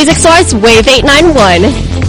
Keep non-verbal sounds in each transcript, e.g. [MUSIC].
music source, Wave 891.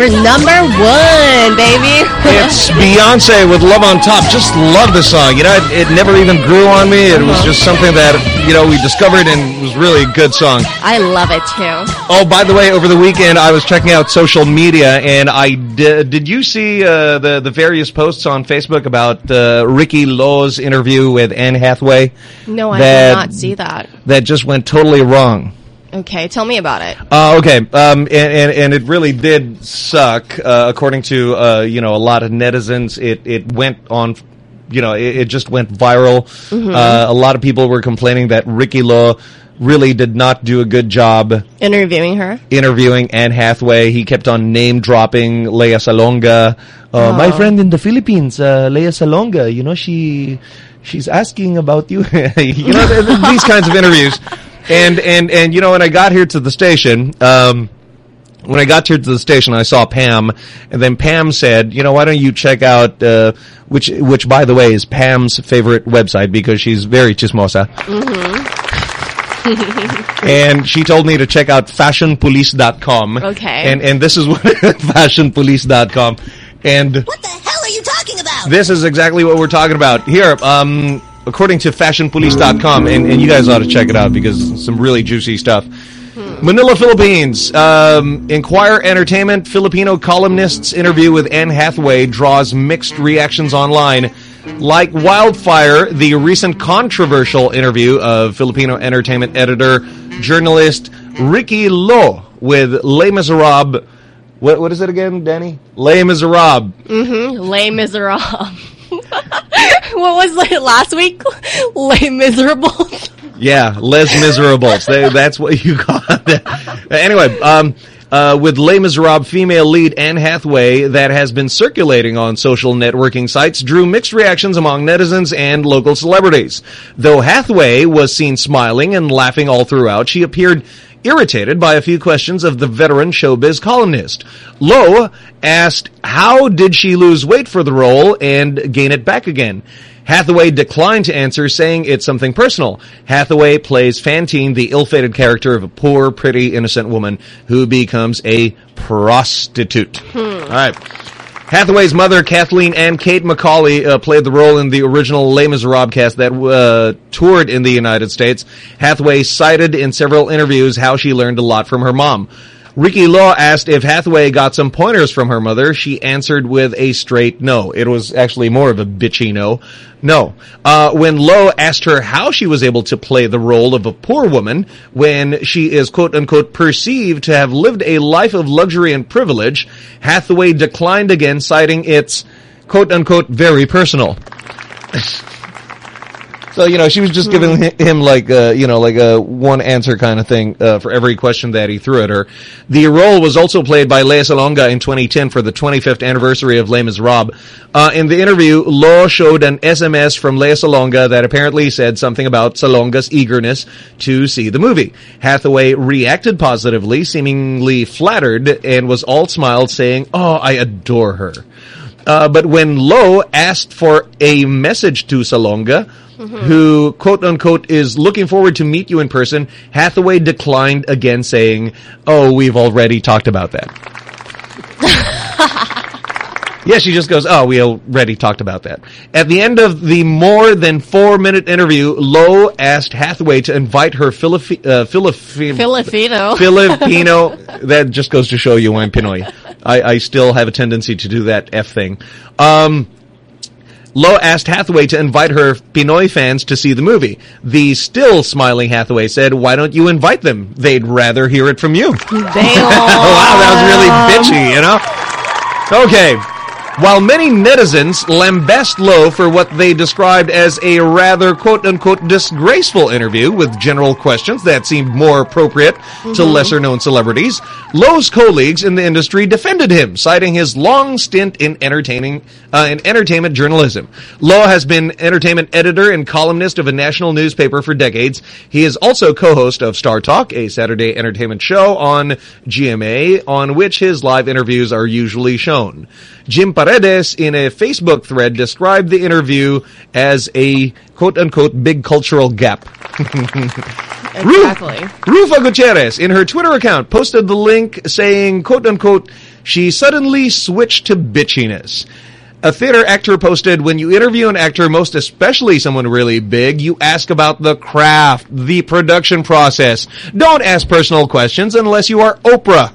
For number one, baby. it's [LAUGHS] Beyonce with Love on Top. Just love the song. You know, it, it never even grew on me. It was just something that, you know, we discovered and was really a good song. I love it, too. Oh, by the way, over the weekend, I was checking out social media, and I did, did you see uh, the, the various posts on Facebook about uh, Ricky Lo's interview with Anne Hathaway? No, I did not see that. That just went totally wrong. Okay, tell me about it. Uh, okay, um, and, and, and it really did suck. Uh, according to uh, you know a lot of netizens, it it went on. You know, it, it just went viral. Mm -hmm. a lot of people were complaining that Ricky Lo really did not do a good job interviewing her. Interviewing Anne Hathaway, he kept on name dropping Lea Salonga. Uh, oh. My friend in the Philippines, uh, Lea Salonga. You know, she she's asking about you. [LAUGHS] you know, these kinds of interviews and and and you know, when I got here to the station, um, when I got here to the station, I saw Pam, and then Pam said, "You know, why don't you check out uh, which which by the way is Pam's favorite website because she's very chismosa." Mm -hmm. [LAUGHS] and she told me to check out fashionpolice.com. Okay. And and this is [LAUGHS] what fashionpolice.com. And What the hell are you talking about? this is exactly what we're talking about. Here, um, according to fashionpolice.com, and, and you guys ought to check it out because some really juicy stuff. Manila, Philippines. Um, Inquirer Entertainment Filipino columnists interview with Anne Hathaway draws mixed reactions online. Like wildfire, the recent controversial interview of Filipino entertainment editor, journalist Ricky Lo with Les Miserables. What, what is it again, Danny? Les Miserables. Les Miserables. [LAUGHS] [LAUGHS] what was it last week? [LAUGHS] Les Miserables. Yeah, Les Miserables. They, that's what you call it. [LAUGHS] anyway, um, uh, with Les Miserables female lead Anne Hathaway that has been circulating on social networking sites drew mixed reactions among netizens and local celebrities. Though Hathaway was seen smiling and laughing all throughout, she appeared irritated by a few questions of the veteran showbiz columnist. Lo asked how did she lose weight for the role and gain it back again. Hathaway declined to answer, saying it's something personal. Hathaway plays Fantine, the ill-fated character of a poor, pretty, innocent woman who becomes a prostitute. Hmm. All right. Hathaway's mother, Kathleen Ann Kate McCauley, uh, played the role in the original Les Miserables cast that uh, toured in the United States. Hathaway cited in several interviews how she learned a lot from her mom. Ricky Lo asked if Hathaway got some pointers from her mother. She answered with a straight no. It was actually more of a bitchy no. No. Uh, when Lo asked her how she was able to play the role of a poor woman when she is quote unquote perceived to have lived a life of luxury and privilege, Hathaway declined again, citing it's quote unquote very personal. [LAUGHS] So you know, she was just giving hi- him like uh, you know like a one answer kind of thing uh, for every question that he threw at her. The role was also played by Lea Salonga in 2010 for the 25th anniversary of Les Miserables. Uh, in the interview, Lo showed an SMS from Lea Salonga that apparently said something about Salonga's eagerness to see the movie. Hathaway reacted positively, seemingly flattered, and was all smiles, saying, "Oh, I adore her." Uh, but when Lo asked for a message to Salonga, who quote unquote is looking forward to meet you in person, Hathaway declined again, saying, "Oh, we've already talked about that." [LAUGHS] Yeah, she just goes, oh, we already talked about that. At the end of the more than four minute interview, Lo asked Hathaway to invite her Philippi- uh, Filipino. [LAUGHS] Filipino. that just goes to show you I'm Pinoy. I, I still have a tendency to do that F thing. Um, Lo asked Hathaway to invite her Pinoy fans to see the movie. The still smiling Hathaway said, why don't you invite them? They'd rather hear it from you. Damn. [LAUGHS] wow, that was really bitchy, you know? Okay. While many netizens lambast Lo for what they described as a rather quote-unquote disgraceful interview with general questions that seemed more appropriate to lesser-known celebrities, Lo's colleagues in the industry defended him, citing his long stint in entertaining uh, in entertainment journalism. Lo has been entertainment editor and columnist of a national newspaper for decades. He is also co-host of Star Talk, a Saturday entertainment show on GMA, on which his live interviews are usually shown. Jim Paredes, in a Facebook thread, described the interview as a quote-unquote big cultural gap. [LAUGHS] Exactly. Ruffa Gutierrez, in her Twitter account, posted the link saying, quote unquote, she suddenly switched to bitchiness. A theater actor posted, when you interview an actor, most especially someone really big, you ask about the craft, the production process. Don't ask personal questions unless you are Oprah.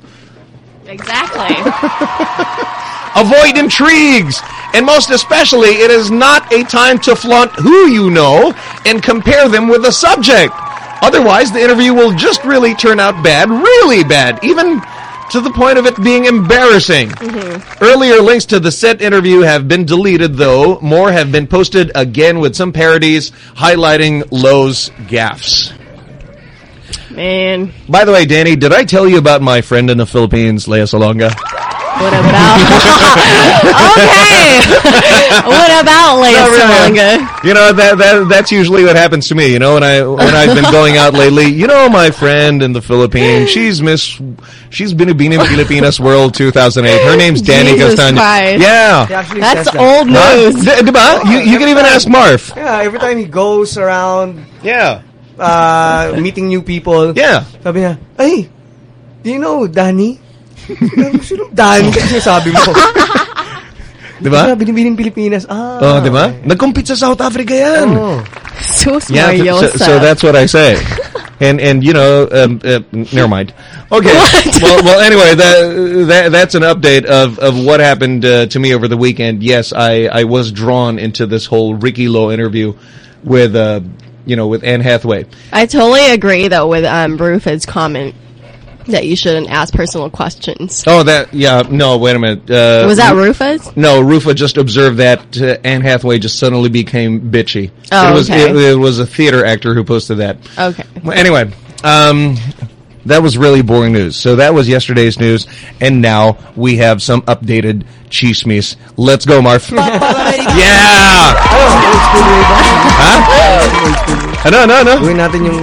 Exactly. [LAUGHS] Avoid intrigues. And most especially, it is not a time to flaunt who you know and compare them with the subject. Otherwise, the interview will just really turn out bad, really bad, even to the point of it being embarrassing. Mm-hmm. Earlier links to the set interview have been deleted, though. More have been posted again with some parodies highlighting Lo's gaffes. Man. By the way, Danny, did I tell you about my friend in the Philippines, Lea Salonga? What about? [LAUGHS] okay. [LAUGHS] what about Lea Not really. Salonga? You know that that that's usually what happens to me. You know when I when I've been going out lately. You know my friend in the Philippines. She's Miss. She's been in Pilipinas World 2008. Her name's Danny Jesus Castaño. Yeah. That's says that. old Huh? news. D- diba? You you can even ask Marf. Yeah, every time he goes around, Yeah. uh, meeting new people. Yeah. Sabi niya, ay, do you know Danny? Sabi Sino Danny? Kasi sabi mo. [LAUGHS] Di ba? Sabi binibining Pilipinas. Ah. Oh, di ba? Nag-compete sa South Africa yan. Oh. Sus Yeah, th- so, so that's what I say. And and you know, um, uh, never mind. Okay. Well, well. Anyway, that, that that's an update of of what happened uh, to me over the weekend. Yes, I I was drawn into this whole Ricky Lo interview with uh you know with Anne Hathaway. I totally agree though with um Rufus' comment that you shouldn't ask personal questions. Oh, that yeah. No, wait a minute. Uh, Was that Rufus? No, Ruffa just observed that uh, Anne Hathaway just suddenly became bitchy. Oh, it was okay. it, it was a theater actor who posted that. Okay. Well, anyway, um, that was really boring news. So that was yesterday's news, and now we have some updated chismes. Let's go, Marf. [LAUGHS] yeah. Huh? Ano, ano, ano? Gawin natin yung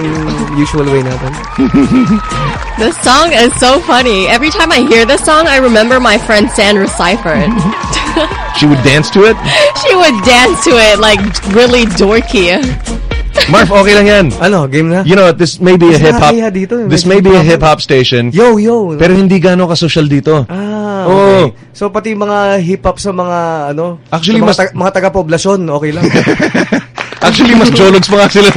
usual way natin. [LAUGHS] This song is so funny. Every time I hear this song, I remember my friend Sandra Seifert. [LAUGHS] She would dance to it. she would dance to it like really dorky. Marf, okay lang yan. Ano, game na? You know, what, this may be a Mas hip hop. nakakahiya dito. This May be a hip-hop. hip hop station. Yo, yo. Pero hindi gano'ng ka-social dito. Ah, Oo. okay. So, pati mga hip-hop sa mga, ano, Actually, sa mga, mas- taga- mga taga-poblasyon, okay lang. [LAUGHS] Actually, mas jologs pa nga sila.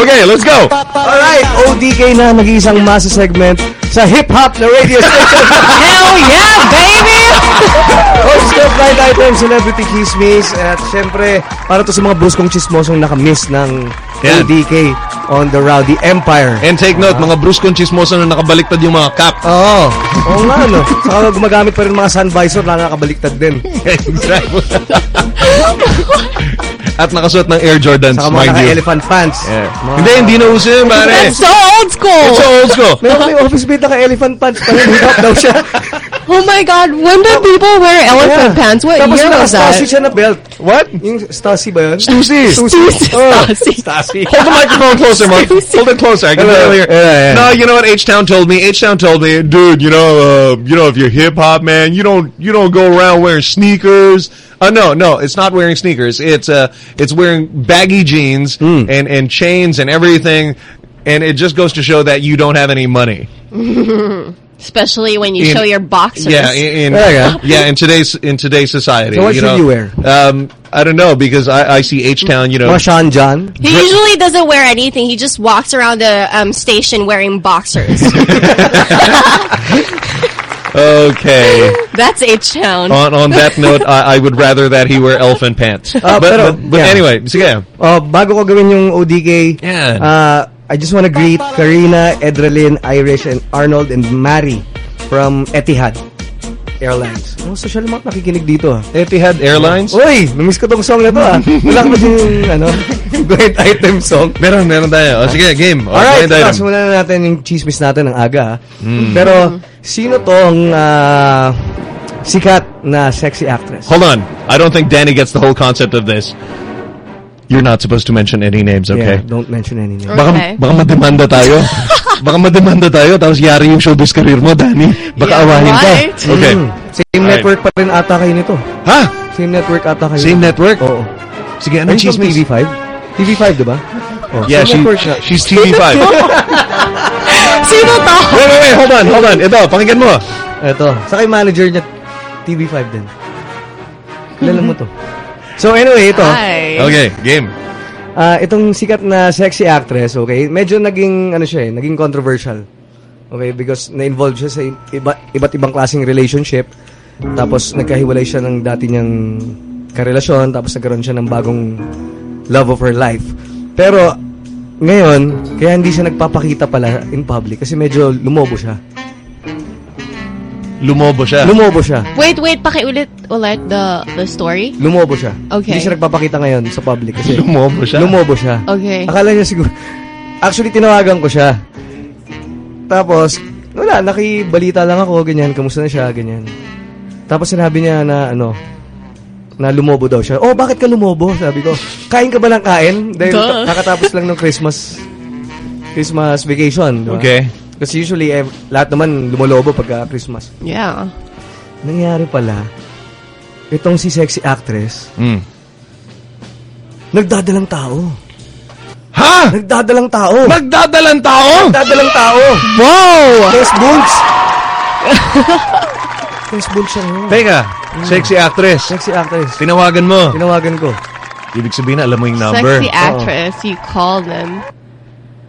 okay, let's go. Alright, ODK na nag-iisang masa segment sa hip-hop na radio station. Hell yeah, baby! Host of Blind Item, Celebrity Chismis. At syempre, para to sa mga bruskong chismosong nakamiss ng Yan. ODK on the Rowdy Empire. And take note, mga bruskong chismosa na nakabaliktad yung mga cap. Oo. Oo nga, no. Saka gumagamit pa rin mga sun visor na nakabaliktad din. [LAUGHS] exactly. At nakasuot ng Air Jordans, Saka mga mind you. naka-elephant pants. Yeah. Mga- Hindi, hindi na uso yun, pare. That's so old school! It's so old school. Meron kami office mate naka-elephant pants pa rin. Hip-hop daw siya. [LAUGHS] Oh my god, when did people wear elephant Yeah. pants? What Tapos year was naka-Stasi that? siya na belt. What? Yung Stasi ba yun? Stussy. Stasi. Oh, Stasi. Stasi. Hold the microphone closer, Mark. Hold it closer. I can Hello. hear. Yeah, yeah. No, you know what H-Town told me? H-Town told me, dude, you know, uh, you know, if you're hip hop, man, you don't, you don't go around wearing sneakers. Uh, no, no, it's not wearing sneakers. It's, uh, it's wearing baggy jeans Hmm. and, and chains and everything. And it just goes to show that you don't have any money. [LAUGHS] Especially when you In- show your boxers. Yeah, in, in Talaga? yeah, in today's in today's society. So what you should know, you wear? Um, I don't know because I, I see H Town. You know, Mga Sean John. He usually doesn't wear anything. He just walks around the um, station wearing boxers. [LAUGHS] okay. That's H-Town. on on that note, I, I would rather that he wear elephant pants. Ah, but, pero- but, but yeah. anyway, sige. Oh, bago ko gawin yung ODK, Yan. uh, I just want to greet Karina, Edralyn, Irish, and Arnold, and Mary from Etihad Airlines. Oh, social mga nakikinig dito. ah. Etihad Airlines. Uy, namiss ko tong song na to ah. Wala ka ba yung, ano, [LAUGHS] blind item song? Meron, meron tayo. O, sige, game. O, Alright, blind item. so simulan na natin yung chismis natin ng aga. ah. Hmm. Pero, sino tong ah, sikat na sexy actress? Hold on. I don't think Danny gets the whole concept of this. You're not supposed to mention any names, okay? Yeah, don't mention any name. Baka, Okay. baka mademanda tayo. [LAUGHS] baka mademanda tayo, tapos yari yung showbiz career mo, Danny. Baka Yeah, awahin ka. right? Okay. Mm. Same Alright. network pa rin ata kayo nito. Ha? Same network ata kayo. Same network? Oo. Sige, anong chismis? TV5? TV5, diba? Oh, Yeah, she, she's TV5. [LAUGHS] Sino to? wait, wait, wait. Hold on, hold on. Ito, pakinggan mo. Ito. Sa kay manager niya, TV5 din. Kilala mo to. So anyway, ito. Hi. Okay, game. Ah, itong sikat na sexy actress, okay, medyo naging, ano siya eh, naging controversial. Okay, because na-involve siya sa iba, iba't ibang klaseng relationship. Tapos nagkahiwalay siya ng dati niyang karelasyon, tapos nagkaroon siya ng bagong love of her life. Pero, ngayon, kaya hindi siya nagpapakita pala in public kasi medyo lumobo siya. Lumobo siya. Lumobo siya. Wait, wait, pakiulit ulit the the story. Lumobo siya. Okay. Hindi siya nagpapakita ngayon sa public kasi Lumobo siya? lumobo siya. Okay. Akala niya siguro, actually tinawagan ko siya. Tapos, wala, nakibalita lang ako, ganyan, kamusta na siya, ganyan. Tapos sinabi niya na, ano, na lumobo daw siya. Oh, bakit ka lumobo? Sabi ko, kain ka ba ng kain? Dahil Duh. kakatapos lang ng Christmas, Christmas vacation, di ba? Okay. Kasi usually, eh, lahat naman lumolobo pagka Christmas. Yeah. Nangyari pala, itong si sexy actress, Mm. nagdadalang tao. Ha? Nagdadalang tao. Magdadalang tao? Nagdadalang tao. Whoa! Tess Bulls. [LAUGHS] Tess Bulls siya ngayon. Teka, sexy actress. Sexy actress. Tinawagan mo. Tinawagan ko. Ibig sabihin, alam mo yung number. Sexy actress, you call them.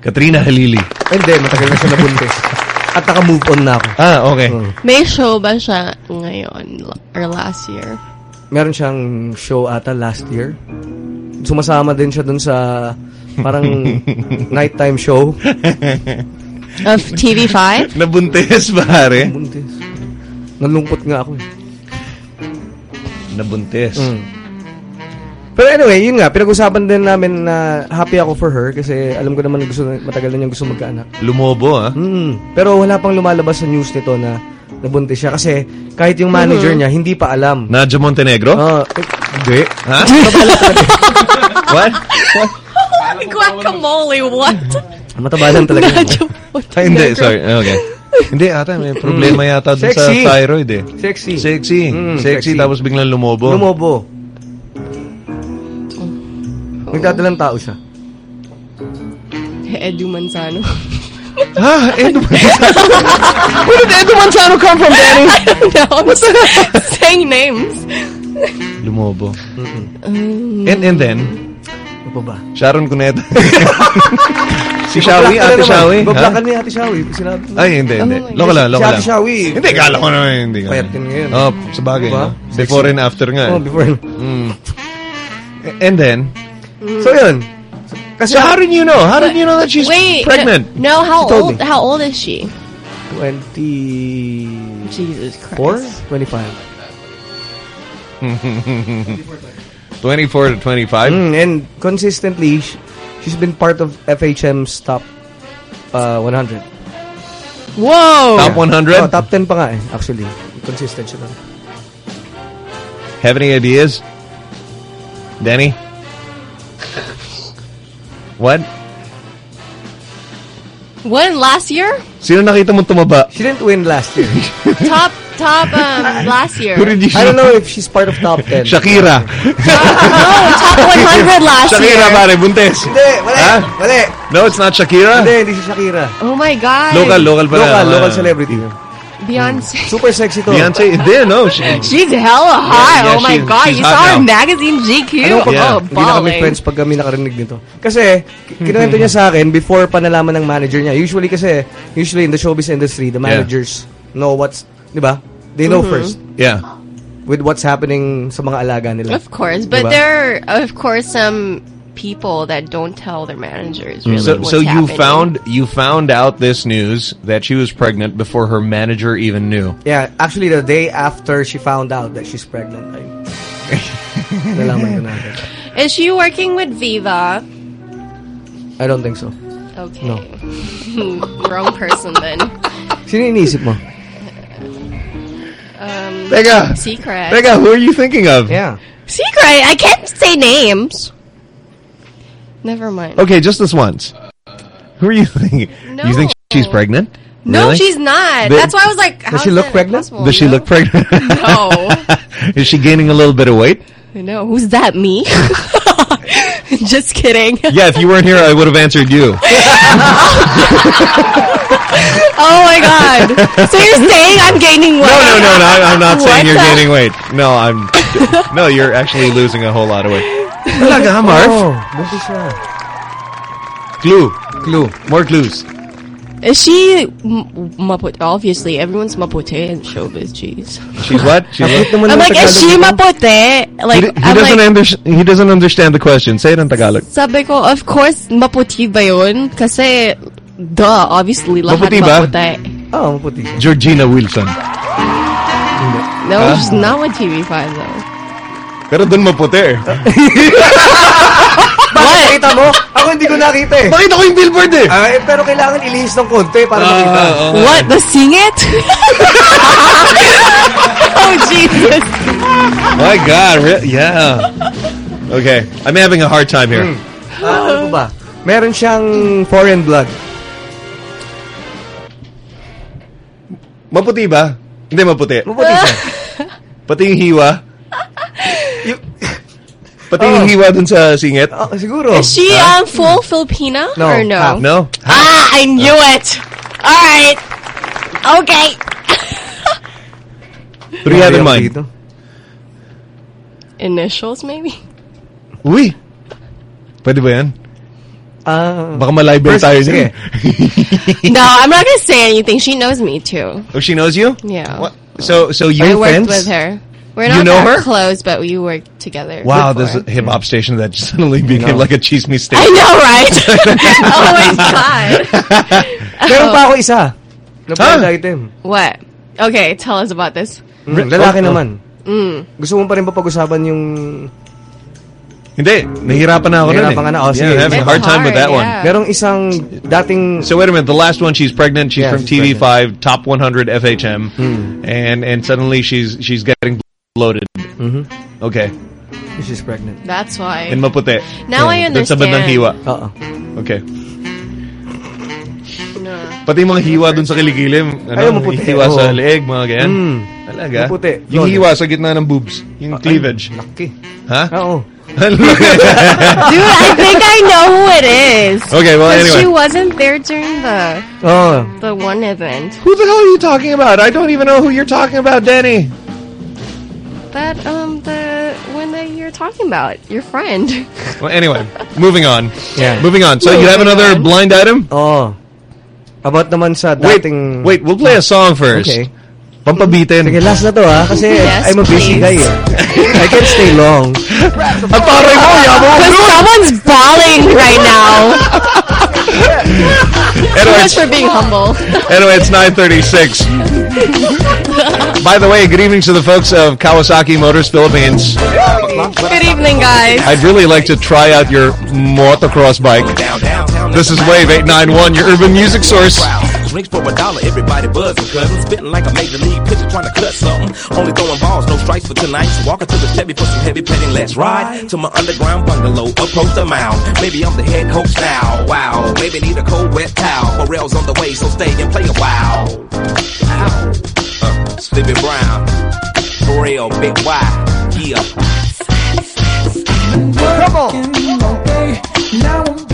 Katrina Halili. Hindi, matagal na siya nabuntis. [LAUGHS] At naka-move on na ako. Ah, okay. Hmm. May show ba siya ngayon or last year? Meron siyang show ata last year. Sumasama din siya dun sa parang [LAUGHS] nighttime show. Of TV5? [LAUGHS] Nabuntis, pare. Buntis. Nalungkot nga ako eh. Nabuntis. Mm. Pero anyway, yun nga, pinag-usapan din namin na happy ako for her kasi alam ko naman na gusto, matagal na niyang gusto magkaanak. Lumobo, ah. Mm. Pero wala pang lumalabas sa news nito na nabuntis siya kasi kahit yung manager niya hindi pa alam. Nadia Montenegro? Ah, eh, hindi. Ha? [LAUGHS] What? Guacamole, what? Matabalan talaga. Ay, hindi, sorry. Okay. Hindi, ata, may problema yata dun sa Sexy. thyroid eh. Sexy. Sexy. Mm, sexy, sexy. tapos biglang lumobo. Lumobo. Nagdadalang tao siya. Edu Manzano. ha? Edu Manzano? [LAUGHS] Where did Edu Manzano come from, Danny? I don't know. I'm just saying names. Lumobo. And, and then, Ano pa ba? Sharon Cuneta. [LAUGHS] si Shawi, Ate Shawi. Bablakan ni Ate Shawi. Sinabi. Ay, hindi, hindi. Oh my Loko lang, Si Ate lang. Shawi. Hindi, kala ko naman, hindi. ka. Payat din ngayon. Oh, sa bagay, Diba? no? Before and after nga. Oh, eh. before. Mm. And then, So, yun. Kasi so how did you know? How did you know that she's Wait. pregnant? No, how old? me. How old is she? Twenty. Jesus Christ. Four? 25. [LAUGHS] 24 to 25? Mm, and consistently, she's been part of FHM's top uh, 100. Whoa. Top 100? Oh, top 10 pa nga eh, actually. Consistent siya. Have any ideas? Danny? What? When last year? Sino nakita mo tumaba? She didn't win last year. [LAUGHS] top top um [LAUGHS] last year. Who did you I don't know if she's part of top [LAUGHS] 10. Shakira. no, top 100 last Shakira, year. pare, buntes. Hindi, mali. Ha? Mali. No, it's not Shakira. Hindi, hindi si Shakira. Oh my god. Local, local pala. Local, local celebrity. Beyonce. Super sexy to. Beyonce, hindi, no. She, She's hella hot. yeah, oh my she's- god. she's You saw her now. magazine GQ. Ano pa Yeah. Oh, Hindi na kami balling. friends pag kami nakarinig nito. Kasi, ki- kinuwento niya sa akin before pa nalaman ng manager niya. Usually kasi, usually in the showbiz industry, the managers know what's, di ba? They know first yeah. with what's happening sa mga alaga nila. Of course, but Diba? there are, of course, some people that don't tell their managers really So, what's so you happening. found you found out this news that she was pregnant before her manager even knew. Yeah, actually the day after she found out that she's pregnant, ay, [LAUGHS] nalaman ko na agad. Is she working with Viva? I don't think so. Okay. No. [LAUGHS] Wrong person then. Sino iniisip mo? Um, Teka, secret. teka, who are you thinking of? Yeah. Secret. I can't say names. Never mind. Okay, just this once. Who are you [LAUGHS] thinking? No. You think she's pregnant? No, Really? she's not. But- That's why I was like, Does she look pregnant? possible? Does she No. look pregnant? No. Is she gaining a little bit of weight? No, who's that? Me? [LAUGHS] Just kidding. Yeah, if you weren't here, I would have answered you. [LAUGHS] Oh my god. So you're saying I'm gaining weight? No, no, no, no. I'm not saying What you're the- gaining weight. No, I'm. No, you're actually losing a whole lot of weight. Talaga, [LAUGHS] Marf? Oh, buntis siya. Clue. Clue. More clues. Is she m- Obviously, everyone's maputi in showbiz. Jeez. She's what? She's what? Naman I'm ng like, is Tagalog she dito. maputi? He, Like, he I'm doesn't like, under- he doesn't understand the question. Say it in Tagalog. sabi ko, of course, maputi ba yun? Kasi, duh, obviously, lahat Maputi ba? maputi. Oo, maputi. Georgina Wilson. No, Huh? she's not with TV5 though. Pero dun maputi. [LAUGHS] Bakit nakita mo? Ako hindi ko nakita eh. Nakita ko yung billboard eh. Ah, eh, pero kailangan ilihis ng konti para makita. What? The sing it? [LAUGHS] oh, Jesus. My God. Re- yeah. Okay. I'm having a hard time here. Ah, ano ba? Meron siyang foreign blood. Maputi ba? Hindi maputi. Maputi siya. Pati yung hiwa. Pati yung hiwa dun sa singit? Ah, siguro. Is she um, full Filipina No, or no? half. No? Ah, I knew it. All right. Okay. What do you have in mind? Initials, maybe. Uy! Pwede ba yan? Ah, Baka ma-library First, tayo sige. niyan. No, [LAUGHS] I'm not gonna say anything. She knows me too. Oh, she knows you? Yeah. What? So, so you I worked friends? with her. We're You not know that her? close, but we worked together. Wow, before. this a hip hop station that just [LAUGHS] suddenly became know. like a cheese me station. I know, right? [LAUGHS] oh my god. [LAUGHS] Meron pa ako isa. Na Ah. item. What? Okay, tell us about this. Mm, lalaki Oh, oh. naman. Mm. Gusto mo pa rin ba pag-usapan yung... Hindi, nahihirapan na ako nun Nahihirapan eh. ka na? Oh, yeah, sige. I'm having a hard time with that hard, one. yeah. Merong isang dating... So wait a minute, the last one she's pregnant, she's Yeah, from she's TV5, top 100 FHM, Hmm. and and suddenly she's she's getting bloated. Mhm. Okay. She's pregnant. That's why. In maputi. Now I Dun sa bandang understand. hiwa. Oo. Okay. No. Pati yung mga hiwa dun sa kilikilim. Ano, Ayaw, maputi. Hiwa sa Oo. leeg, mga ganyan. Mm. Talaga? Maputi. Yung Flawless. hiwa sa gitna ng boobs. Yung cleavage. Laki. Ha? Oo. [LAUGHS] Dude, I think I know who it is. okay, well 'Cause she wasn't there during the Oo. the one event. Who the hell are you talking about? I don't even know who you're talking about, Danny. That um the one that you're talking about, your friend. [LAUGHS] Well, anyway, moving on. Yeah. Moving on. So you have another on. blind item? Oh, About naman sa Wait, dating... wait, we'll play a song first. Okay. Pampabitin. Sige, last na to ha. Kasi Yes, I'm a busy please. guy eh. I can't stay long. [LAUGHS] Ang taray mo, yabo. Because someone's bawling right now. [LAUGHS] Too [LAUGHS] Anyway, much for being humble. [LAUGHS] anyway, it's 936. By the way, good evening to the folks of Kawasaki Motors Philippines. Good evening, guys. I'd really like to try out your motocross bike. This is Wave 891, your urban music source. Drinks for a dollar, everybody buzzing, cousin. Spitting like a major league pitcher trying to cut something. Only throwing balls, no strikes for tonight. So walking to the Chevy for some heavy petting. Let's ride to my underground bungalow, approach the mound. Maybe I'm the head coach now. Wow, maybe need a cold wet towel. Morel's on the way, so stay and play a while. Ow. Uh, Sleepy Brown, for real, big Y, yeah. Come on. Now I'm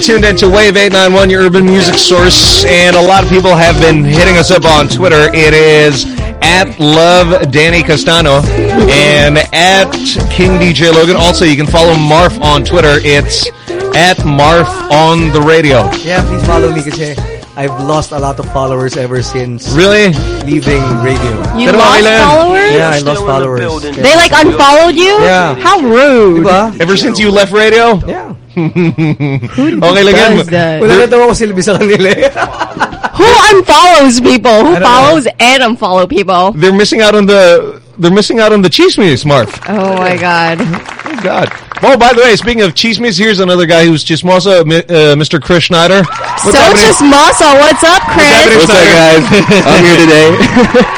tuned into Wave 891, your urban music source, and a lot of people have been hitting us up on Twitter. It is at Love Danny Castano and at King DJ Logan. Also, you can follow Marf on Twitter. It's at Marf on the radio. Yeah, please follow me kasi I've lost a lot of followers ever since Really? leaving radio. You Pero lost okay lang yan. followers? Yeah, I lost followers. They like unfollowed you? Yeah. How rude. Diba? Ever since you left radio? Yeah. Okay lang yan. that? Wala na daw ako silbi sa kanila eh. Who unfollows people? Who don't follows and unfollow people? They're missing out on the they're missing out on the chismes, Marf. Oh my god. Oh God. Oh, by the way, speaking of chismes, here's another guy who's chismosa, mi- uh, Mr. Chris Schneider. What's so happening? chismoso. What's up, happening, Chris? What's up, guys? I'm here today.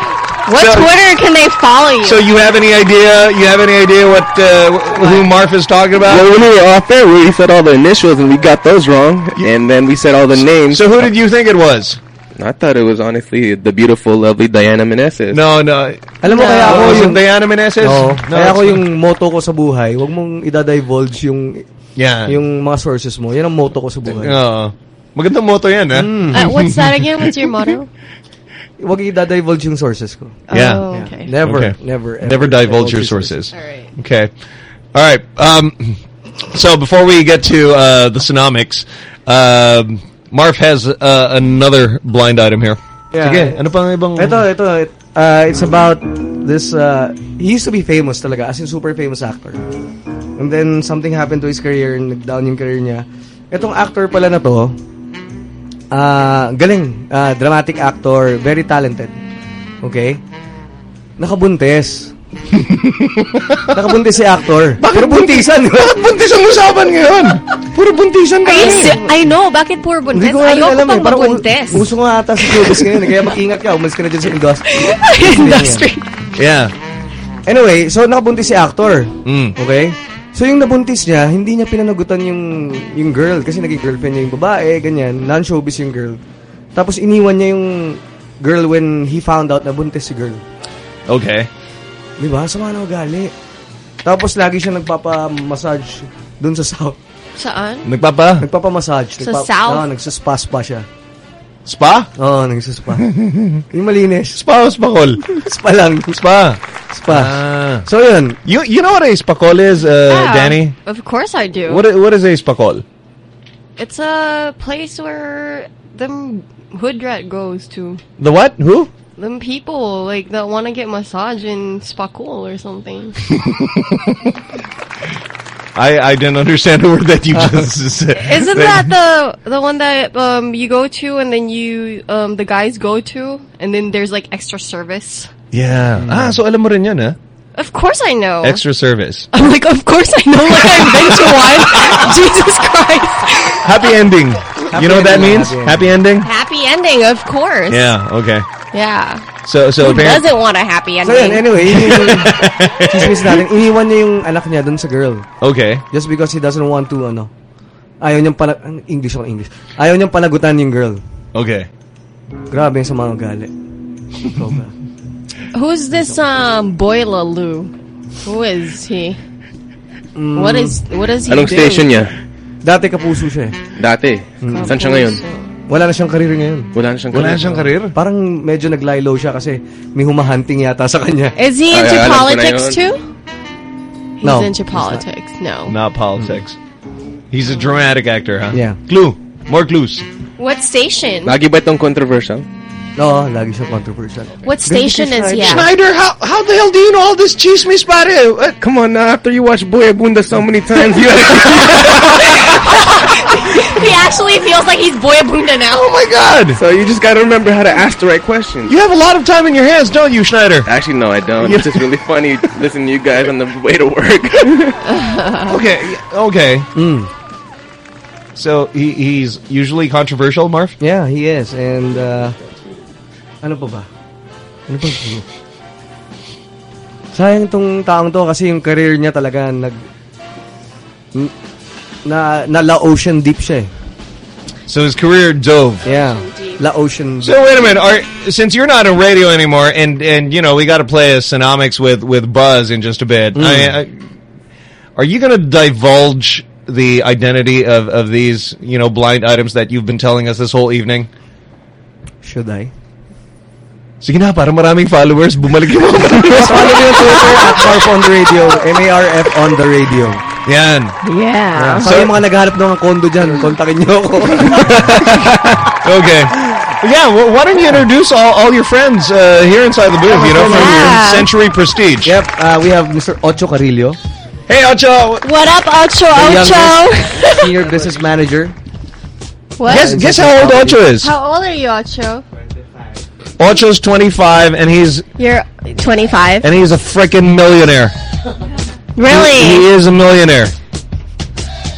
[LAUGHS] What So- Twitter can they follow you? So you have any idea? You have any idea what uh, wh- who Marv is talking about? well, when we were off there, we said all the initials and we got those wrong, and then we said all the names. So who did you think it was? I thought it was honestly the beautiful, lovely Diana Meneses. No, no. Alam mo kaya ako was yung it Diana Meneses? No, no kaya ako it's- yung motto ko sa buhay, wag mong i-divulge yung Yeah. yung mga sources mo. Yan ang motto ko sa buhay. Oo. magandang motto yan, ha? Uh, what's that again? What's your motto? [LAUGHS] Wag i-divulge yung sources ko. Yeah. Oh, okay. Never, Okay. never, ever Never divulge your your sources. All right. Okay. All right. Um, so before we get to uh, the Sonomics, um, Marf has uh, another blind item here. Yeah. Sige, ano pang ibang... Ito, ito, it- uh, it's about this, uh, he used to be famous talaga, as in super famous actor. And then, something happened to his career, nag-down yung career niya. Itong actor pala na to, ah, galing, ah, dramatic actor, very talented. Okay? Nakabuntes. [LAUGHS] Nakabuntes si actor. Pero buntisan. Bakit buntis ang usapan ngayon? Puro buntisan you tayo. si- I know, bakit puro buntes? Hindi ko nga Ayoko alam eh. pang Parang u- mabuntes. uso nga ata sa showbiz ngayon. eh. Kaya mag-ingat ka. Umalis ka na dyan sa industry. [LAUGHS] Industry. Yeah. Anyway, so nakabuntis si actor. Mm. Okay? So yung nabuntis niya, hindi niya pinanagutan yung yung girl kasi naging girlfriend niya yung babae, ganyan. Non-showbiz yung girl. Tapos iniwan niya yung girl when he found out na buntis si girl. Okay. Di ba? Sama na ugali. Tapos lagi siya nagpapa-massage dun sa south. Saan? Nagpapa? Nagpapa-massage. Sa south? Oo, nagsaspa-spa siya. Spa? Oo, nagsaspa. [LAUGHS] yung malinis. Spa o spakol? [LAUGHS] Spa lang. Spa. Spa. Ah. So yun. You you know what a spakol is, uh, Yeah, Danny? Of course I do. What what is a spakol? It's a place where them hood rat goes to. The what? Who? Them people like that want to get massage in Spakul or something. [LAUGHS] I I didn't understand the word that you [LAUGHS] just said. Isn't that the the one that um you go to and then you um the guys go to and then there's like extra service? Yeah. Ah, so alam mo rin yun, eh? Of course I know. Extra service. [LAUGHS] I'm like, of course I know. Like I've been to one. [LAUGHS] Jesus Christ. Happy ending. You know what that means? happy ending. Happy ending? Happy ending, of course. Yeah, okay. Yeah. So so Who apparently doesn't want a happy So yun, ending? anyway, [LAUGHS] yun yung chismis natin. Iniwan niya yung anak niya dun sa girl. Okay. Just because he doesn't want to, ano, ayaw niyang pana... ang English ako, English. Ayaw niyang panagutan yung girl. Okay. Grabe yung sa mga gali. Sobra. [LAUGHS] Who's this um Boila Lou? Who is he? What is what is does he Anong do? station niya? Dati kapuso siya eh. Dati. Saan siya ngayon? Wala na siyang karir ngayon. Wala na siyang Wala na siyang karir? Parang medyo nag-lie low siya kasi may humahunting yata sa kanya. Is he Ay, into alam ko na politics yun. too? He's No, into he's not. politics. No. Not politics. He's a dramatic actor, huh? Yeah. Clue. More clues. What station? Lagi ba itong controversial? No, lagi siyang controversial. What station is he at? Schneider, how how the hell do you know all this chismis, pare? What? Come on now, after you watch Boy Abunda so many times, you [LAUGHS] [LAUGHS] he actually feels like he's Boy Bunda now. Oh my god! so you just gotta remember how to ask the right questions. You have a lot of time in your hands, don't you, Schneider? Actually, no, I don't. It's just really funny listening to you guys on the way to work. [LAUGHS] Okay, okay. So he he's usually controversial, Marf. Yeah, he is. And, uh, ano pa ba? Ano pa ba? Sayang tong taong to kasi yung career niya talaga nag n- na na la ocean deep siya eh. So his career dove. Yeah. La ocean So wait a minute. Are since you're not in radio anymore, and and you know we got to play a Sonomics with with Buzz in just a bit. I, I, are you going to divulge the identity of of these you know blind items that you've been telling us this whole evening? Should I? Sige na, para maraming followers, bumalik yung mga [LAUGHS] Follow me on Twitter at Marf on the radio. M-A-R-F on the radio. Yan. Yeah. So, yung mga naghahanap ng kondo dyan, kontakin niyo ako. [LAUGHS] Okay. Yeah, well, why don't you introduce all, all your friends uh, here inside the booth, you know, from Yeah. Century Prestige. Yep, uh, we have Mr. Ocho Carrillo, Hey, Ocho. What up, Ocho the Ocho? youngest [LAUGHS] senior business manager. What? Guess, guess how old Ocho is. How old are you, Ocho? Ocho's 25, and he's You're 25. and he's a freaking millionaire. [LAUGHS] He Really? is a millionaire.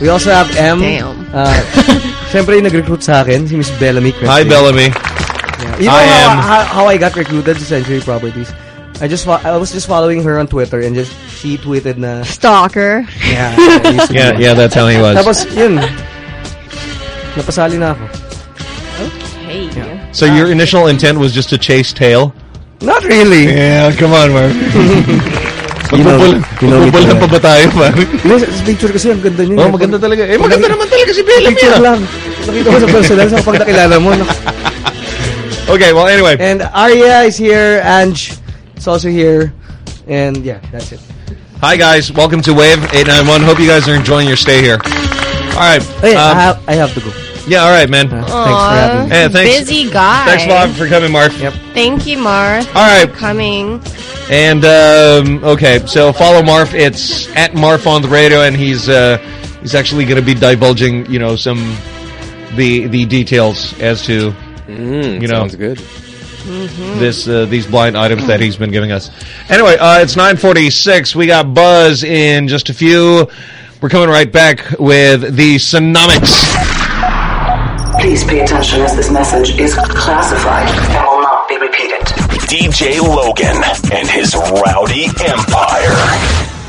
We also have M. Damn. Uh, [LAUGHS] Siyempre, yung nag-recruit sa akin, si Miss Bellamy. Crespo. Hi, Bellamy. You know I how, am- how, how I got recruited to Century Properties? I just I was just following her on Twitter and just she tweeted na Stalker. yeah, [LAUGHS] I used to do Yeah, yeah, that's how he was. Tapos yun. Napasali na ako. Hey. So your initial intent was just to chase tail? Not really. Yeah, come on, Mark. [LAUGHS] You you know me Magpupulan pa ba tayo. Sa picture kasi ang ganda niya. Oh, maganda talaga. Eh, maganda naman talaga si. Picture ah. lang. Nakita ko sa personal sa kapag nakilala mo. [LAUGHS] Okay, well, anyway. And Arya is here. Ange is also here. And yeah, that's it. Hi, guys. Welcome to Wave 891. Hope you guys are enjoying your stay here. All right. Hey, um, I, have, I have to go. Yeah, all right, man. Uh, thanks for having me. Hey, thanks. Busy guy. Thanks a lot for coming, Mark. Yep. Thank you, Mar. All right. For coming. And um, okay, so follow Marf. It's at Marf on the radio, and he's uh, he's actually going to be divulging, you know, some the the details as to you know Sounds good. this uh, these blind items that he's been giving us. Anyway, uh, it's 9:46. We got Buzz in just a few. We're coming right back with the Sonomics. Please pay attention as this message is classified and will not be repeated. DJ Logan and his rowdy empire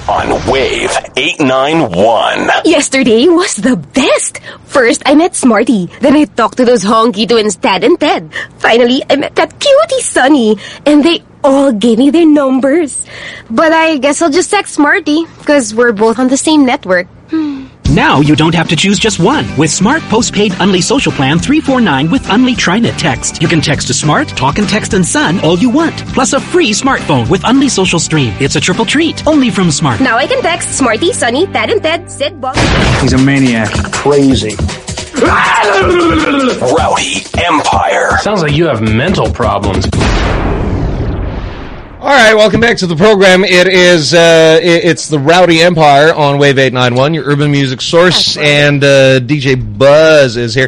on Wave 891. Yesterday was the best. First, I met Smarty. Then I talked to those honky twins, Tad and Ted. Finally, I met that cutie Sunny. And they all gave me their numbers. But I guess I'll just text Smarty, because we're both on the same network. Hmm. Now you don't have to choose just one. With Smart Postpaid Unli Social Plan 349 with Unli TriNet Text. You can text to Smart, Talk and Text and Sun all you want. Plus a free smartphone with Unli Social Stream. It's a triple treat. Only from Smart. Now I can text Smarty, Sunny, Ted and Ted, Sid, Bob. He's a maniac. Crazy. [LAUGHS] Rowdy Empire. Sounds like you have mental problems. All right, welcome back to the program. It is uh, it, it's the Rowdy Empire on Wave 891, your urban music source, and uh, DJ Buzz is here.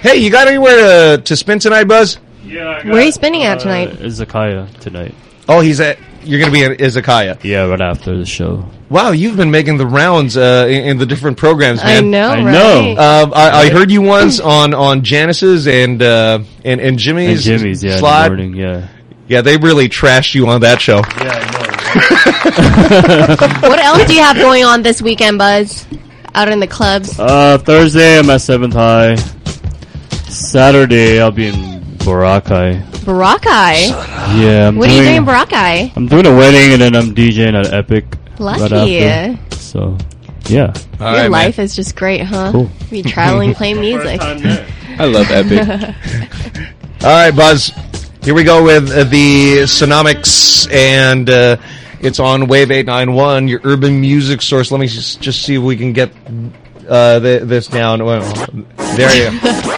Hey, you got anywhere to, to spend tonight, Buzz? Yeah. Where are you spinning at tonight? Izakaya tonight. Oh, he's at. You're going to be at Izakaya. Yeah, right after the show. Wow, you've been making the rounds uh, in, in the different programs, man. I man. know, I right? know. Um, I, I heard you once on on Janice's and uh, and and And Jimmy's, Jimmy's, yeah, in the morning, yeah. Yeah, they really trashed you on that show. Yeah, I know. [LAUGHS] what else do you have going on this weekend, Buzz? Out in the clubs? Uh, Thursday I'm at 7th High. Saturday I'll be in Boracay. Boracay. Yeah, I'm What are you doing doing in Boracay? I'm doing a wedding and then I'm DJing at Epic. Lucky. Right after. So, yeah. All Your right, man. life is just great, huh? Cool. Be traveling, playing [LAUGHS] music. I love Epic. [LAUGHS] All right, Buzz. Here we go with uh, the Sonomics, and uh, it's on Wave 891, your urban music source. Let me just, just see if we can get uh, th this down. There you go.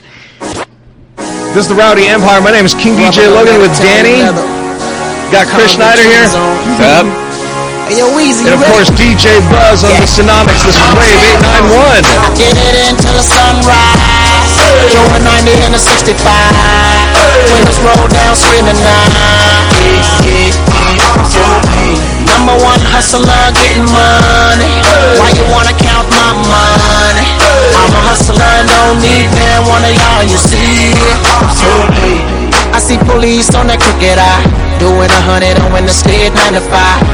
This is the Rowdy Empire. My name is King DJ Logan with Danny. Got Chris Schneider here. Yep. Hey, yo, Weezy, And of course, DJ Buzz on the Sonomics. This is Wave 891. Get it until the sunrise. Throw a 90 and a 65. Windows roll down, screaming now. Number one hustler, getting money. Why you wanna count my money? I'm a hustler don't need man one of y'all, you see. I see police on that crooked eye. Doing a hundred on when the state 95.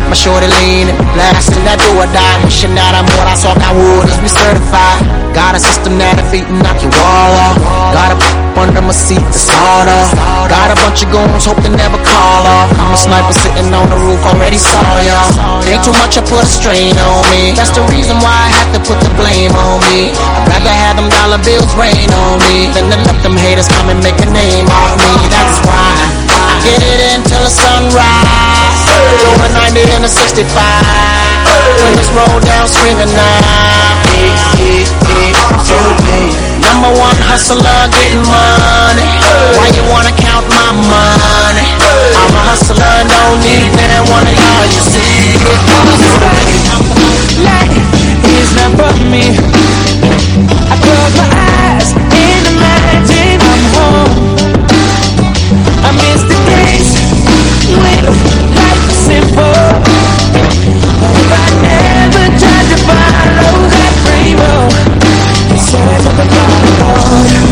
My shorty leaning, blasting that do or die. Wishing that I'm what I saw I would is be certified. Got a system that if and knock your wall off. Got a under my seat to start off. Got a bunch of goons, hope they never call off. I'm a sniper sitting on the roof, already saw y'all. Ain't too much, I put a strain on me. That's the reason why I have to put the blame on me. I'd rather have them dollar bills rain on me than to let them haters come and make a name off me. That's why get it until the sunrise. A 90 and a 65. Windows roll down, screaming now. Number one hustler getting money. Why you wanna count my money? I'm a hustler, don't need that one of y'all. You see it. Life is not for me. I close my eyes says at the out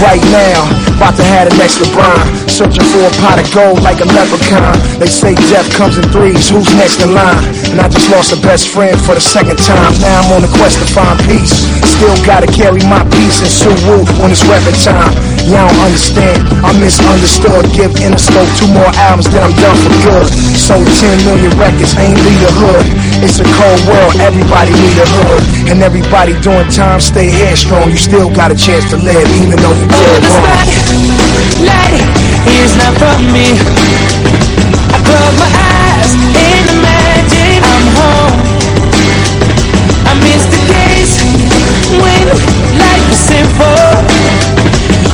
right now, about to have an extra burn. Searching for a pot of gold like a leprechaun. They say death comes in threes, who's next in line? And I just lost a best friend for the second time. Now I'm on a quest to find peace. Still gotta carry my peace and sue Woo when it's reppin' time. Y'all don't understand, I'm misunderstood. Give Interscope two more albums, then I'm done for good. Sold 10 million records, ain't leave the hood. It's a cold world, everybody need a hood. And everybody doing time, stay headstrong. You still got a chance to live, even though you dead wrong. Life is not for me. I close my eyes and imagine I'm home. I miss the days when life was simple.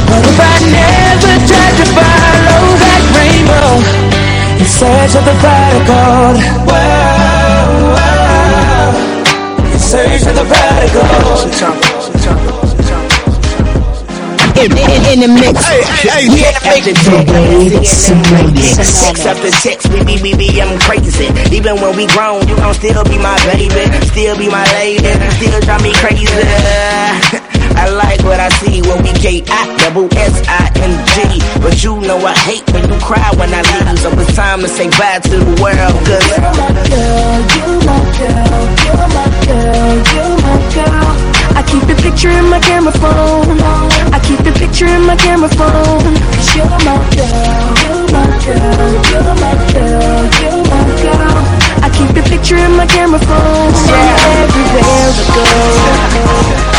But if I never tried to follow that rainbow in search of the prodigal, whoa, whoa, in search of the prodigal. In, in, in the mix. Hey, hey, hey, After day, Text after text, we be, we be, I'm crazy. Even when we grown, you gon' still be my baby, still be my lady, still drive me crazy. [LAUGHS] I like what I see when we K I double S I N G. But you know I hate when you cry when I leave. So it's time to say bye to the world. Cause You're my girl, you're my girl, you're my girl, you're my girl. I keep the picture in my camera phone. I keep the picture in my camera phone. Cause you're my girl, you're my girl, you're my girl, you're my girl. I keep the picture in my camera phone. Yeah. Everywhere we go.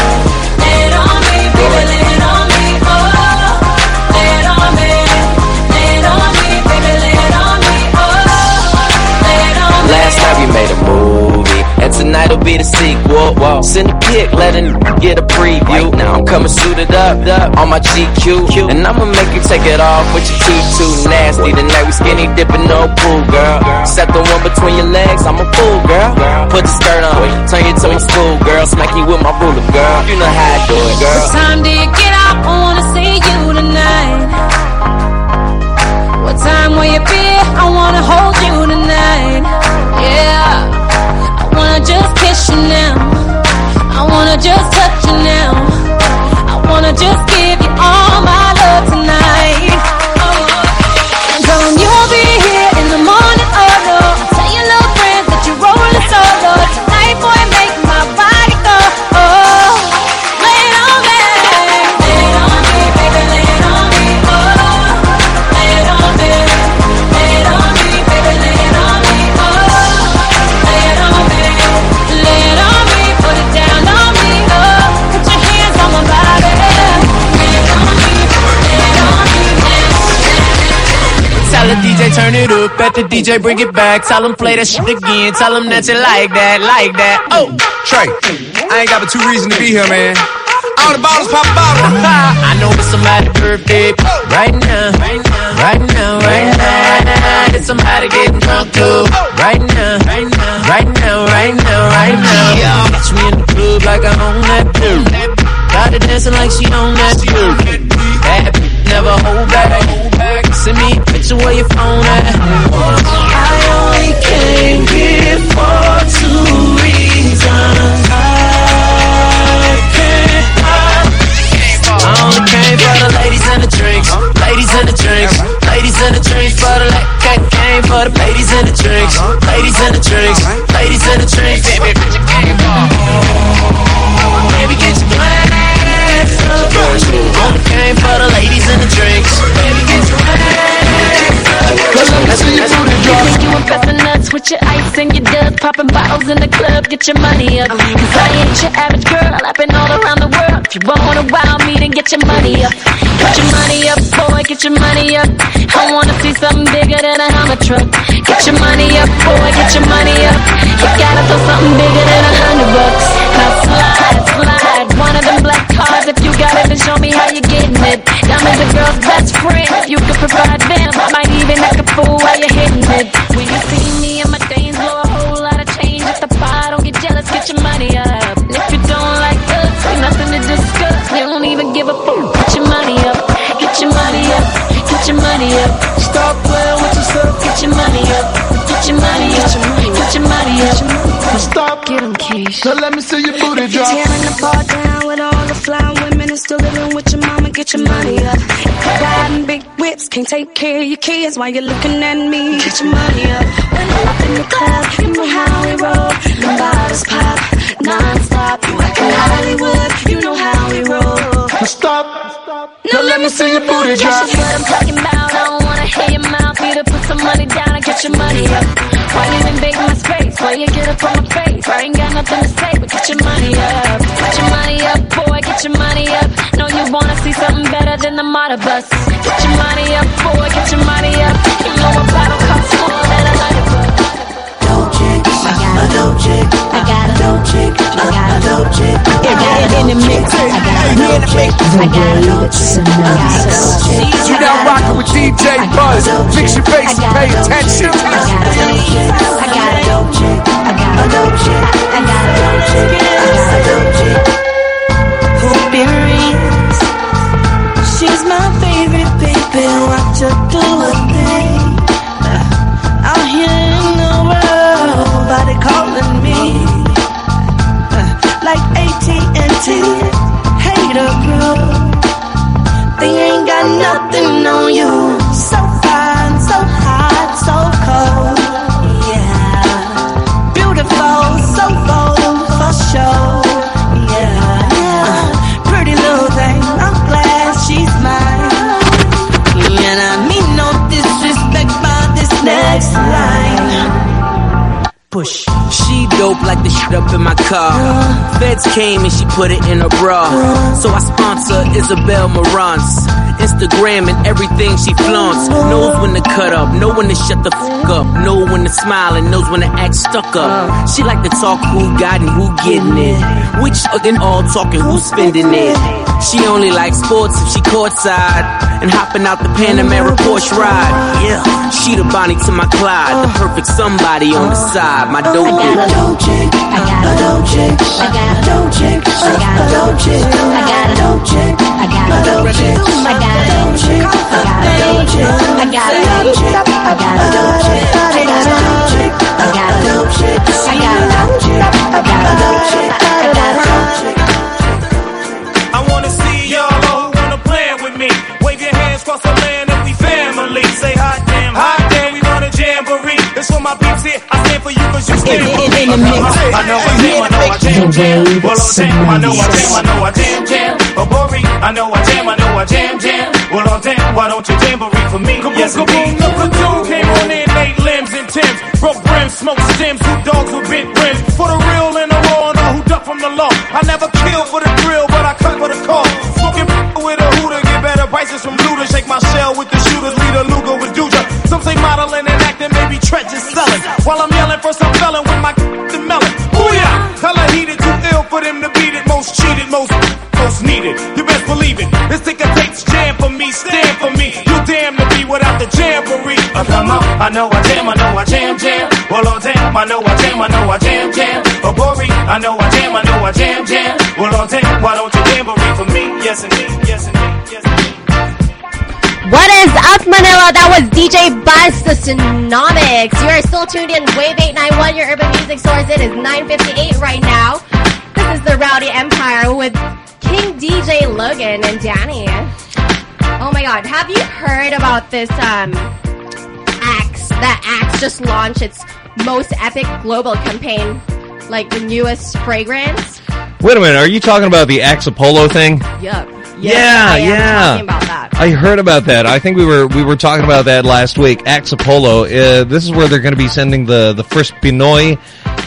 Tonight'll be the sequel. Whoa. Send a pic, let a n- get a preview. now I'm coming suited up, up on my GQ, and I'ma make you take it off with your teeth too nasty. Tonight we skinny dipping, no pool, girl. Set the one between your legs, I'm a fool, girl. Put the skirt on, turn you to a school, girl. Smack you with my ruler, girl. You know how I do it, girl. What time did you get up? I wanna see you tonight. What time will you be? I wanna hold just kiss you now. I wanna just touch you now. I wanna just give you all up, at the DJ bring it back. Tell him play that shit again. Tell him that you like that, like that. Oh, Trey, I ain't got but two reasons to be here, man. All the bottles pop a bottle. [LAUGHS] I know it's somebody birthday right now, right now, right now, right now. It's somebody getting drunk too right now, right now, right now, right now, right now. Yeah, catch me in the club like I own that dude. Got her dancing like she own that dude. Bitch never hold back. Send me a picture where your phone at. I only came here for two reasons. I I only came for the ladies and the drinks, ladies and the drinks, ladies and the drinks for the la- ca- came for the ladies and the drinks, ladies and the drinks, ladies and the drinks. Came for the ladies and the drinks. Baby, get your Cause you impressing us with your ice and your dust, popping bottles in the club, get your money up. Cause I ain't your average girl, I've been all around the world, If you wanna wow me, then get your money up. Get your money up, boy, get your money up. I wanna see something bigger than a Hummer truck. Get your money up, boy, get your money up. You gotta throw something bigger than a hundred bucks. Now slide, slide, one of them black cars. If you got it, then show me how you getting it. Diamonds a girl's best friend. If you could provide them, I might even act a fool while you're hitting it. When you see me and my dames blow a whole lot of change at the pie, don't get jealous, get your money up. And if you don't like us, ain't nothing to discuss. You don't even give a fuck. Get your money up, get your money up, get your money up. Stop playing with yourself, get your money up, get your money up, get your money up. Stop. Get 'em, Keish. So let me see your booty drop. Tearing the bar down with all the fly women and still living with your mama. Get your money up. Whips, can't take care of your kids while you're looking at me. Get your money up. When I'm up in the club, you know how we roll. The bottles pop non-stop. You acting Hollywood, you know how we roll. Stop. Now let me see your booty drop. That's what I'm talking about. I don't wanna hear your mouth. Either put some money down and get your money up. Why you invade my space? Why you get up on my face? I ain't got nothing to say, but get your money up. Get your money up, boy. Get your money up. Know you wanna see something better than the model bus. Get your money up, boy. Get your money up. You know a bottle costs more than a hundred dope chick, I got a dope chick, I got a dope chick, I got it in the mix, I got a dope chick, I got a dope chick, I got a dope chick. You now rocking with DJ Buzz. Fix your face and pay attention. I got a dope chick, I got a dope chick, I got a dope chick, I got a dope chick. Hoop earrings, she's my favorite baby. Watch her do her thing. Out here in the nobody calling me uh, like AT&T. Hater girl, they ain't got nothing on you. Push. She dope like the shit up in my car. Feds came and she put it in her bra. So I sponsor Isabel Marantz. Instagram and everything she flaunts. Knows when to cut up, know when to shut the fuck up. Know when to smile and knows when to act stuck up. She like to talk who got and who getting it. Which fucking all talking who's spending it. She only likes sports if she courtside. And hopping out the Panamera Porsche ride. Yeah, she the Bonnie to my Clyde. The perfect somebody on the side. My dope chick. I got a dope chick, I got a dope chick, I got a dope chick, I got a dope chick, I got a dope chick, I got a dope chick, I got a dope chick, I got a dope chick, I got a dope chick, I got a dope chick, I got a dope chick, I got a dope chick, I got a dope chick, I got a dope chick, I got a dope chick. I wanna see y'all all who wanna plan with me. Wave your hands across the land if we family. Say hot damn, hot damn, we run a jamboree. This for my peeps here. I stand for you cause you stand for me. I know I jam, I know I jam, jam. Well, on damn, I know I jam, I know I jam, jam. Oh, Bori, I know I jam, I know I jam, jam. Well, on damn, why don't you jamboree for me? Yes, indeed. Oh I know I jam, I know I jam, jam. Oh, Bori, I know I jam, I know I jam, jam. Well, oh damn, why don't you jamboree for me? Yes, indeed, yes, indeed, yes, indeed. What is up, Manila? That was DJ Buzz, the Sonomics. You are still tuned in Wave 891, your urban music source. It is 9.58 right now. This is the Rowdy Empire with King DJ Logan and Danny. Oh my god, have you heard about this, um, Axe? That Axe just launched its most epic global campaign, like the newest fragrance? Wait a minute, are you talking about the Axe Apollo thing? Yup. Yeah, I am yeah. about that. I heard about that. I think we were we were talking about that last week. Axe Apollo. Uh, this is where they're going to be sending the the first Pinoy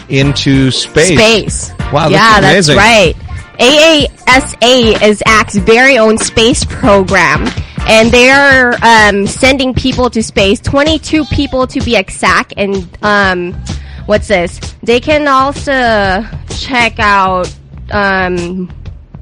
into space. Space. Wow, that's yeah, amazing. that's right. AASA is Axe's very own space program. And they're um, sending people to space, 22 people to be exact. And um, what's this? They can also check out um,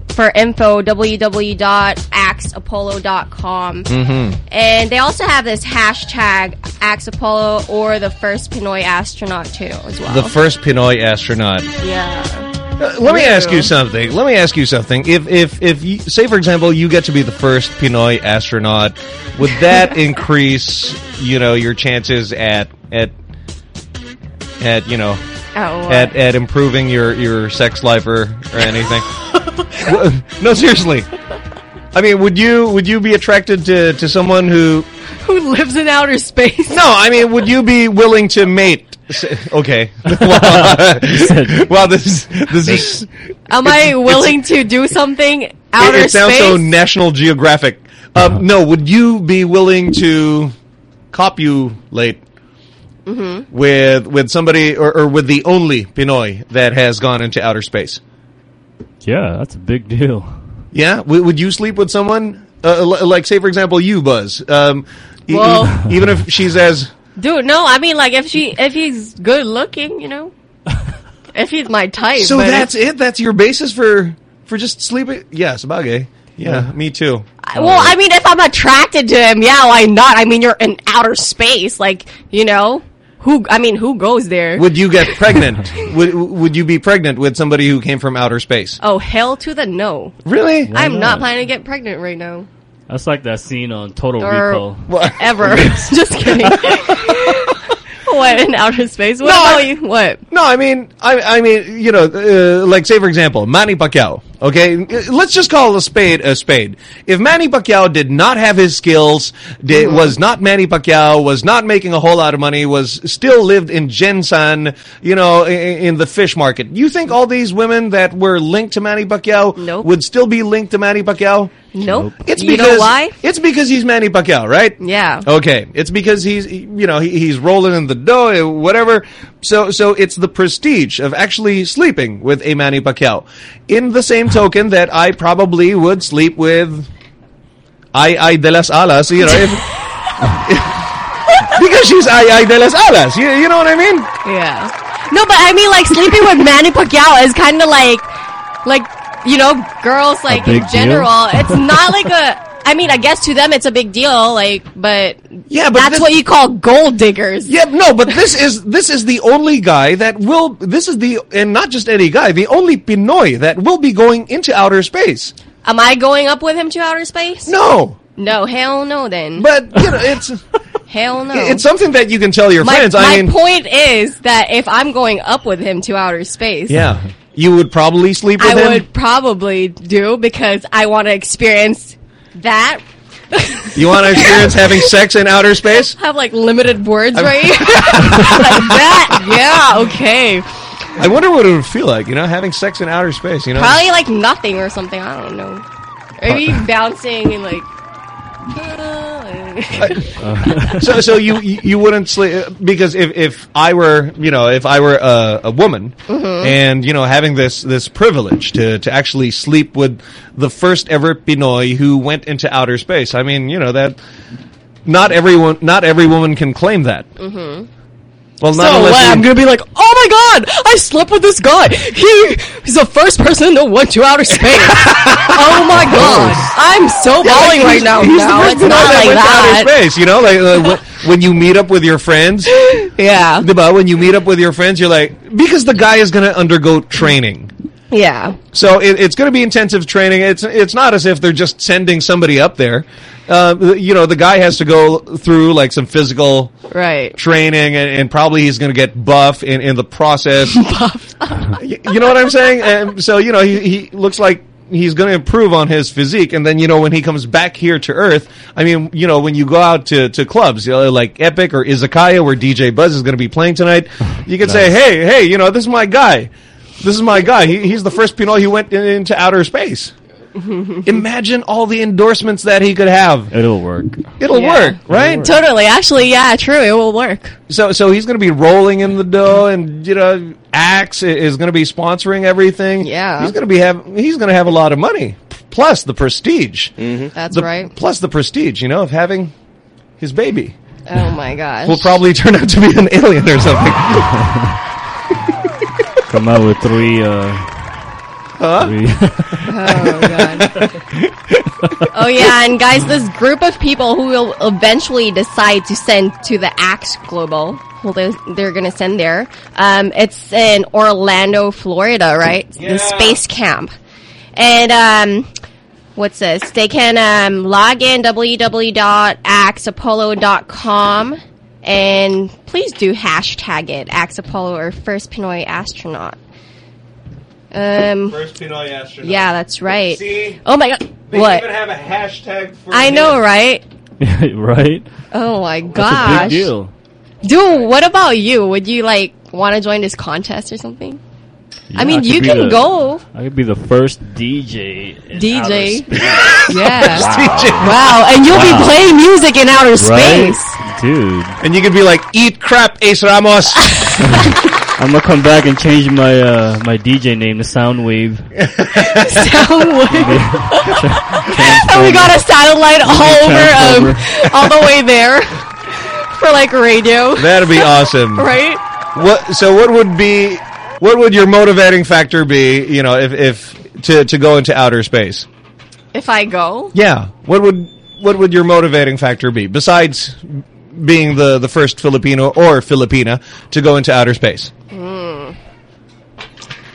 for info www.axeapollo.com. Mm-hmm. And they also have this hashtag Axapollo or the first Pinoy astronaut too as well. The first Pinoy astronaut. yeah. Uh, let me ask you something. Let me ask you something. If if if you, say for example you get to be the first Pinoy astronaut, would that [LAUGHS] increase you know your chances at at at you know At at at improving your your sex life or or anything? [LAUGHS] No, seriously. I mean, would you would you be attracted to to someone who Who lives in outer space? No, I mean, would you be willing to mate? S- Okay. [LAUGHS] well, [LAUGHS] well, this is this is. Am I willing to do something outer it, it sounds space? so National Geographic. Um, no, would you be willing to copulate Mhm. with with somebody or, or with the only Pinoy that has gone into outer space? Yeah, that's a big deal. Yeah, w- would you sleep with someone uh, l- like, say, for example, you, Buzz? Um, Well- e- even if she's as Dude, no, I mean like if she if he's good looking, you know. [LAUGHS] if he's my type. So that's it. That's your basis for for just sleeping. Yeah, sabagay. Yeah, me too. Well, I mean, if I'm attracted to him, yeah, why not? I mean, you're in outer space, like you know, who? I mean, who goes there? Would you get pregnant? [LAUGHS] would would you be pregnant with somebody who came from outer space? Oh, hell to the no! Really? I'm not not? planning to get pregnant right now, That's like that scene on Total or Recall. [LAUGHS] ever. [LAUGHS] [LAUGHS] Just kidding. what in outer space? What No, about I- you? What? No, I mean, I, I mean, you know, uh, like say for example, Manny Pacquiao. Okay, let's just call a spade a spade. If Manny Pacquiao did not have his skills, did, Mm-hmm. was not Manny Pacquiao, was not making a whole lot of money, was still lived in Gensan, you know, in, in the fish market. You think all these women that were linked to Manny Pacquiao would still be linked to Manny Pacquiao? Nope. It's You know because why? It's because he's Manny Pacquiao, right? Yeah. Okay, it's because he's you know he, he's rolling in the dough, eh, whatever. So so it's the prestige of actually sleeping with a Manny Pacquiao. In the same token that I probably would sleep with Ai-Ai delas Alas, you know, if, [LAUGHS] because she's Ai-Ai delas Alas. You, you know what I mean? Yeah. No, but I mean, like sleeping with Manny Pacquiao is kind of like, like you know, girls like big in deal? general. It's not like a. I mean, I guess to them it's a big deal, like, but yeah, but that's this- what you call gold diggers. Yeah, no, but this is this is the only guy that will. This is the and not just any guy, the only Pinoy that will be going into outer space. Am I going up with him to outer space? No. No, hell no. Then, but you know, it's [LAUGHS] hell no. It's something that you can tell your my, friends. my I mean, point is that if I'm going up with him to outer space, yeah, you would probably sleep with I him. would probably do because I want to experience that. [LAUGHS] You want to experience having sex in outer space? [LAUGHS] have like limited words right [LAUGHS] here. like that. Yeah, okay. I wonder what it would feel like, you know, having sex in outer space. You know, Probably like nothing or something. I don't know. Maybe bouncing and like. [LAUGHS] so so you you wouldn't sleep because if if I were you know if I were a, a woman Mhm. and you know having this this privilege to to actually sleep with the first ever Pinoy who went into outer space I mean you know that not everyone not every woman can claim that Mm-hmm. Well So not unless you- I'm gonna be like, oh my god, I slept with this guy. He he's the first person that went to outer space. [LAUGHS] oh my god, I'm so Yeah, like, right now. he's the first it's not like went to that. outer space, you know, like uh, when, you meet up with your friends. [LAUGHS] Yeah. But When you meet up with your friends, you're like because the guy is going to undergo training. Yeah. So it, it's going to be intensive training. It's it's not as if they're just sending somebody up there. Uh, you know, the guy has to go through like some physical Right. training, and, and probably he's going to get buff in, in the process. [LAUGHS] [LAUGHS] you, you know what I'm saying? And so you know, he, he looks like he's going to improve on his physique, and then you know when he comes back here to Earth, I mean, you know, when you go out to to clubs you know, like Epic or Izakaya, where DJ Buzz is going to be playing tonight, [LAUGHS] you can say, hey, hey, you know, this is my guy. This is my guy. He, he's the first Pinoy who went in, into outer space. [LAUGHS] Imagine all the endorsements that he could have. It'll work. It'll Yeah. work, right? Totally. Actually, yeah, true. It will work. So, so he's going to be rolling in the dough, and you know, Axe is going to be sponsoring everything. Yeah. he's going to be have he's going to have a lot of money, plus the prestige. That's The- right. Plus the prestige, you know, of having his baby. Oh my gosh. Will probably turn out to be an alien or something. [LAUGHS] Come out with three. Uh, Huh? three [LAUGHS] oh yeah, and guys, this group of people who will eventually decide to send to the Axe Global, well, they're, they're gonna send there. Um, it's in Orlando, Florida, right? The space camp, and um, what's this? They can um, log in www.axeapollo.com and please do hashtag it Axe Apollo or First Pinoy Astronaut. Um, First Pinoy astronaut. yeah, that's right. See? Oh my god. They what? even have a hashtag for. I know, right? [LAUGHS] right? Oh my That's a big deal. Dude, what about you? Would you like want to join this contest or something? I mean, could you can the- go. I could be the first DJ. in DJ. outer space. [LAUGHS] [LAUGHS] Yeah. Wow. Wow, and you'll Wow. be playing music in outer Right? space. Dude. And you could be like, eat crap, Ace Ramos. I'm gonna come back and change my uh, my DJ name to Soundwave. [LAUGHS] Soundwave. and we got a satellite all over, um, [LAUGHS] all the way there for like radio. That'd be awesome. [LAUGHS] Right? What? So what would be? What would your motivating factor be? You know, if if to to go into outer space? If I go, Yeah. What would what would your motivating factor be besides being the the first Filipino or Filipina to go into outer space? Hmm.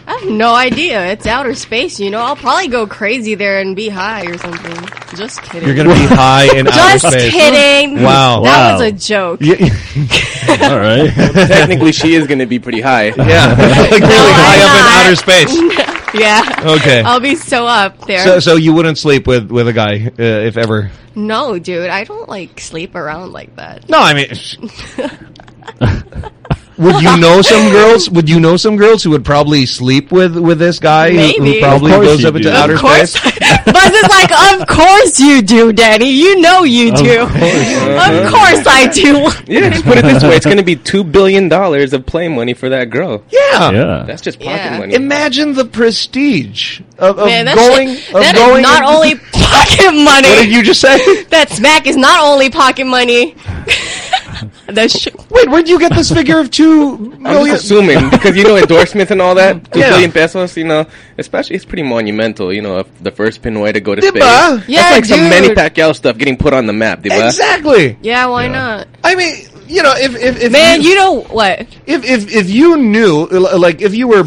I have no idea. It's outer space, you know. I'll probably go crazy there and be high or something. Just kidding. You're gonna be high in [LAUGHS] outer Just space. kidding. Wow. That was a joke. [LAUGHS] [LAUGHS] All right. Technically, she is going to be pretty high. Yeah, like really high up in outer space. Yeah. Okay. [LAUGHS] I'll be so up there. So so you wouldn't sleep with with a guy uh, if ever. no, dude, I don't like sleep around like that. No, I mean. [LAUGHS] [LAUGHS] Would you know some [LAUGHS] girls? Would you know some girls who would probably sleep with with this guy who- who, probably Of course goes you up into do. outer course. space? [LAUGHS] Buzz is like, of course you do, Danny. You know you Of do. course. Of course I do. [LAUGHS] Yeah, just put it this way: it's going to be two billion dollars of play money for that girl. Yeah. Yeah. That's just pocket Yeah. money. Imagine the prestige of, of Man, going shit- of that is going. not only pocket money. What did you just say? That smack is not only pocket money. [LAUGHS] that sh- Wait, where'd you get this figure of two I'm just assuming because you know endorsements and all that. [LAUGHS] Two Yeah. billion pesos, you know, especially it's pretty monumental. You know, the first Pinoy to go to Diba? space. Yeah, That's like some. Manny Pacquiao stuff getting put on the map, diba? Exactly. yeah, why not? I mean, you know, if if, if Man, you, you know what? if if if you knew, like, if you were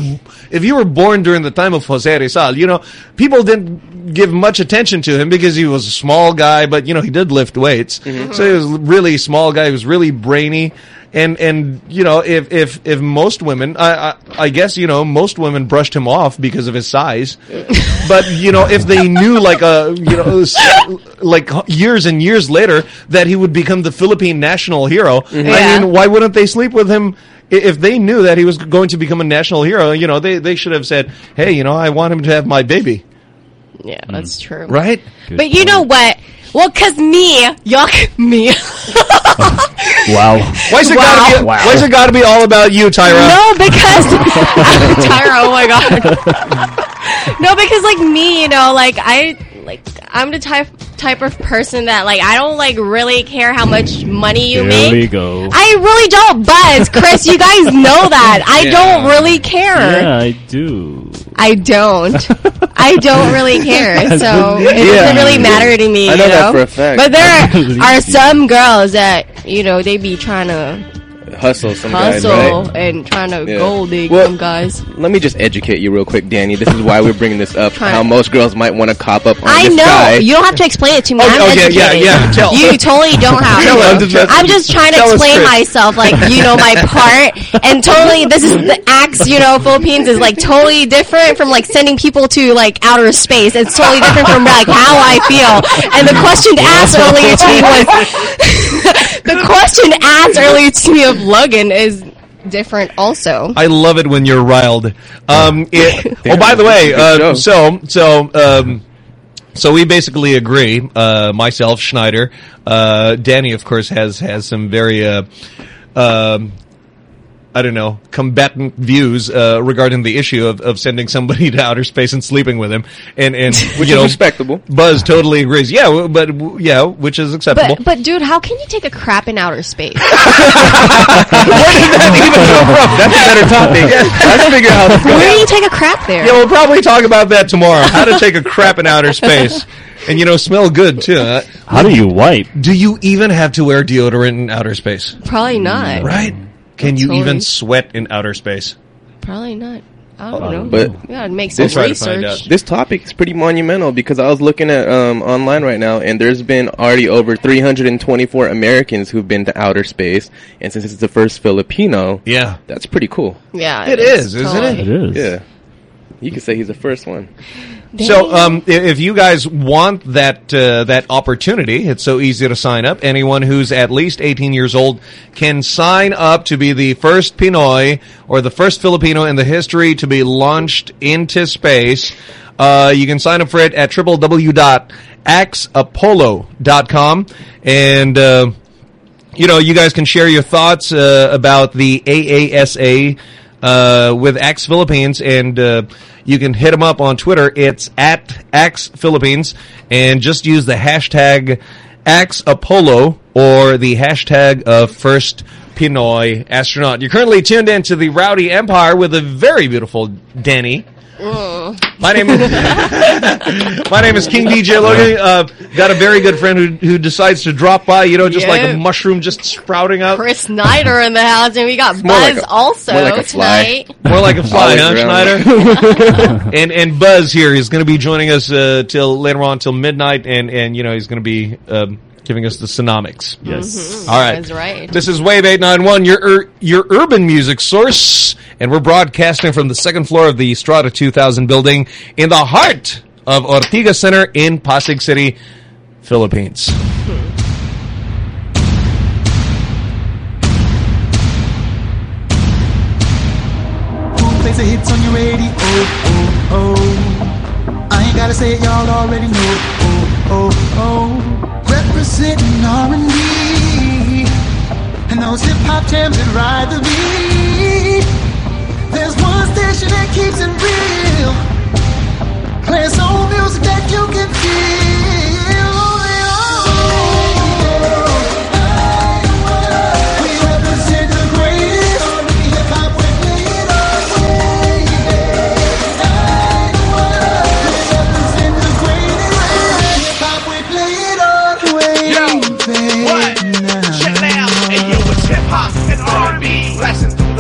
if you were born during the time of Jose Rizal, you know, people didn't give much attention to him because he was a small guy, but you know, he did lift weights, mm-hmm. so he was a really small guy. He was really brainy. And and you know if if if most women I, I I guess you know most women brushed him off because of his size, [LAUGHS] but you know if they knew like a you know like years and years later that he would become the Philippine national hero, I Yeah. mean why wouldn't they sleep with him I- if they knew that he was going to become a national hero? You know they they should have said, hey, you know I want him to have my baby, Yeah, hmm. that's true. right? But you know what? Well, cause me, yuck, [LAUGHS] me. [LAUGHS] Wow. Why's it Wow. gotta be? Wow. Why's it gotta be all about you, Tyra? No, because [LAUGHS] Tyra. Oh my god. no, because like me, you know, like I like I'm the type type of person that like I don't like really care how much money you There we make. go. I really don't, Buzz, [LAUGHS] Chris. You guys know that. I Yeah. don't really care. Yeah, I do. I don't. I don't really care. [LAUGHS] So it Yeah. doesn't really matter to me. I know you that for a fact. But there believe are some girls that you know they be trying to Hustle some guys, hustle right? and trying to Yeah. gold dig Well- some guys. Let me just educate you real quick, Danny. This is why we're bringing this up. How most girls might want to cop up on I know guy. you don't have to explain it to me. Oh, I'm oh, yeah, educated. yeah, yeah. Tell- You totally don't have to. us, just- I'm just trying to explain myself, like you know my [LAUGHS] part, and totally this is the acts. You know, Philippines is like totally different from like sending people to like outer space. It's totally different from like how I feel. And the question asked earlier [LAUGHS] to me was [LAUGHS] the question asked earlier to me of Logan is different also. I love it when you're riled. Um, it, [LAUGHS] oh, by the way, uh, so so um, So we basically agree. Uh, myself, Schneider, uh, Danny, of course, has has some very, uh, um, I don't know, combatant views uh, regarding the issue of, of sending somebody [LAUGHS] to outer space and sleeping with him, and and [LAUGHS] Which you is know, respectable. Buzz totally agrees. Yeah, w- but w- yeah, which is acceptable. But, but dude, how can you take a crap in outer space? [LAUGHS] Where did that even come from? That's a better topic. Let's figure out. how this goes. Where do you take a crap there? Yeah, we'll probably talk about that tomorrow. How to take a crap in outer space. And, you know, smell good, too. Uh, How do you wipe? do you even have to wear deodorant in outer space? Probably not. Right? Can you Totally. even sweat in outer space? Probably not. I don't know. But we gotta make some this, research. this topic is pretty monumental because I was looking at um, online right now, and there's been already over 324 Americans who've been to outer space, and since it's the first Filipino, yeah, that's pretty cool. Yeah, It is, isn't it? It is. Yeah, you could say he's the first one. So, um, if you guys want that uh, that opportunity, it's so easy to sign up. Anyone who's at least 18 years old can sign up to be the first Pinoy or the first Filipino in the history to be launched into space. Uh, you can sign up for it at www.axeapollo.com and. Uh, you know, you guys can share your thoughts uh, about the AASA uh, with Axe Philippines, and uh, you can hit them up on Twitter. It's at Axe Philippines, and just use the hashtag Axe Apollo or the hashtag of First Pinoy Astronaut. You're currently tuned in to the Rowdy Empire with a very beautiful Danny. My name is [LAUGHS] my name is King DJ Logan. Uh, got a very good friend who who decides to drop by. You know, just like a mushroom just sprouting up. Chris Schneider in the house, and we got more like Buzz a- also more like a fly. tonight. More like a fly, huh, Always around. Schneider? [LAUGHS] and and Buzz here is going to be joining us uh, till later on till midnight, and and you know he's going to be um, giving us the sonomics. Yes, mm-hmm. All right. That's right. This is Wave 891, your ur- your urban music source, and we're broadcasting from the second floor of the Strata 2000 building in the heart of Ortigas Center in Pasig City, Philippines. Who plays the hits on your radio? Oh, oh, oh. I ain't gotta say it, y'all already know. Oh, oh. Representing R&B. And those hip hop jams that ride the beat. There's one station that keeps it real. Playing soul music that you can feel.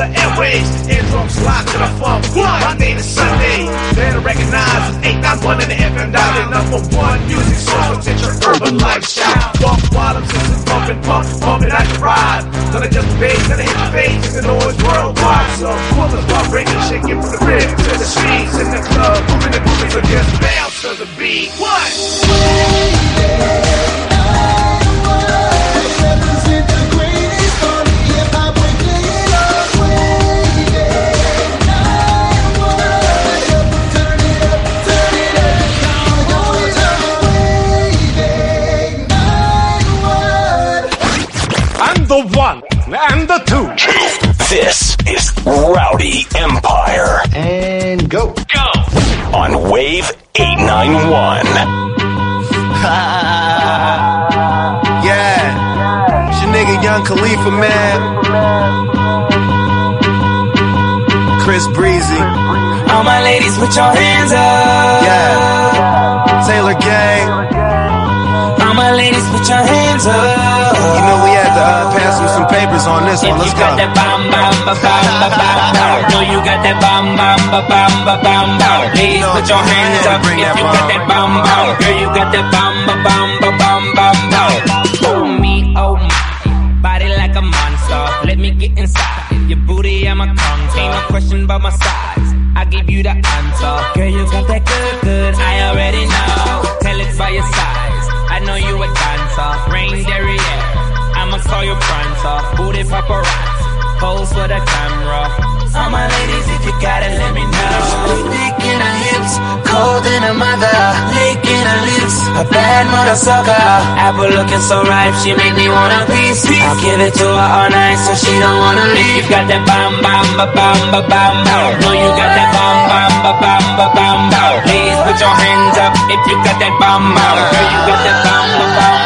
The airwaves. Eardrums locked to the funk. Monday is Sunday. Better recognize it's 891 in the FM dial. The number one music source. It's your urban lifestyle. Bump bottoms, this bumping, pump, pumping at the ride. Gonna just the bass, gonna hit your face. It's the noise worldwide. So cool as well, breaking, shaking from the rib to the streets in the club. Moving and moving, so just bounce to the beat. What? The one and the two. This is Rowdy Empire. And go. Go. On Wave 891. [LAUGHS] yeah. It's your nigga Young Khalifa, man. Chris Breezy. All my ladies, put your hands up. Yeah. Taylor Gang. All my ladies, put your hands up. You know we had to uh, pass him some papers on this one. Let's you go. got that ba bam ba bam bam. No, you got that bam ba bam ba bam bam. Ladies, put your hands up if you got that bam bam. Girl, you got that ba bam ba bam bam bam. Oh me, oh my, body like a monster. Let me get inside your booty. I'm a conquer. Ain't no question about my size. I give you the answer. Girl, you got that good, good. I already know. Tell it by your size. I know you a dancer. Rain derriere. I'ma call your prancer. Booty paparazzi. Pose for the camera. All my ladies, if you got it, let me know. Thick in her hips, cold in her mother. Lake in her lips, A bad mother sucker. Apple looking so ripe, she make me wanna piece. I'll give it to her all night so she don't wanna leave. You got that bomb, bomb, bomb, bomb, bomb. No, you got that ba bam ba bam bam. Please put your hands up if you got that bomb. Girl, you got that bam ba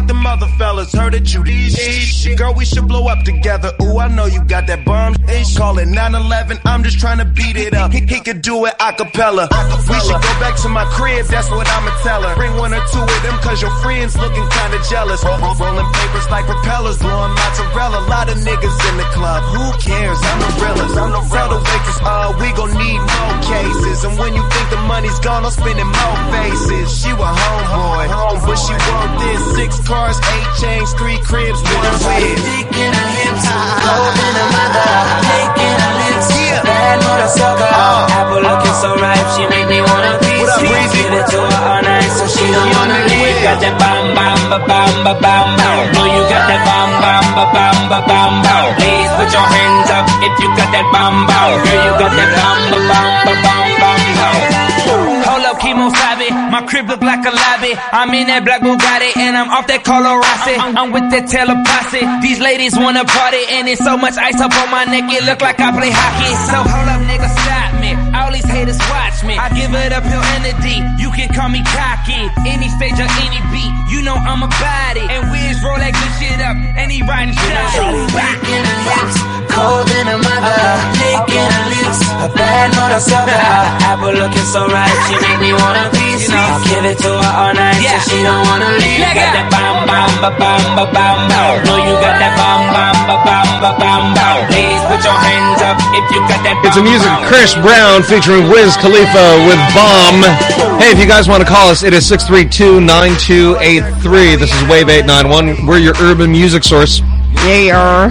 like the mother fellas. Heard that you these. Girl, we should blow up together. Ooh, I know you got that bomb. Call it 911. I'm just trying to beat it up. He, he could do it a cappella. We should go back to my crib. That's what I'ma tell her. Bring one or two of them, cause your friends looking kinda jealous. Roll- Rolling papers like propellers, blowing mozzarella. A Lot of niggas in the club. Who cares? I'm the realest. I'm the the waitress, uh, we gon' need more cases. And when you think the money's gone, I'm spending more faces. She was homeboy, but she want this. Six cars, eight chains, three cribs, one wig. Dick in her hips, gold in her mother, cake in her lips. Bad mother sucker. Uh. Apple looking so ripe, she make me wanna up, Breezy? Give it to her all night so she don't wanna leave. Got that bam bam ba bam ba bam bam. No, you got that bam bam ba bam ba bam bam. Please put your hands up if you got that bam bam. Girl, you got that bam ba bam ba bam Crib look like a lobby. I'm in that black Bugatti and I'm off that Carlo Rossi. I'm with that telepathy. These ladies wanna party and it's so much ice up on my neck. It look like I play hockey. So hold up, nigga, stop me. All these haters watch me. I give it up a D. You can call me cocky. Any stage or any beat, you know I'm a body. And Wiz roll that good shit up and he riding shotty. Back in her hips, cold in her mother, dick in her lips. A bad mother sucker. Apple looking so right, she make me wanna piece. I'll give it to her all night so she don't wanna leave. Got that bam bam ba bam ba bam bam. No, you got that bam bam ba bam ba bam bam. Please put your hands up if you got that. It's a music of Chris Brown featuring Wiz Khalifa with Bomb. Hey, if you guys want to call us, it is 632-9283. This is Wave 891. We're your urban music source. Yeah.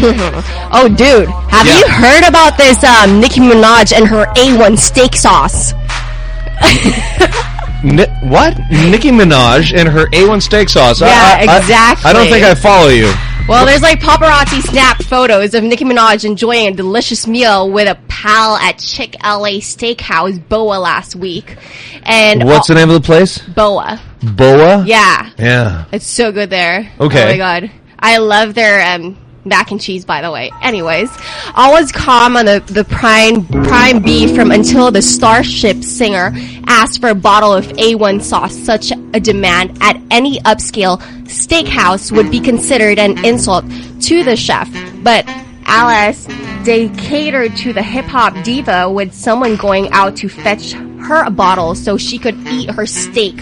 [LAUGHS] oh, dude, have Yeah. you heard about this um, Nicki Minaj and her A1 steak sauce? [LAUGHS] Ni- what? Nicki Minaj and her A1 steak sauce. Yeah, I, I- exactly. I don't think I follow you. Well, there's like paparazzi snap photos of Nicki Minaj enjoying a delicious meal with a pal at Chick LA Steakhouse, Boa, last week. And What's the name of the place? Boa. Boa? Yeah. Yeah. It's so good there. Okay. Oh my god. I love their um, mac and cheese, by the way. Anyways, all was calm on the, the prime prime beef from until the Starship singer asked for a bottle of A1 sauce. Such a demand at any upscale steakhouse would be considered an insult to the chef. But Alice, they catered to the hip hop diva with someone going out to fetch her a bottle so she could eat her steak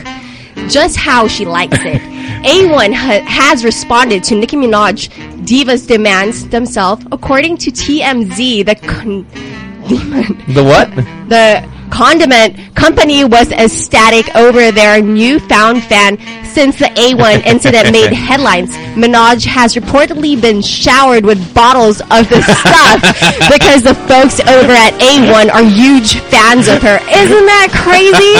just how she likes it. [LAUGHS] A1 ha- has responded to Nicki Minaj Diva's demands themselves. According to TMZ, the con- [LAUGHS] The what? the condiment company was ecstatic over their newfound fan since the A1 incident made [LAUGHS] headlines. Minaj has reportedly been showered with bottles of the stuff because the folks over at A1 are huge fans of her. Isn't that crazy?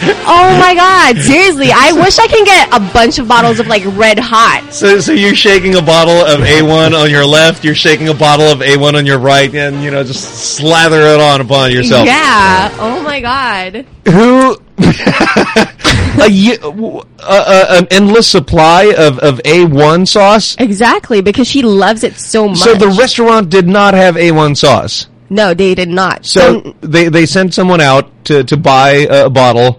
Oh my god, seriously, I wish I can get a bunch of bottles of like red hot. So, so you're shaking a bottle of A1 on your left, you're shaking a bottle of A1 on your right, and, you know, just slather it on upon yourself. Yeah. Oh my god. Who... [LAUGHS] a, ye- w- uh, uh, an endless supply of, of A1 sauce? Exactly, because she loves it so much. So the restaurant did not have A1 sauce. No, they did not. So they they sent someone out to to buy a, a bottle,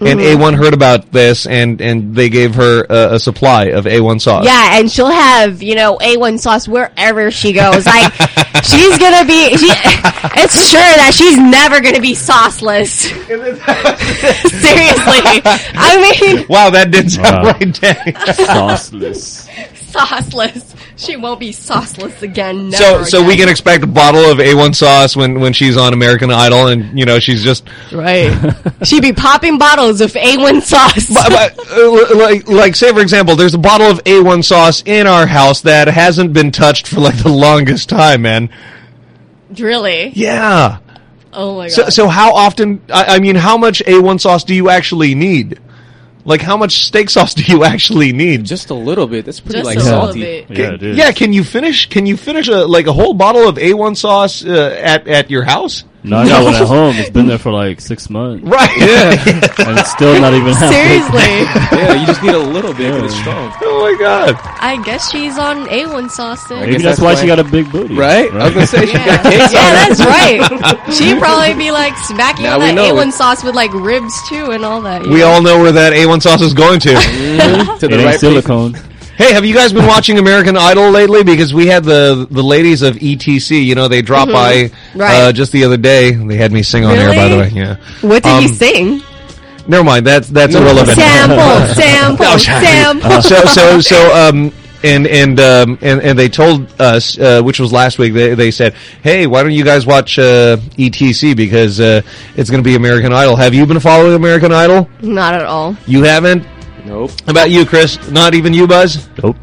and Mhm. A1 heard about this, and and they gave her a, a supply of A1 sauce. Yeah, and she'll have, you know, A1 sauce wherever she goes. Like, [LAUGHS] she's gonna be, she, it's sure that she's never gonna be sauceless. [LAUGHS] Seriously. I mean, Wow, that did sound Wow. right, Danny. Sauceless. [LAUGHS] sauceless. She won't be sauceless again. Never So so we can expect a bottle of A1 sauce when when she's on American Idol, and you know she's just Right. She'd be popping bottles of A1 sauce. uh, like like say for example, there's a bottle of A1 sauce in our house that hasn't been touched for like the longest time, man. really? Yeah. Oh my god. So, so how often? I, I mean, how much A1 sauce do you actually need? Like, how much steak sauce [LAUGHS] do you actually need? Just a little bit. That's pretty Just like a little salty. bit. Yeah, it is. Yeah, can you finish? Can you finish a like a whole bottle of A1 sauce uh, at at your house? No, I got one at home. It's been there for like six months. Right. Yeah. [LAUGHS] and it's still not even half Seriously. yeah, you just need a little bit, but it's strong. Oh my god. I guess she's on A1 sauce then. Maybe that's, why, she got a big booty. Right? I was gonna say she Yeah. got cakes yeah, on that's right. She'd [LAUGHS] probably be like smacking Now on that know A1 sauce with like ribs too and all that. We yeah. all know where that A1 sauce is going to. [LAUGHS] to It the ain't right silicone. Hey, have you guys been watching American Idol lately? Because we had the the ladies of ETC. You know, they dropped by Right. uh, just the other day. They had me sing on air, by the way. Yeah. What did you Um, sing? Never mind. That's that's irrelevant. Sample, [LAUGHS] sample, No, sample. so so so um and and um and and they told us uh, which was last week they they said hey why don't you guys watch uh, ETC because uh, it's going to be American Idol have you been following American Idol Not at all. you haven't Nope. How about you Chris not even you Buzz Nope.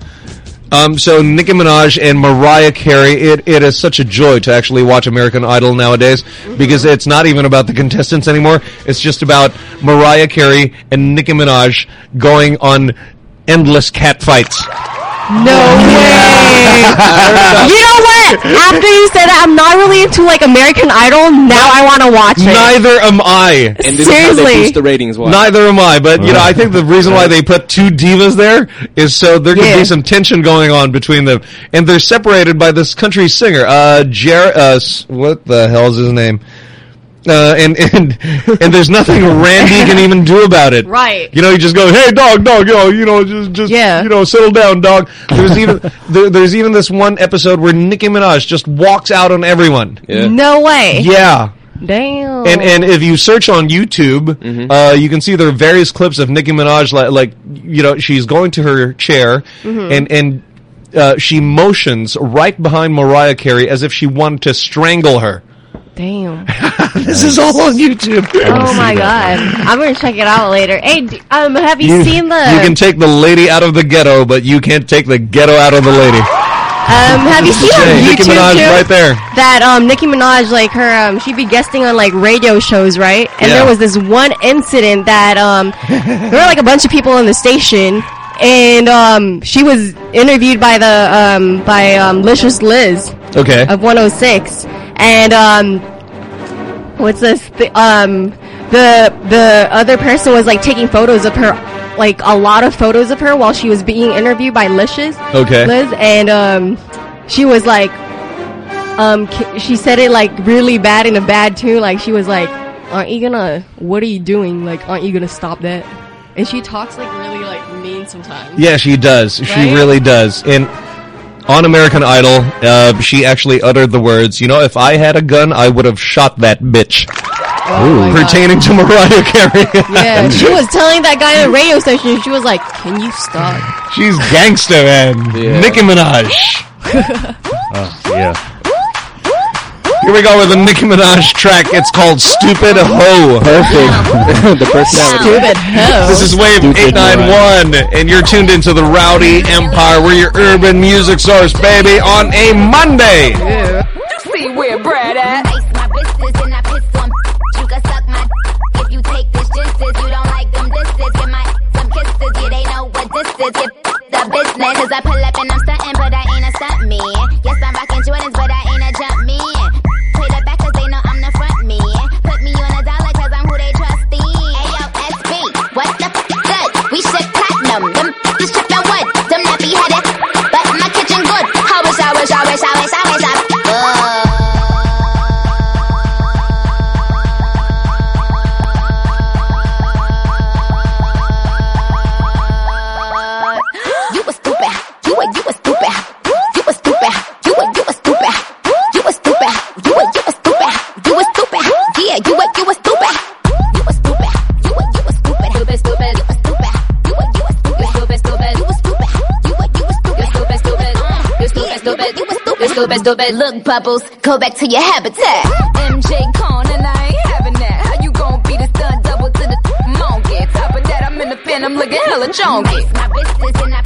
um, so Nicki Minaj and Mariah Carey, it, it is such a joy to actually watch American Idol nowadays because it's not even about the contestants anymore. It's just about Mariah Carey and Nicki Minaj going on endless cat fights. No [LAUGHS] way. you know what? After you said that, I'm not really into like American Idol. Now I want to watch it. Neither am I. And this is how they Seriously. boost the ratings. Why? Neither am I, but you know, I think the reason why they put two divas there is so there could Yeah. be some tension going on between them, and they're separated by this country singer, uh, Jer, uh, what the hell's his name? Uh, and and [LAUGHS] and there's nothing Randy can even do about it. Right. You know, you just go, hey, dog, dog, you know, you know, just, just, Yeah. you know, settle down, dog. There's even [LAUGHS] there, there's even this one episode where Nicki Minaj just walks out on everyone. Yeah. No way. Yeah. Damn. And and if you search on YouTube, uh, you can see there are various clips of Nicki Minaj, like like you know, she's going to her chair, Mhm. and and uh, she motions right behind Mariah Carey as if she wanted to strangle her. Damn. [LAUGHS] this is all on YouTube. Oh my god. I'm gonna check it out later. Hey, d- um, have you, seen the? You can take the lady out of the ghetto, but you can't take the ghetto out of the lady. um, have you seen on YouTube Nicki Minaj too, right there. that um Nicki Minaj like her um she'd be guesting on like radio shows, right? And Yeah. there was this one incident that um there were like a bunch of people in the station. And um, she was interviewed by the um, by um, Licious Liz Okay. of 106, and um, what's this? The, um, the the other person was like taking photos of her, like a lot of photos of her while she was being interviewed by Licious. Okay. Liz, and um, she was like, um, she said it like really bad in a bad tune. Like she was like, "Aren't you gonna? What are you doing? Like, aren't you gonna stop that?" And she talks like really like mean sometimes. Yeah, she does. She really does. And on American Idol, uh, she actually uttered the words, you know, if I had a gun, I would have shot that bitch. Oh. Pertaining to Mariah Carey. Yeah, she [LAUGHS] was telling that guy in the radio station. She was like, "Can you stop?" She's gangster, man. Nicki Minaj. [LAUGHS] Oh, yeah. Here we go with a Nicki Minaj track. It's called Stupid Ho. Perfect. [LAUGHS] the personality. Stupid hoe. This is Wave Stupid 891, and you're tuned into the Rowdy Empire. We're your urban music source, baby, on a Monday. Yeah. See where Brad at. Ice my wrists and I piss on. You can suck my if you take this just you don't like them disses. Give my some yeah, they know what this is. If the business, cause I pull up and I'm stunting, but I ain't a stunt man. Yes, I'm A stupid. Stupid stupid. Look, bubbles, go back to your habitat. MJ Con and I ain't having that. How you gon' be the stunt double to the monkey? Top of that, I'm in the pen. I'm looking hella chonky. My is and I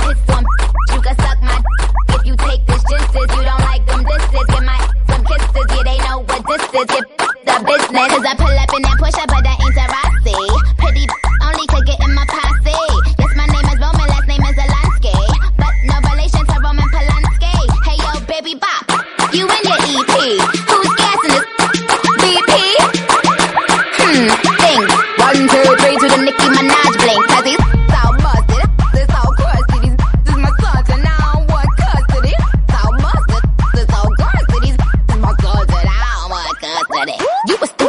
You was.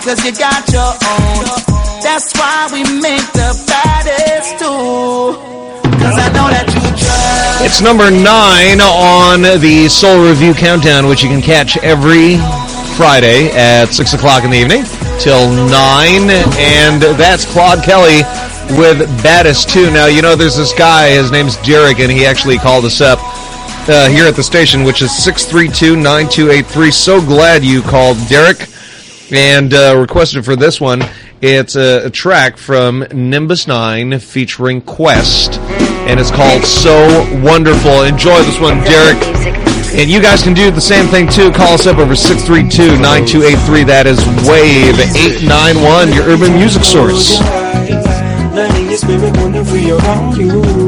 cause you got your own. That's why we make the baddest too. It's number nine on the Soul Review Countdown, which you can catch every Friday at 6 o'clock in the evening till 9. And that's Claude Kelly with Baddest 2. Now, you know, there's this guy, his name's Derek, and he actually called us up uh, here at the station, which is 632-9283. So glad you called, Derek. And uh, requested for this one, it's a, a, track from Nimbus 9 featuring Quest, and it's called So Wonderful. Enjoy this one, Derek. And you guys can do the same thing too. Call us up over 632-9283. That is WAVE 891, your urban music source. Learning your spirit, wonder for your own you.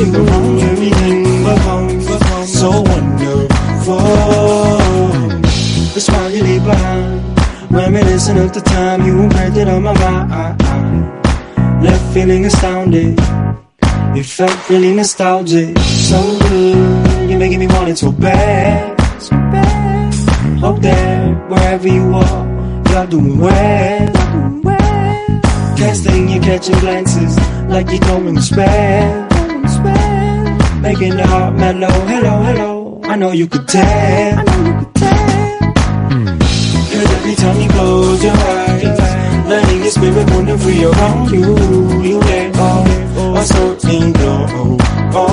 You, around everything so wonderful. The smile you leave behind, reminiscing of the time you imprinted on my mind. Left feeling astounded. It felt really nostalgic, so good. You're making me want it so bad, so bad. Up there, wherever you are, you're doing well. Next thing you're catching glances, like you're throwing a spell. Making the heart mellow, hello, hello. I know you could tell. I know you can Cause every time you close your eyes, letting your spirit wander free around you, you let off oh. a certain glow. Oh,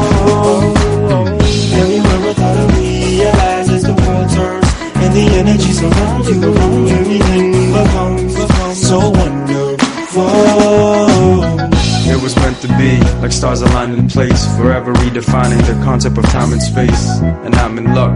have you ever thought of realize as the world turns and the energy surrounds you, around everything becomes so wonderful. It was meant to be, like stars aligned in place, forever redefining the concept of time and space. And I'm in luck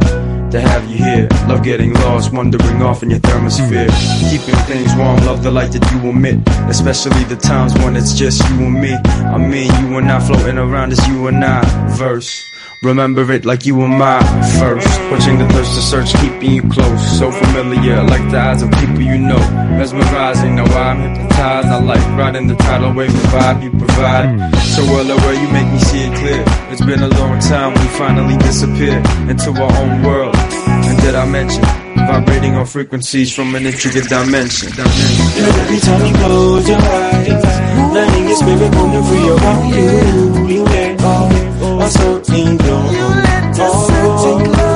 to have you here. Love getting lost, wandering off in your thermosphere. Keeping things warm, love the light that you emit. Especially the times when it's just you and me. I mean, you and I floating around as you and I. Verse. Remember it like you were my first. Watching the thirst to search, keeping you close. So familiar, like the eyes of people you know. Mesmerizing, now I'm hypnotized. I like riding the tidal wave, the vibe you provide. So well aware, you make me see it clear. It's been a long time, we finally disappeared into our own world. And did I mention? Vibrating on frequencies from an intricate dimension. Every time you close your eyes, letting your spirit wander free around you, you let off a certain glow. Oh,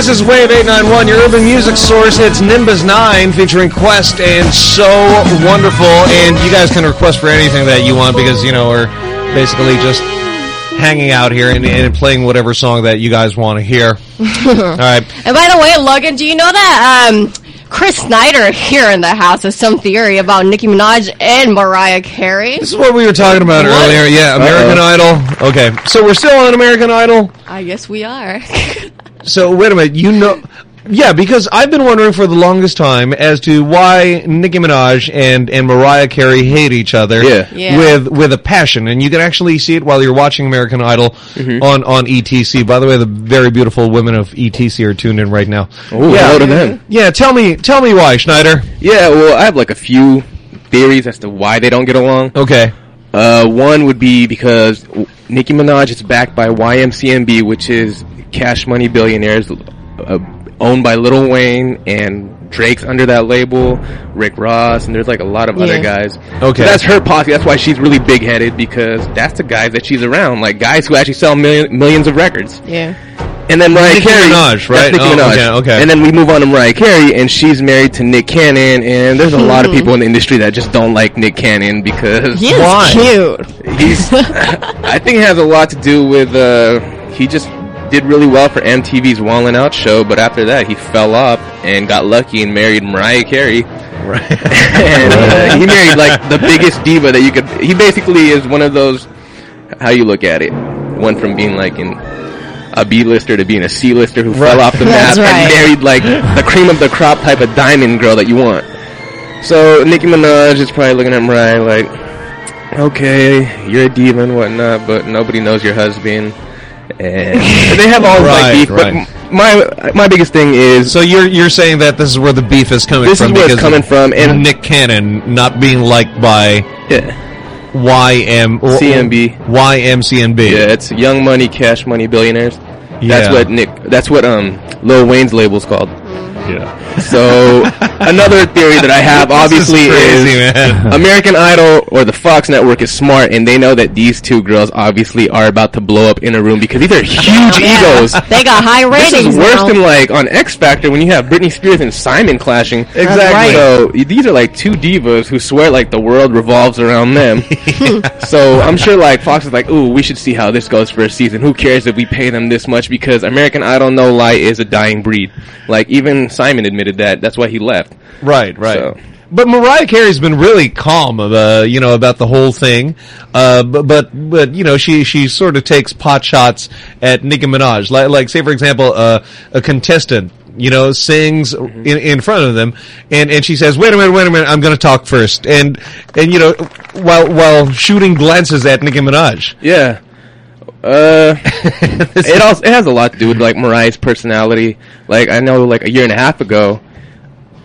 This is Wave 891, your urban music source. It's Nimbus 9 featuring Quest and So Wonderful. And you guys can request for anything that you want because, you know, we're basically just hanging out here and, and playing whatever song that you guys want to hear. [LAUGHS] All right. And by the way, Logan, do you know that um, Chris Schneider here in the house has some theory about Nicki Minaj and Mariah Carey? This is what we were talking about What? earlier. Yeah, American Idol. Okay, so we're still on American Idol. I guess we are. [LAUGHS] So wait a minute, you know, yeah, because I've been wondering for the longest time as to why Nicki Minaj and and Mariah Carey hate each other. Yeah. Yeah. with with a passion, and you can actually see it while you're watching American Idol Mm-hmm. on on ETC. By the way, the very beautiful women of ETC are tuned in right now. Ooh, hello to them. Yeah, tell me tell me why Schneider. Yeah, well, I have like a few theories as to why they don't get along. Okay. Uh, one would be because Nicki Minaj is backed by YMCMB, which is Cash Money Billionaires, uh, owned by Lil Wayne and Drake's under that label, Rick Ross, and there's like a lot of other guys. Okay. So that's her posse. That's why she's really big headed because that's the guys that she's around, like guys who actually sell million, millions of records. Yeah. And then Mariah Nicki Carey, Minaj, right? Nicki Oh, Minaj. okay, okay. And then we move on to Mariah Carey, and she's married to Nick Cannon. And there's a lot of Mhm. people in the industry that just don't like Nick Cannon because He is cute. He's. [LAUGHS] I think it has a lot to do with uh, he just did really well for MTV's Wild 'N Out show, but after that he fell off and got lucky and married Mariah Carey. Right. [LAUGHS] [LAUGHS] and uh, he married like the biggest diva that you could. He basically is one of those. How you look at it, went from being like in a B-lister to being a C-lister who fell off the [LAUGHS] map right. and married like the cream of the crop type of diamond girl that you want. So Nicki Minaj is probably looking at Mariah like, okay, you're a diva and whatnot, but nobody knows your husband. And [LAUGHS] they have all Right, like beef, right. but my my biggest thing is So you're you're saying that this is where the beef is coming This is where it's coming from, and- Nick Cannon not being liked by YM CMB. YMCNB. Yeah, it's Young Money, Cash Money, Billionaires. That's Yeah. what Nick. That's what um Lil Wayne's label's called. Yeah. [LAUGHS] So another theory that I have [LAUGHS] This is obviously crazy, is man. [LAUGHS] American Idol or the Fox Network is smart and they know that these two girls obviously are about to blow up in a room because these are huge Yeah. egos. They got high ratings. This is worse now. than like on X Factor when you have Britney Spears and Simon clashing. Exactly. right. So these are like two divas who swear like the world revolves around them. so I'm sure like Fox is like, ooh, we should see how this goes for a season. Who cares if we pay them this much? Because American Idol, no lie, is a dying breed. Like even Simon admitted that. That's why he left. Right, right. So- But Mariah Carey's been really calm, uh, you know, about the whole thing. Uh, but, but, but, you know, she, she sort of takes pot shots at Nicki Minaj. Like, like say, for example, uh, a contestant, you know, sings Mm-hmm. in, in front of them, and, and she says, wait a minute, wait a minute, I'm gonna talk first. And, and, you know, while, while shooting glances at Nicki Minaj. Yeah. Uh, [LAUGHS] it also it has a lot to do with like Mariah's personality. Like I know, like a year and a half ago,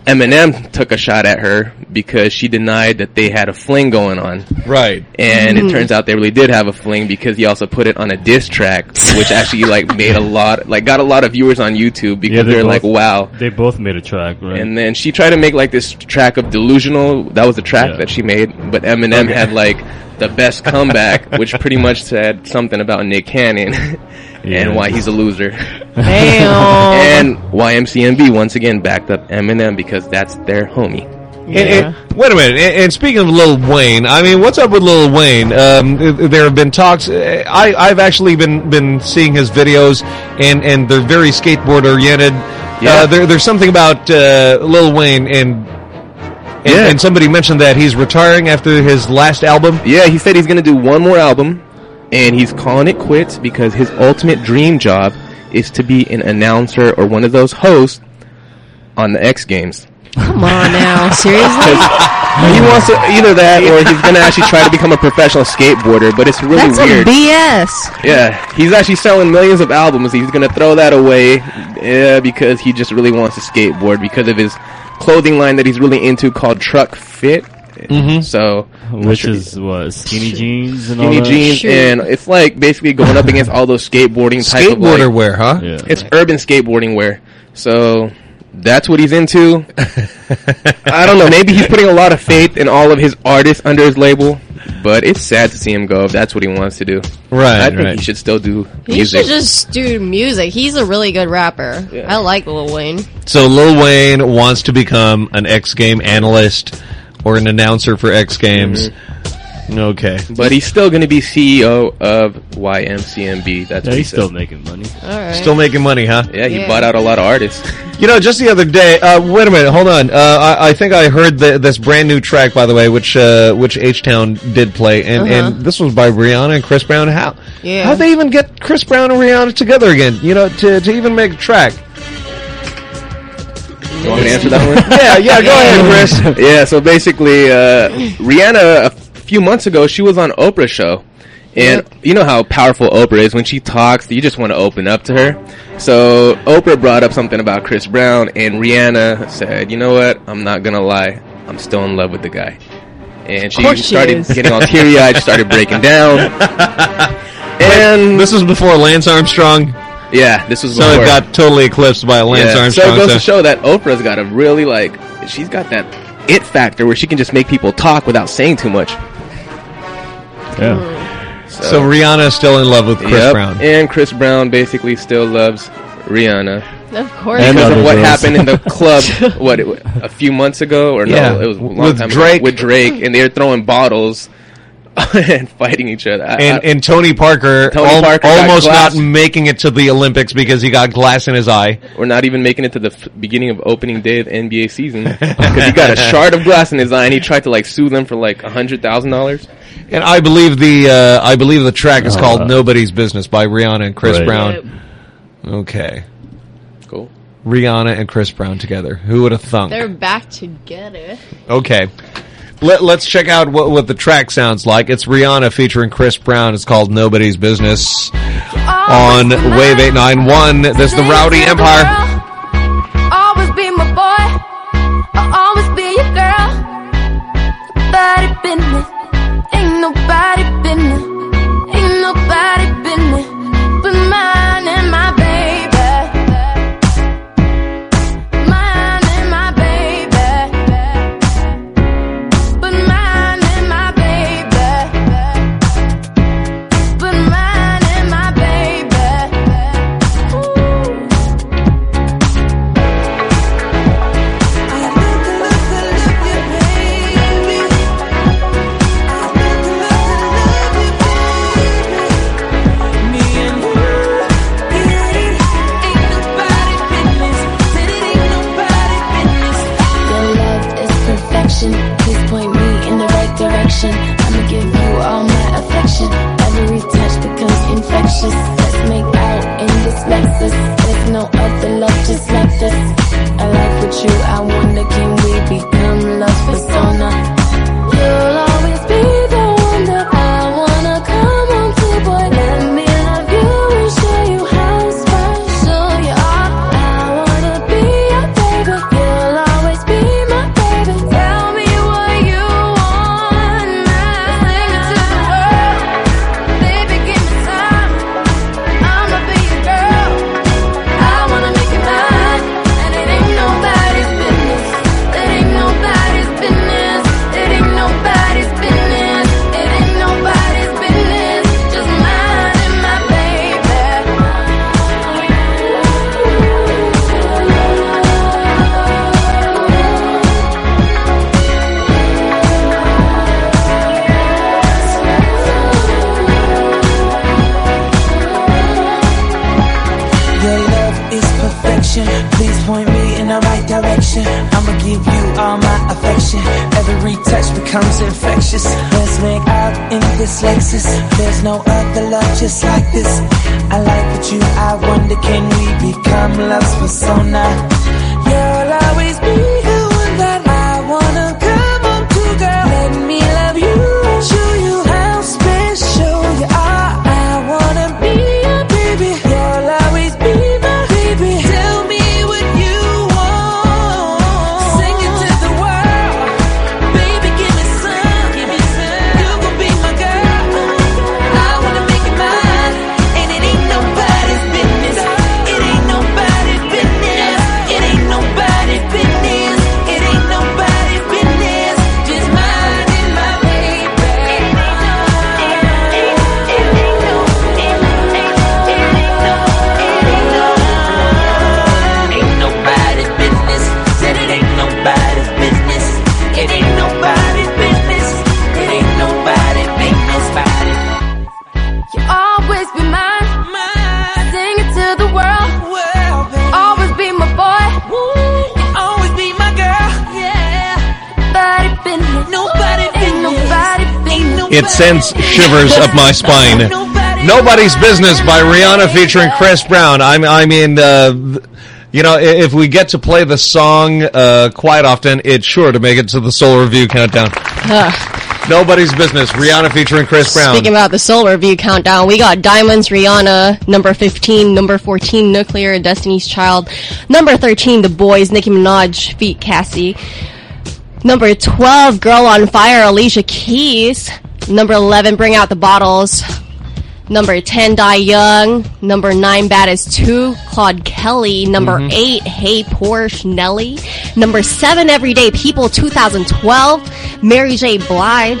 Eminem took a shot at her because she denied that they had a fling going on. Right. And Mhm. it turns out they really did have a fling because he also put it on a diss track, which actually like made a lot, like got a lot of viewers on YouTube because Yeah, they're both, like, wow. They both made a track, right? And then she tried to make like this track of delusional. That was the track that she made, but Eminem Okay. had like the best comeback, [LAUGHS] which pretty much said something about Nick Cannon [LAUGHS] Yeah. and why he's a loser. Damn. [LAUGHS] and YMCMB once again backed up Eminem because that's their homie. And- and- wait a minute. And, and speaking of Lil Wayne, I mean, what's up with Lil Wayne? Um, there have been talks. uh, I, I've actually been been seeing his videos, and, and they're very skateboard oriented. Yeah. Uh, there, there's something about uh, Lil Wayne, and and, Yeah. and somebody mentioned that he's retiring after his last album. Yeah, he said he's gonna do one more album, and he's calling it quits because his ultimate dream job is to be an announcer or one of those hosts on the X Games. Come on now, [LAUGHS] seriously? He wants to either that or he's gonna actually try to become a professional skateboarder, but it's really That's some weird. BS. yeah, he's actually selling millions of albums. He's gonna throw that away, yeah, because he just really wants to skateboard because of his clothing line that he's really into called Trukfit. Mm-hmm. So, Which is what skinny jeans and all skinny that? jeans, and it's like basically going up against all those skateboarding type of Skateboarder like, wear, huh? Yeah. It's urban skateboarding wear. So that's what he's into. [LAUGHS] I don't know. Maybe he's putting a lot of faith in all of his artists under his label, but it's sad to see him go if that's what he wants to do. Right, I think right. he should still do He should just do music. He's a really good rapper. I like Lil Wayne. So Lil Wayne wants to become an X Game analyst or an announcer for X Games. Okay. but he's still going to be CEO of YMCMB. That's Yeah, what he he's still said. making money. Alright. Still making money, huh? Yeah, he Yeah. bought out a lot of artists. [LAUGHS] You know, just the other day. Uh, wait a minute, hold on. Uh, I, I think I heard the, this brand new track, by the way, which uh, which H Town did play, and, Uh-huh. and this was by Rihanna and Chris Brown. How Yeah. how'd they even get Chris Brown and Rihanna together again? You know, to to even make a track. You want me to answer that one? [LAUGHS] Yeah, yeah. Go ahead, Chris. [LAUGHS] yeah, so basically, uh, Rihanna, a few months ago, she was on Oprah's show. And you know how powerful Oprah is. When she talks, you just want to open up to her. So Oprah brought up something about Chris Brown, and Rihanna said, you know what? I'm not going to lie. I'm still in love with the guy. And she course she started getting all teary eyed, started breaking down. [LAUGHS] And This was before Lance Armstrong, yeah, this was so before. it got totally eclipsed by Lance Yeah, Armstrong. So it goes so- to show that Oprah's got a really like she's got that it factor where she can just make people talk without saying too much. Yeah. Hmm. So Rihanna is still in love with Chris Yep, Brown. and Chris Brown basically still loves Rihanna Of course. And because of what girls. happened in the [LAUGHS] club. what it, a few months ago or Yeah, no? It was a long with time Drake. ago, with Drake, and they were throwing bottles [LAUGHS] and fighting each other. I- And I- and Tony Parker, Tony al- Parker almost not making it to the Olympics because he got glass in his eye. We're not even making it to the f- beginning of opening day of NBA season [LAUGHS] because he got a shard of glass in his eye and he tried to like sue them for like a hundred thousand dollars. And I believe the uh, I believe the track is Uh. called "Nobody's Business" by Rihanna and Chris Right. Brown. Okay, Cool. Rihanna and Chris Brown together. Who would have thunk? They're back together. Okay. Let, let's check out what, what the track sounds like. It's Rihanna featuring Chris Brown. It's called Nobody's Business on Wave 891. This is the Rowdy Empire. Always be my boy. I'll always be your sends shivers up my spine. Nobody's Business by Rihanna featuring Chris Brown. I, I mean, uh, you know, if we get to play the song uh, quite often, it's sure to make it to the Soul Review countdown. Nobody's Business, Rihanna featuring Chris Brown. Speaking about the Soul Review countdown, we got Diamonds, Rihanna, number 15, number 14, Nuclear, Destiny's Child, number 13, The Boys, Nicki Minaj, Feet Cassie, number 12, Girl on Fire, Alicia Keys, number 11, Bring Out the Bottles, number 10, Die Young, number 9, Bad as 2, Claude Kelly, number mm-hmm. 8, Hey Porsche, Nelly, number 7, Everyday People, 2012, Mary J. Blige,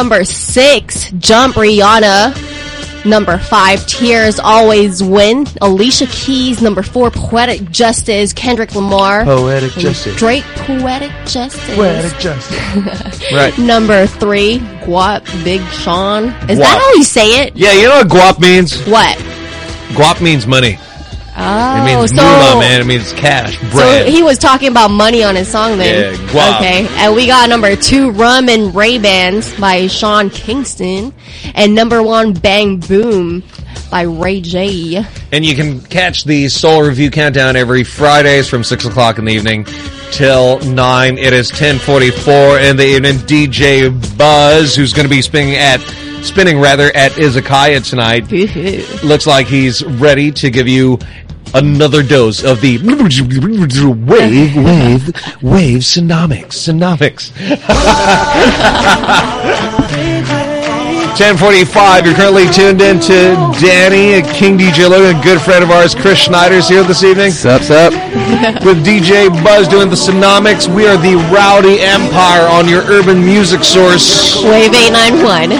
Number six, Jump Rihanna. Number five, Tears Always Win. Alicia Keys. Number four, Poetic Justice. Kendrick Lamar. Poetic Justice. Drake, Poetic Justice. Poetic Justice. [LAUGHS] Right. Number three, Guap Big Sean. Is Guap. that how you say it? Yeah, you know what guap means? What? Guap means money. Oh, it means so moolah, man. It means cash, So he was talking about money on his song then. Yeah, guap. Okay. And we got number two, Rum and Ray Bans by Sean Kingston. And number one, Bang Boom by Ray J. And you can catch the Soul Review Countdown every Fridays from 6 o'clock in the evening till 9. It is 1044 in the evening. DJ Buzz, who's going to be spinning at spinning rather at Izakaya tonight, [LAUGHS] looks like he's ready to give you another dose of the wave, wave, wave Sonomics. Sonomics. [LAUGHS] 1045, you're currently tuned in to Danny, a King DJ Logan, a good friend of ours, Chris Schneider's here this evening. Sup, sup? [LAUGHS] With DJ Buzz doing the Sonomics, we are the Rowdy Empire on your urban music source. Wave 891.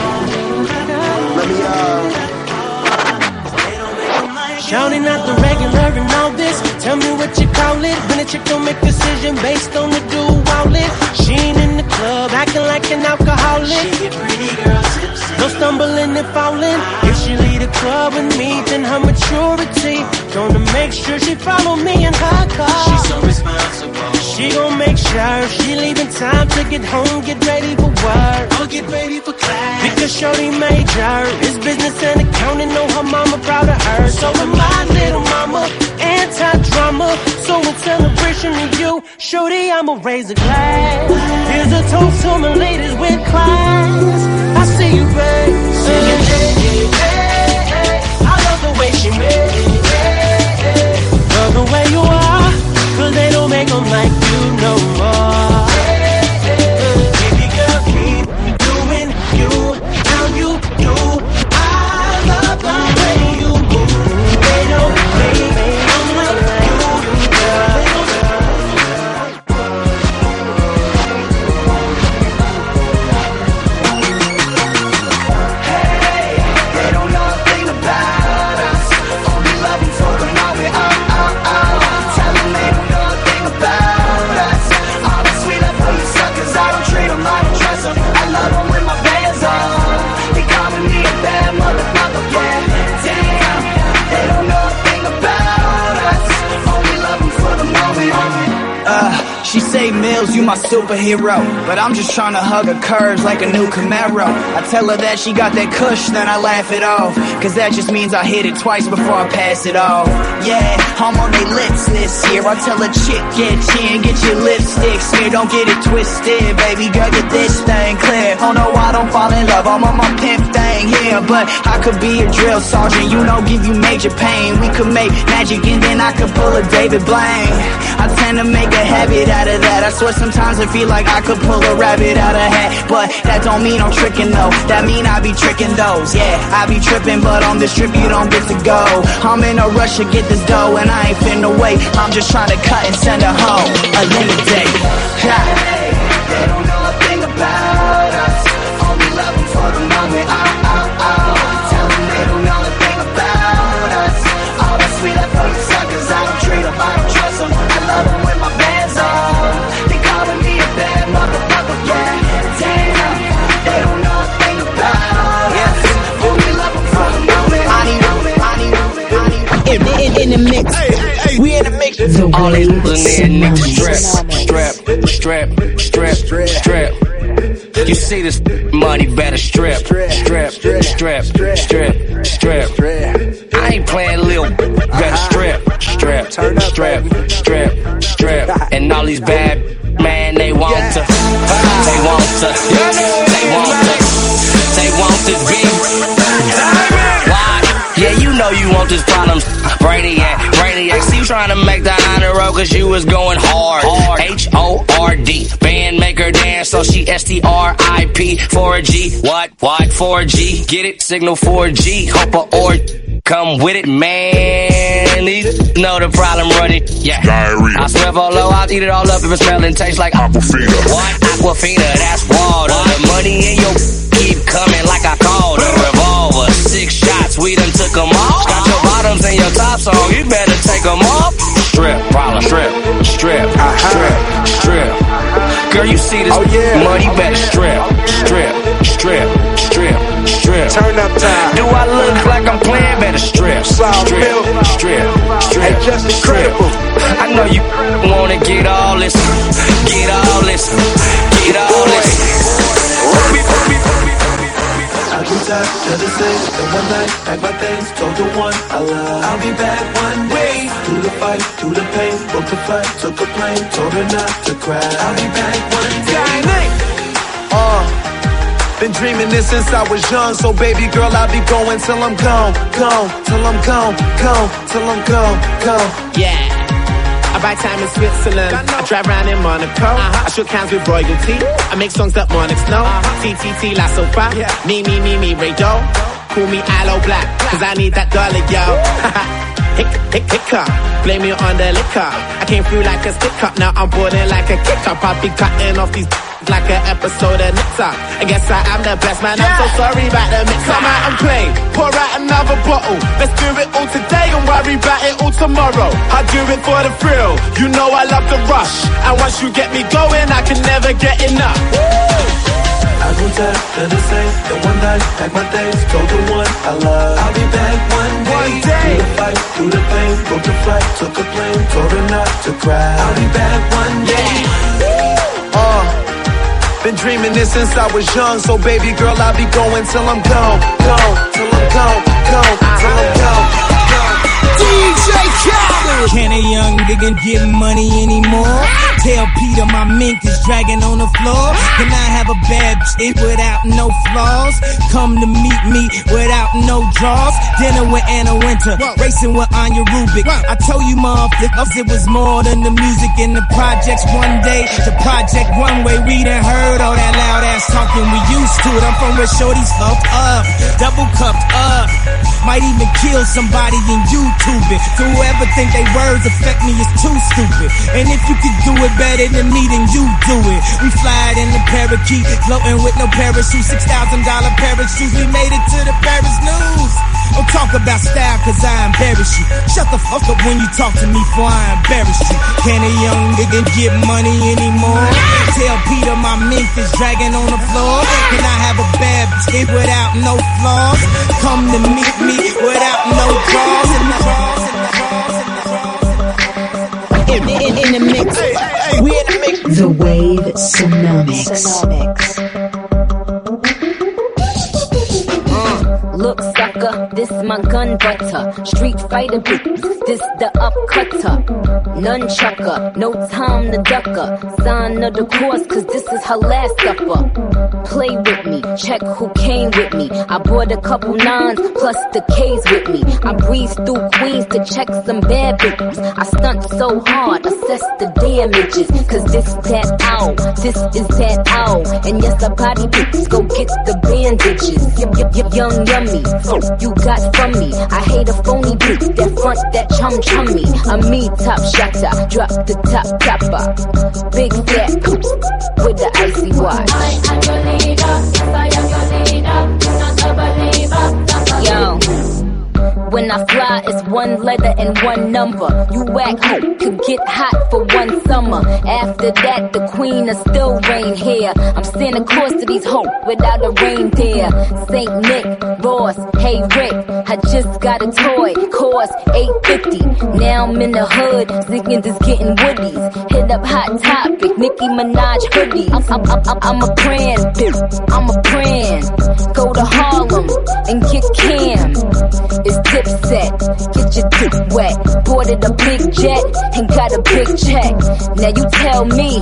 Shouting out the regular and all this. Tell me what you call it. When a chick don't make decision based on the dual wallet. She ain't in the club acting like an alcoholic. She a pretty girl tipsy. No stumbling and falling. If she lead a club with me, then her maturity. Gonna make sure she follow me in her car. She's so responsible. She gon' make sure she leaving time to get home, get ready for work. Or get ready for class. Because Shorty major is business and accounting. Know her mama proud of her. So am my little mama, anti-drama. So in celebration of you, Shorty, I'ma raise a glass. Here's a toast to my ladies with class. Like you no you my superhero. But I'm just trying to hug her curves like a new Camaro. I tell her that she got that kush, then I laugh it off. Cause that just means I hit it twice before I pass it off. Yeah, I'm on they lips this year. I tell a chick, get chin, get your lipstick smeared. Don't get it twisted, baby girl, get this thing clear. Oh no, I don't fall in love, I'm on my pimp thing, yeah. But I could be a drill sergeant, you know, give you major pain. We could make magic and then I could pull a David Blaine. I tend to make a habit out of that. I swear sometimes I feel like I could pull a rabbit out of hat. But that don't mean I'm tricking though. That mean I be tricking those. Yeah, I be tripping, but on this trip you don't get to go. I'm in a rush to get this dough and I ain't finna wait. I'm just trying to cut and send her home. A limit day. Mix. We in the mix. All these little niggas strap, strap, strap, strap, strap. You see this money better strap, strap, strap, strap, strap. I ain't playing little, better strap, strap, strap, strap, strap. And all these bad man, they want to, they want to, they want to, they want to be. You want this problem. Brainiac, Brainiac. See you trying to make the honor roll cause you was going hard. H-O-R-D. Band maker dance, so she S-T-R-I-P. 4G. What? What? 4G. Get it? Signal 4G. Hope or come with it, man. These know the problem running. Yeah. Diarrhea. I swear low, I'll eat it all up if it smelling tastes like Aquafina. What? Aquafina, that's water. The money in your keep coming like I called a revolver. Six shots so you better take them off. Strip, problem, strip, strip, uh-huh. strip, strip. Girl, you see this Oh, yeah. money, you better strip, strip, strip, strip, strip. Turn up time. Do I look like I'm playing? Better strip, strip, strip, strip, Hey, just incredible. I know you wanna get all this, get all this, get all this. I'll be back to the same. And one night, pack my things, told the one I love. I'll be back one way. Through the fight, through the pain, booked a flight, took a plane, told her not to cry. I'll be back one day. Uh, been dreaming this since I was young, so baby girl, I'll be going till I'm gone, gone, till I'm gone, gone, till I'm gone, gone. Yeah. I buy time in Switzerland. I drive around in Monaco. I shook hands with royalty. I make songs that monarchs know. Uh-huh. TTT La Sofa. Me, me, me, me, Ray. Call me Aloe Blacc, cause I need that dollar, yo. [LAUGHS] Hick, hick, hiccup. Blame me on the liquor. I came through like a stick up. Now I'm boarding like a kick up. I'll be cutting off these [LAUGHS] like an episode of Nipsa. I guess I am the best man. I'm so sorry about the mix. Come out and play. Pour out another bottle. Let's do it all today and worry about it all tomorrow. I do it for the thrill. You know I love the rush. And once you get me going, I can never get enough. I go back to the same. The one night, pack my things, told the one I love. I'll be back one day. One day. Through the fight, through the pain, booked a flight, took a plane, told her not to cry. I'll be back one day. Uh, been dreaming this since I was young, so baby girl, I'll be going till I'm gone, gone, till I'm gone, gone, till I'm gone. DJ Khaled. Can a young nigga get money anymore? Tell Peter my mink is dragging on the floor. Can I have a bad bitch without no flaws? Come to meet me without no draws. Dinner with Anna Wintour, racing with Anja Rubik. I told you, motherfuckers, it was more than the music in the projects. One day, the project one way, we done heard all that loud ass talking. We used to it. I'm from where shorties fucked up, double cupped up. Might even kill somebody in YouTube it. So whoever think they words affect me is too stupid. And if you could do it better than me, then you do it. We fly it in the parakeet, floating with no parachute. Six thousand dollar parachutes. We made it to the Paris news. Don't talk about style cause I embarrass you. Shut the fuck up when you talk to me for I embarrass you. Can a young nigga get money anymore? Tell Peter my mink is dragging on the floor. Can I have a bad bitch without no flaws? Come to meet me without no draws in the in, in, in the mix. The mix. The Wave Tsunamics. Sucker, this my gun butter. Street fighter bitch, this the upcutter. Nunchucker, no time to ducker. Sign of the course, cause this is her last supper. Play with me, check who came with me. I brought a couple nines plus the K's with me. I breeze through Queens to check some bad bitches. I stunt so hard, assess the damages. Cause this that ow, this is that ow. And yes, the body bitches go get the bandages. Yum, yum, yum, young yummy, you got from me. I hate a phony bitch that front that chum chum chummy. A me top shotter, drop the top topper. Big fat with the icy watch. I am your leader, I am your leader, not a believer. Yo. When I fly, it's one letter and one number. You whack hoe could get hot for one summer. After that, the queen will still reign here. I'm Santa Claus to these hoes without a reindeer. Saint Nick, Ross, hey Rick, I just got a toy, cost 850. Now I'm in the hood, thinking just getting woodies. Hit up Hot Topic, Nicki Minaj hoodie. I'm, I'm, I'm, I'm a brand, bitch. I'm a brand. Go to Harlem and get Cam. It's dipset, get your dick wet. Boarded a big jet and got a big check. Now you tell me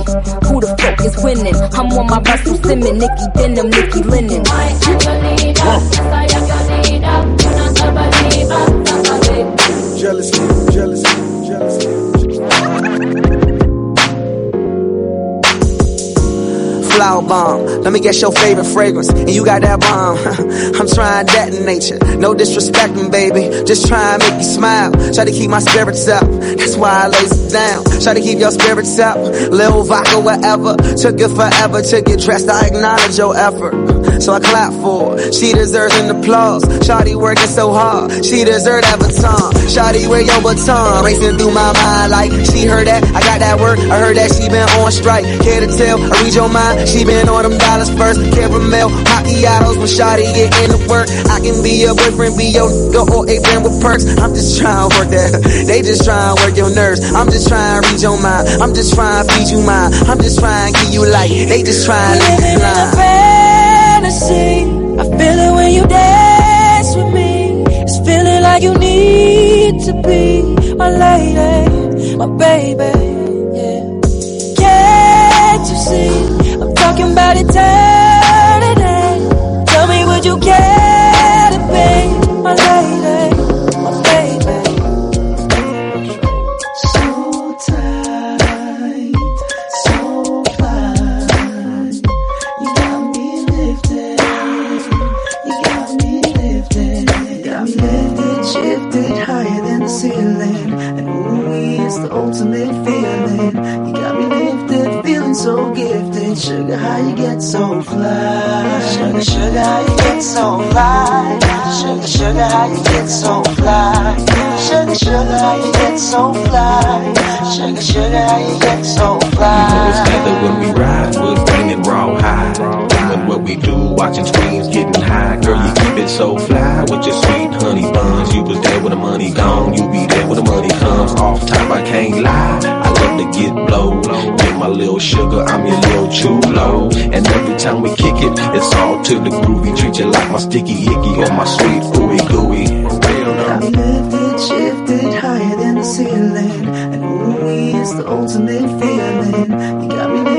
who the fuck is winning. I'm on my Russell Simmons, Nicky Denim, Nicky Linen. Jealousy, jealousy, jealousy. Flower bomb. Let me guess your favorite fragrance, and you got that bomb. [LAUGHS] I'm trying that in nature. No disrespecting, baby. Just try make you smile. Try to keep my spirits up. That's why I lays down. Try to keep your spirits up. Lil vodka, whatever. Took it forever to get dressed. I acknowledge your effort. So I clap for her. She deserves an applause. Shawty working so hard. She deserves that baton. Shawty, where your baton? Racing through my mind like she heard that. I got that work. I heard that she been on strike. Care to tell? I read your mind. She been on them dollars first. Caramel, macchiatos when Shawty get into work. I can be your boyfriend, be your nigga, or a friend with perks. I'm just trying to work that. [LAUGHS] They just trying to work your nerves. I'm just trying to read your mind. I'm just trying to feed you mine. I'm just trying to give you light. They just trying to leave you blind. fantasy. I feel it when you dance with me. It's feeling like you need to be my lady, my baby. Yeah. Can't you see? Talking about eternity. Gifted. Sugar, how you get so fly? Sugar, sugar, how you get so fly? Sugar, sugar, how you get so fly? Sugar, sugar, how you get so fly? Sugar, sugar, how you get so fly? Together when we ride, wood and raw high. Doing what we do, watching screens, getting high. Girl, you keep it so fly with your sweet honey buns. You was there when the money gone, you be there when the money comes. Off top, I can't lie. I to get blow. Get my little sugar, I'm your little chulo. And every time we kick it, it's all to the groovy. Treat you like my sticky icky or my sweet ooey gooey. Me lifted, shifted higher than the ceiling. And ooey is the ultimate feeling. You got me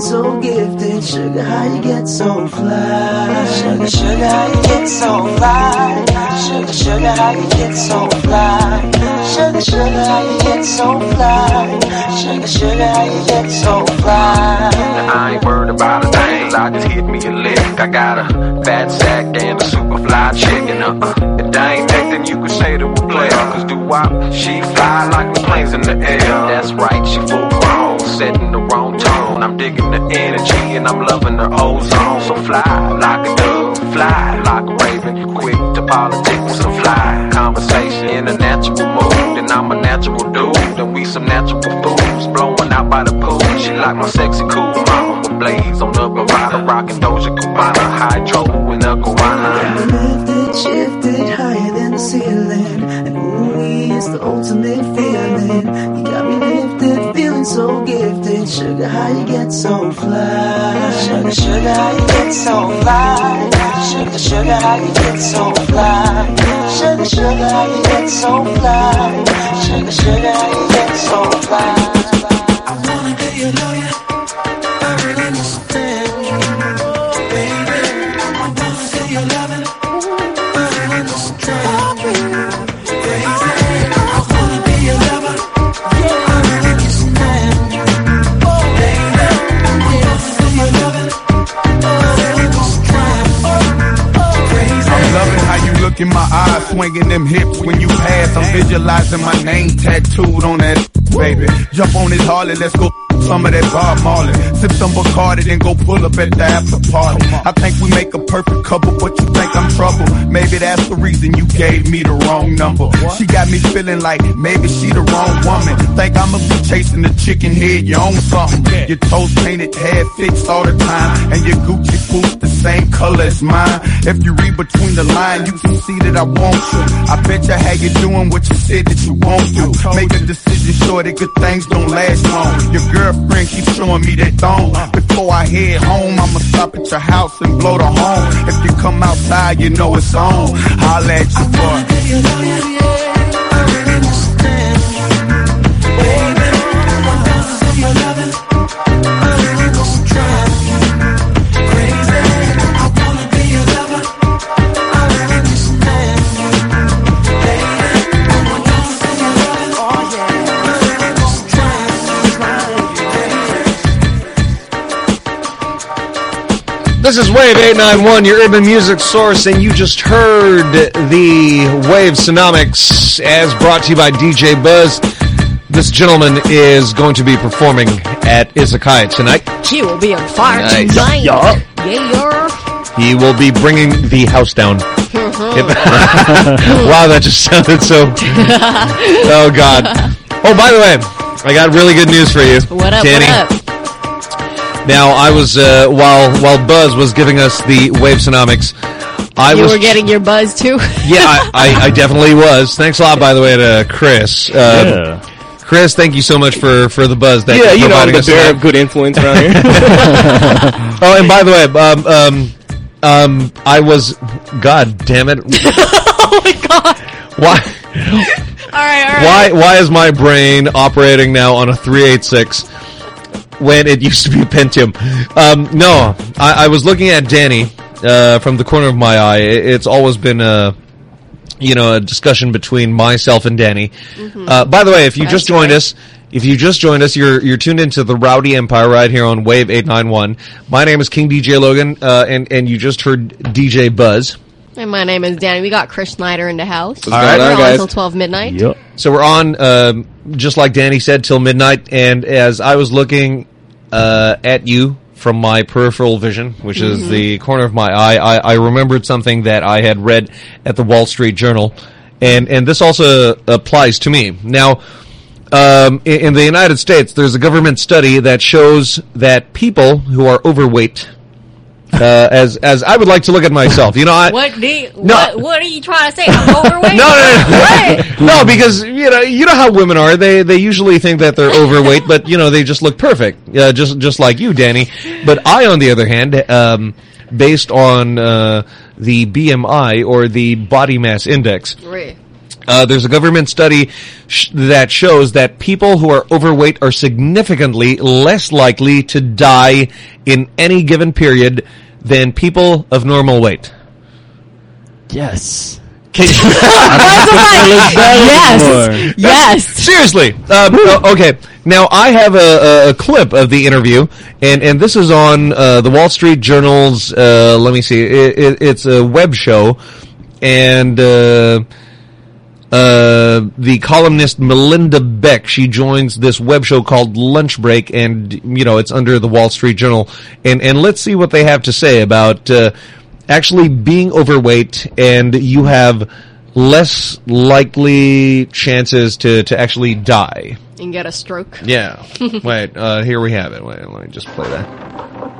feeling so gifted. Sugar, how you get so fly? Sugar, sugar, how you get so fly? Sugar, sugar, how you get so fly? Sugar, sugar, how you get so fly? Sugar, sugar, how you get so fly? I ain't worried about a thing, I just hit me a lick. I got a fat sack and a super fly chicken. Uh-uh. Ain't that, you could say that we're player. Cause do wop, she fly like the planes in the air. That's right, she full grown, setting the wrong tone. I'm digging the energy and I'm loving the ozone. So fly like a dove, fly like a raven. Quick to politics some fly conversation in a natural mood. And I'm a natural dude, and we some natural fools blowing out by the pool. She like my sexy cool mama with blades on the Barada, rocking Doja Cubana, hydro shifted higher than the ceiling. And ooh, it's the ultimate feeling. You got me lifted, feeling so gifted. Sugar, how you get so fly? Sugar, sugar, how you get so fly? Sugar, sugar, how you get so fly? Sugar, sugar, how you get so fly? Sugar, sugar, how you get so fly? I wanna be your lawyer. In my eyes, swinging them hips when you pass. I'm visualizing my name tattooed on that, baby. Jump on this Harley, let's go. Some of that Bob Marley. Sip some Bacardi, then go pull up at the after party. I think we make a perfect couple, but you think I'm trouble. Maybe that's the reason you gave me the wrong number. She got me feeling like maybe she the wrong woman. Think I'ma be chasing the chicken head, you own something. Your toes painted, hair fixed all the time, and your Gucci boots the same color as mine. If you read between the lines, you can see that I want you. I bet you how you doing what you said that you won't do. Make a decision sure that good things don't last long. Your girlfriend keeps showing me that thong. Before I head home, I'ma stop at your house and blow the horn. If you come outside, you know it's on. Holla at your boy. This is Wave 891, your urban music source, and you just heard the Wave Sonomics as brought to you by DJ Buzz. This gentleman is going to be performing at Izakaya tonight. He will be on fire Nice. tonight. Yeah. Yeah. He will be bringing the house down. Mm-hmm. [LAUGHS] wow, that just sounded so... [LAUGHS] oh, God. Oh, by the way, I got really good news for you. What up, Danny. what up? Now, I was, uh, while while Buzz was giving us the Wave Sonomics, I you was... were getting your buzz too? yeah, I, I, I [LAUGHS] definitely was. Thanks a lot, by the way, to Chris. Uh, Chris, thank you so much for, for the buzz that Yeah, you're know, I'm providing the us bearer of good influence around here. [LAUGHS] oh, and by the way, um, um, um, I was... God damn it. [LAUGHS] oh my god. Why... All right, all right. Why why is my brain operating now on a 386 when it [LAUGHS] used to be a Pentium? Um, no, I, I was looking at Danny uh, from the corner of my eye. It- It's always been a you know a discussion between myself and Danny. Uh, by the way, if you just Mm-hmm. Joined right. us. If you just joined us, you're you're tuned into the Rowdy Empire right here on Wave 891. My name is King DJ Logan, uh, and and you just heard DJ Buzz. And my name is Danny. We got Chris Schneider in the house. All right, We're on guys. until 12 midnight. Yep. So we're on, um, just like Danny said, till midnight. And as I was looking uh, at you from my peripheral vision, which is Mhm. the corner of my eye, I, I remembered something that I had read at the Wall Street Journal, and and this also applies to me. Now, um, in, in the United States, there's a government study that shows that people who are overweight. Uh, as as I would like to look at myself, you know, I, What do you, No. what, what are you trying to say? I'm overweight? no, no, no. [LAUGHS] [LAUGHS] No, because you know, you know how women are. They they usually think that they're overweight, but you know, they just look perfect, uh, just just like you, Danny. But I, on the other hand, um, based on uh, the BMI or the body mass index, Right. Uh, there's a government study sh- that shows that people who are overweight are significantly less likely to die in any given period than people of normal weight. Yes. Can [LAUGHS] Yes. [LAUGHS] Yes. Seriously. Um, o- okay. Now I have a, a, a clip of the interview, and, and this is on uh, the Wall Street Journal's. Uh, let me see. It, it, it's a web show, and uh, the columnist Melinda Beck. She joins this web show called Lunch Break, and you know it's under the Wall Street Journal. And and let's see what they have to say about uh, actually being overweight, and you have less likely chances to to actually die. And get a stroke. Yeah. [LAUGHS] Wait. Uh, here we have it. Wait. Let me just play that.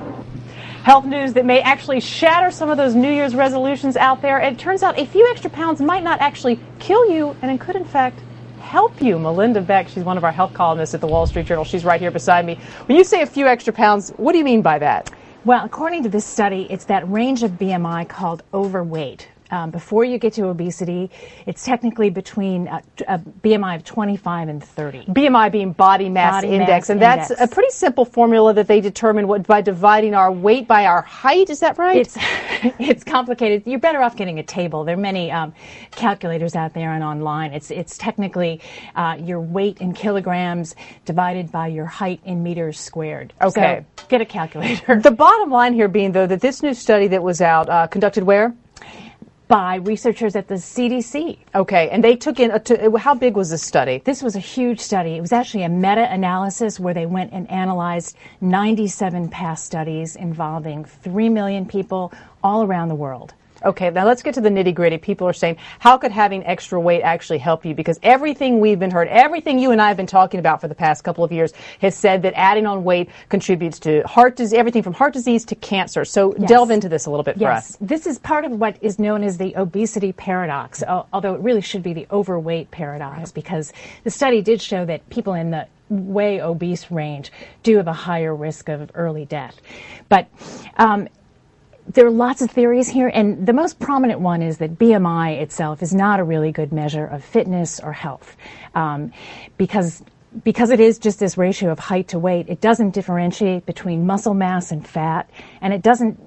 Health news that may actually shatter some of those New Year's resolutions out there. It turns out a few extra pounds might not actually kill you, and it could, in fact, help you. Melinda Beck, she's one of our health columnists at the Wall Street Journal. She's right here beside me. When you say a few extra pounds, what do you mean by that? Well, according to this study, it's that range of BMI called overweight. Um, before you get to obesity, it's technically between t- a BMI of 25 and 30. BMI being body mass Body index, mass and that's index. a pretty simple formula that they determine what by dividing our weight by our height. Is that right? It's [LAUGHS] it's complicated. You're better off getting a table. There are many um, calculators out there and online. It's it's technically uh, your weight in kilograms divided by your height in meters squared. Okay. So get a calculator. The bottom line here being, though, that this new study that was out uh, conducted where? By researchers at the CDC. Okay, and they took in how big was this study? This was a huge study. It was actually a meta-analysis where they went and analyzed 97 past studies involving 3 million people all around the world. Okay, now let's get to the nitty gritty. People are saying, how could having extra weight actually help you? Because everything we've been heard, everything you and I have been talking about for the past couple of years has said that adding on weight contributes to heart disease, everything from heart disease to cancer. So Yes. delve into this a little bit for Yes, us. this is part of what is known as the obesity paradox, although it really should be the overweight paradox because the study did show that people in the way obese range do have a higher risk of early death. But um, there are lots of theories here, and the most prominent one is that BMI itself is not a really good measure of fitness or health, um, because because it is just this ratio of height to weight. It doesn't differentiate between muscle mass and fat, and it doesn't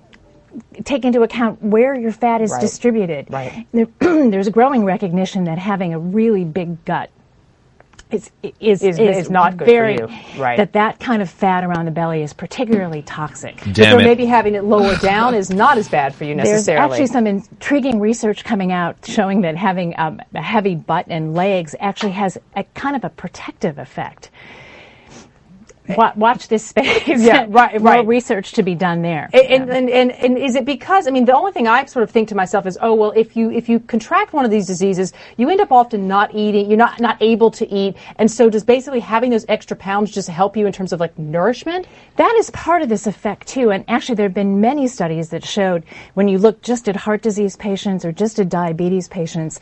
take into account where your fat is Right. distributed. Right. There, [CLEARS THROAT] there's a growing recognition that having a really big gut is is, Is- is not good for very, you. Right. That that kind of fat around the belly is particularly toxic. so maybe having it lower down is not as bad for you necessarily. There's actually some intriguing research coming out showing that having um, a heavy butt and legs actually has a kind of a protective effect. Wa- Watch this space. Yeah, [LAUGHS] right, More right. research to be done there. And, and, and, and is it because I mean the only thing I sort of think to myself is oh well if you if you contract one of these diseases you end up often not eating you're not not able to eat and so does basically having those extra pounds just help you in terms of like nourishment That is part of this effect too. And actually, there have been many studies that showed when you look just at heart disease patients or just at diabetes patients,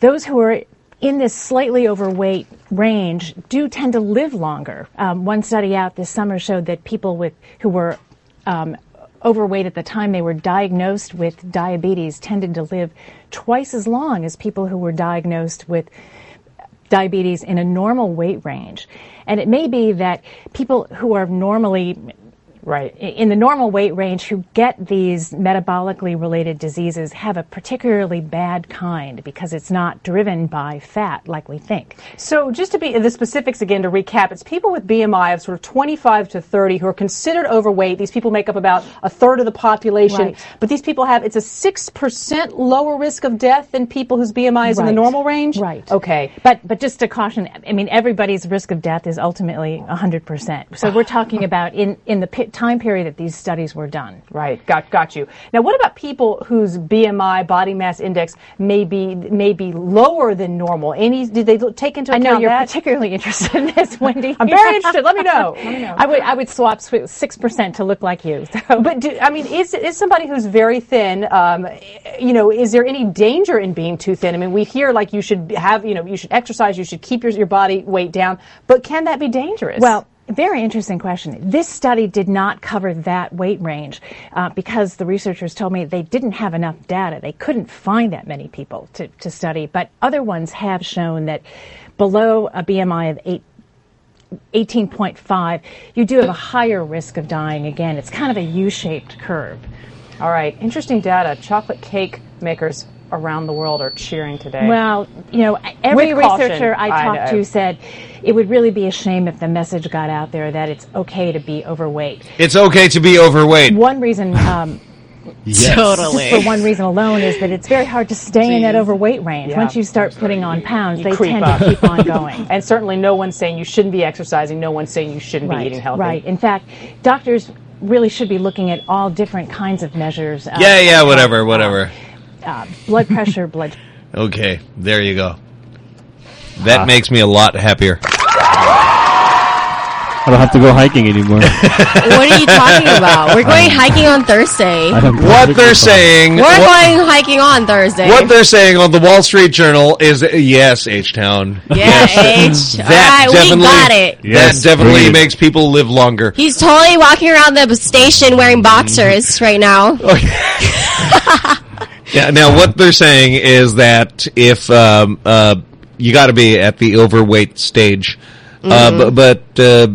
those who are in this slightly overweight range do tend to live longer. Um, one study out this summer showed that people with who were um, overweight at the time they were diagnosed with diabetes tended to live twice as long as people who were diagnosed with diabetes in a normal weight range. And it may be that people who are normally right in the normal weight range who get these metabolically related diseases have a particularly bad kind because it's not driven by fat like we think. So just to be the specifics again to recap, it's people with BMI of sort of 25 to 30 who are considered overweight. These people make up about a third of the population, Right. but these people have it's a six percent lower risk of death than people whose BMI is in the normal range. Right. Okay. But but just to caution, I mean everybody's risk of death is ultimately 100%. So we're talking about in in the pi- time period that these studies were done. Right, got got you. Now, what about people whose BMI, body mass index, may be may be lower than normal? Any did they take into account? I know you're that? particularly [LAUGHS] interested in this, Wendy. [LAUGHS] I'm very interested. Let me know. Let me know. I would I would swap six percent to look like you. So. But do, I mean, is is somebody who's very thin? Um, you know, is there any danger in being too thin? I mean, we hear like you should have, you know, you should exercise, you should keep your your body weight down. But can that be dangerous? Well, very interesting question. This study did not cover that weight range uh, because the researchers told me they didn't have enough data. They couldn't find that many people to, to study. But other ones have shown that below a BMI of 8, 18.5, you do have a higher risk of dying again. It's kind of a U shaped curve. all right, interesting data. Chocolate cake makers around the world are cheering today. Well, you know, every With researcher I I talked know. to said it would really be a shame if the message got out there that it's okay to be overweight. It's okay to be overweight. One reason, um, Yes. just for one reason alone, is that it's very hard to stay in that overweight range. Yeah. Once you start putting on pounds, You they tend up. to keep on going. [LAUGHS] and certainly, no one's saying you shouldn't be exercising. No one's saying you shouldn't be eating healthy. Right. In fact, doctors really should be looking at all different kinds of measures. uh, Yeah, yeah, whatever, whatever. Uh, blood pressure, [LAUGHS] blood. Okay, there you go. That Ah. makes me a lot happier. I don't have to go hiking anymore. [LAUGHS] What are you talking about? We're going hiking on Thursday. What they're saying, We're what, going hiking on Thursday. what they're saying on the Wall Street Journal is yes, H Town. Yeah, H. All That right, we definitely, got it. Yes, that definitely bring it. makes people live longer. He's totally walking around the station wearing boxers right now. [LAUGHS] Yeah. Now, what they're saying is that if um, uh, you got to be at the overweight stage, uh, Mhm. but, but uh,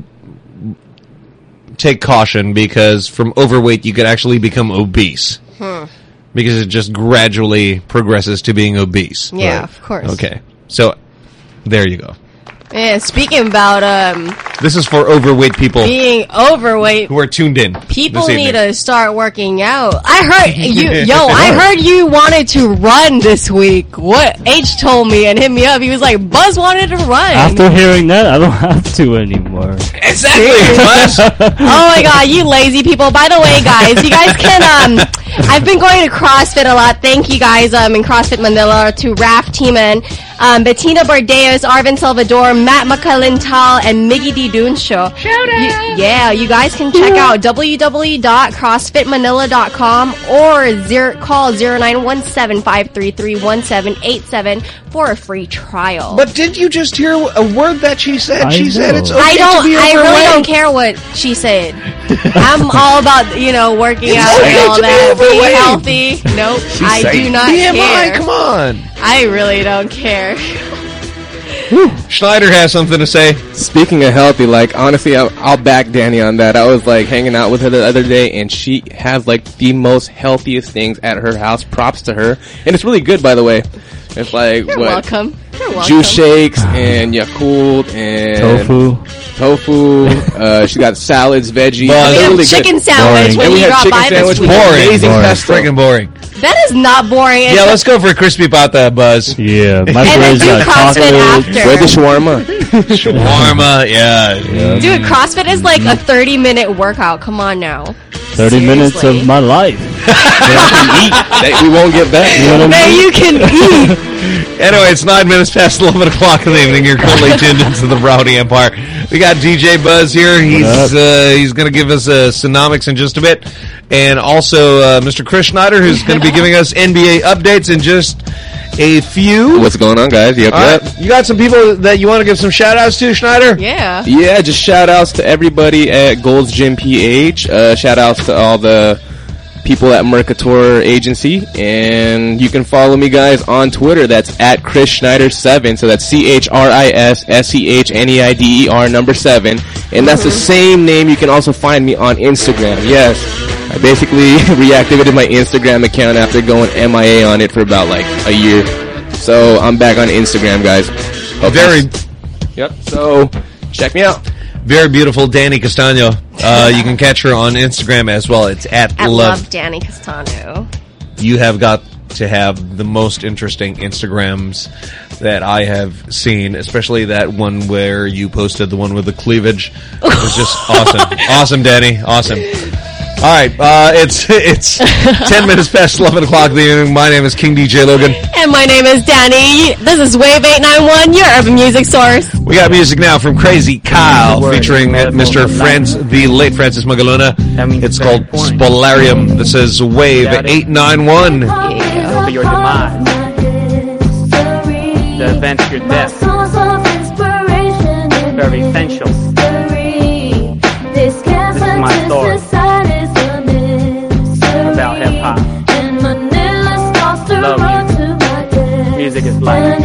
take caution because from overweight you could actually become obese Hmm. because it just gradually progresses to being obese. Yeah, Right. of course. Okay, so there you go. Yeah, speaking about um This is for overweight people being overweight, who are tuned in. people this need to start working out. I heard [LAUGHS] you, yo, I heard you wanted to run this week. What H told me and hit me up. He was like, Buzz wanted to run. After hearing that, I don't [LAUGHS] have to anymore. Exactly, [LAUGHS] Buzz. oh my god, you lazy people. By the way, guys, you guys can um I've been going to CrossFit a lot. Thank you guys um in CrossFit Manila to Raf Teeman, um Bettina Bordeos, Arvin Salvador, Matt McCullental, and Miggy D Dunshaw. Shout out! yeah, you guys can check out www.crossfitmanila.com or zero, call 0917-533-1787 for a free trial. But did you just hear a word that she said? I she said it's okay I don't. to be I overweight. really don't care what she said. [LAUGHS] I'm all about you know working It's out okay and all to be being healthy. Nope, I do not BMI, care. come on. I really don't care. Schneider has something to say. Speaking of healthy, like honestly, I'll, I'll back Danny on that. I was like hanging out with her the other day, and she has like the most healthiest things at her house. Props to her, and it's really good, by the way. It's like You're what? welcome. You're welcome. juice shakes and Yakult and Tofu. Tofu. uh, she got salads, veggies. Buzz. We have really chicken good. sandwich when and we you had chicken by sandwich with week. Boring. amazing Boring. pesto. Freaking boring. That is not boring. It's Yeah, let's go for a crispy pata, Buzz. Yeah, my And then friends do got CrossFit chocolate. after. Where's the shawarma? [LAUGHS] Shawarma, yeah. Dude, CrossFit is like a 30 minute workout. Come on now. 30 minutes of my life. [LAUGHS] that we won't get back. You know what I There mean? you can eat. Anyway, it's nine minutes past [LAUGHS] 11 o'clock in the evening. You're currently tuned into the Rowdy Empire. We got DJ Buzz here. He's uh, he's going to give us uh, Sonomics in just a bit. And also uh, Mr. Chris Schneider, who's going to be giving us NBA updates in just a few. What's going on, guys? Yep, All yep. right. You got some people that you want to give some shout outs to, Schneider? Yeah. Yeah, just shout outs to everybody at Gold's Gym PH. Uh, shout outs to all the people at Mercator Agency. And you can follow me guys on Twitter. That's at Chris Schneider7. So that's C-H-R-I-S-S-E-H-N-E-I-D-E-R number 7. And that's the mm-hmm. same name you can also find me on Instagram. Yes. I basically [LAUGHS] reactivated my Instagram account after going MIA on it for about like a year. So I'm back on Instagram, guys. Hope Very, Yep. So check me out. Very beautiful Danny Castano. Uh, you can catch her on Instagram as well. It's at, I love love Danny Castano. you have got to have the most interesting Instagrams that I have seen, especially that one where you posted the one with the cleavage. It was just [LAUGHS] awesome. Awesome, Danny. Awesome. All right, uh, it's [LAUGHS] it's ten minutes past eleven o'clock in the evening. My name is King DJ Logan. And my name is Danny. This is Wave 891, your urban music source. We got music now from Crazy Kyle featuring Mr. Franz, the late Francis Magalona. It's called Spolarium. This is Wave 891. It'll be your demise. The event of your death. Very essential. Life.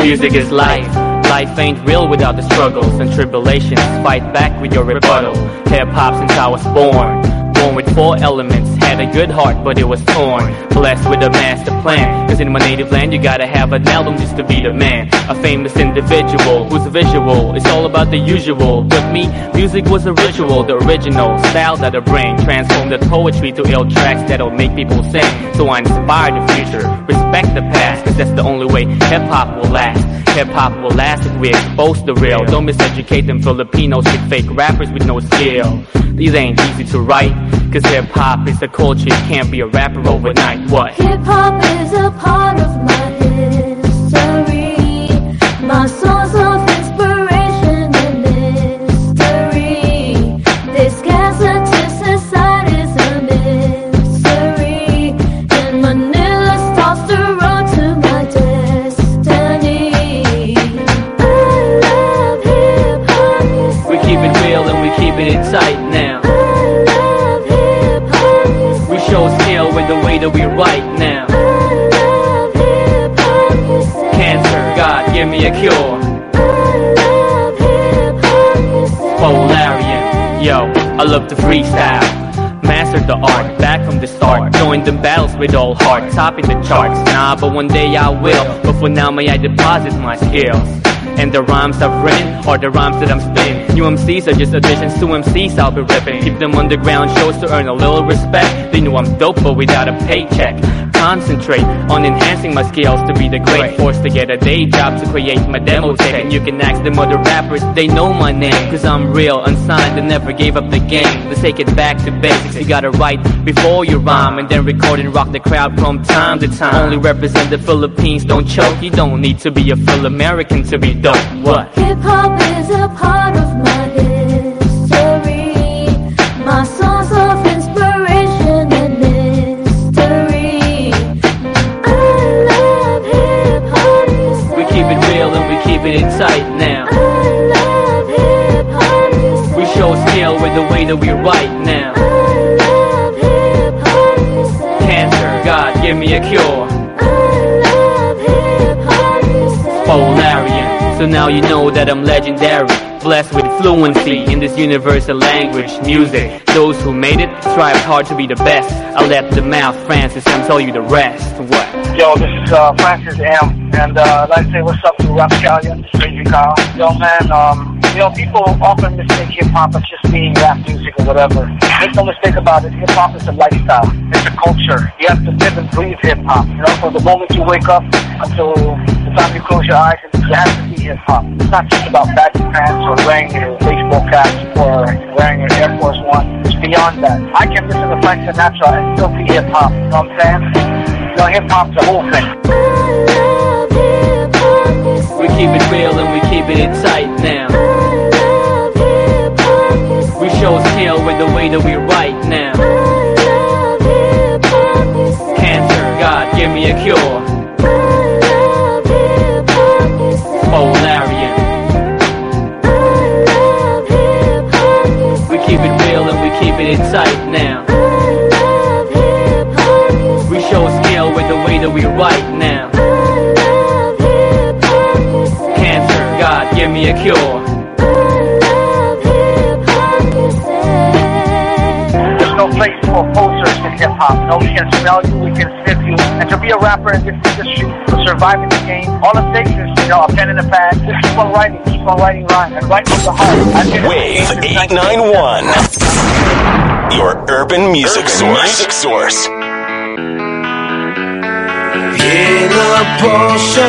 Music is life. Life ain't real without the struggles and tribulations. Fight back with your rebuttal. Hip hop since I was born. Born with four elements. Had a good heart, but it was torn. Blessed with a master plan. Cause in my native land, you gotta have an album just to be the man. A famous individual who's visual. It's all about the usual. With me, music was a ritual. The original style that I bring. Transformed the poetry to ill tracks that'll make people sing. So I inspire the future. Respect the past, cause that's the only way hip hop will last. Hip hop will last if we expose the real. Don't miseducate them Filipinos with fake rappers with no skill. These ain't easy to write, cause hip hop is the culture. You can't be a rapper overnight. What? Hip hop is a part of my history, my source of that we write now. Cancer, God, give me a cure. Polarian, yo, I love to freestyle. Mastered the art, back from the start. Joined the battles with all heart, topping the charts. Nah, but one day I will. But for now, may I deposit my skills. And the rhymes I've written are the rhymes that I'm spitting. New MCs are just additions to MCs I'll be ripping. Keep them underground shows to earn a little respect. They know I'm dope, but without a paycheck. Concentrate on enhancing my skills to be the great force to get a day job to create my demo tape. And you can ask them other rappers, they know my name. Cause I'm real, unsigned, and never gave up the game. Let's take it back to basics. You gotta write before you rhyme, and then record and rock the crowd from time to time. Only represent the Philippines, don't choke. You don't need to be a full American to be dope. What? Hip hop is a part of my history, my source of inspiration and mystery. I love hip hop. We keep it real and we keep it in sight now. We show skill with the way that we write now. Cancer, God, give me a cure. Polarian, so now you know that I'm legendary. blessed with fluency in this universal language, music. Those who made it strive hard to be the best. I'll let the mouth Francis and tell you the rest. What? Yo, this is uh, Francis M. And uh, I'd like to say what's up to Rapscallion, Kyle. Yo, man, um, you know, people often mistake hip hop as just being rap music or whatever. Make no mistake about it, hip hop is a lifestyle. It's a culture. You have to live and breathe hip hop. You know, from the moment you wake up until the time you close your eyes, it has to be hip hop. It's not just about baggy pants or wearing your baseball cap or wearing your Air Force One. It's beyond that. I can listen to Frank Sinatra and still be hip hop. You know what I'm saying? You know, hip hop's the whole thing. We keep it real and we keep it tight now. We show skill with the way that we write now. Cancer, God, give me a cure. Polarian. We keep it real and we keep it tight now. We show skill with the way that we write me a cure. There's no place for posers in hip hop. No, we can smell you, we can sniff you. And to be a rapper in this industry, to survive in the game, all it takes is, you know, a pen and a pad. Just keep on writing, keep on writing rhyme, and write from the heart. Wave 891. Your urban music source. Music source. In a Porsche,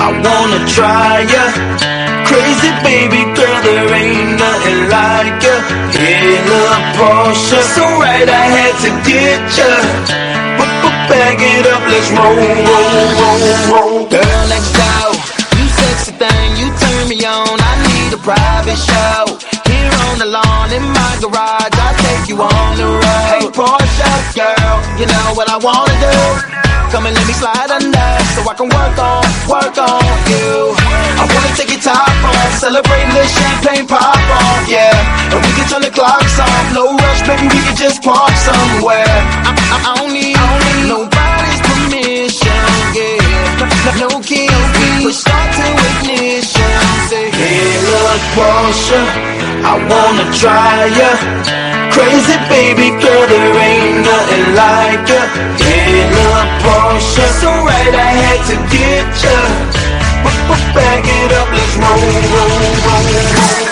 I wanna try ya. Crazy baby girl, there ain't nothing like ya. In a Porsche, so right I had to get ya. Bag it up, let's roll, roll, roll, roll. Girl next door, you sexy thing, you turn me on. I need a private show. Here on the lawn in my garage, I'll take you on the road. Hey Porsche girl, you know what I wanna do. Come and let me slide under so I can work on, work on you. I wanna take your top off, celebrate the champagne pop off, yeah. And we can turn the clocks off, no rush, baby, we can just park somewhere. I, I, I don't need, I don't need nobody's permission, yeah. No, key, push start to ignition. Say, hey, look, Porsche, I wanna try ya. Crazy baby girl, there ain't nothing like ya. In a Porsche, so right I had to get ya. Back it up, let's roll, roll, roll, roll.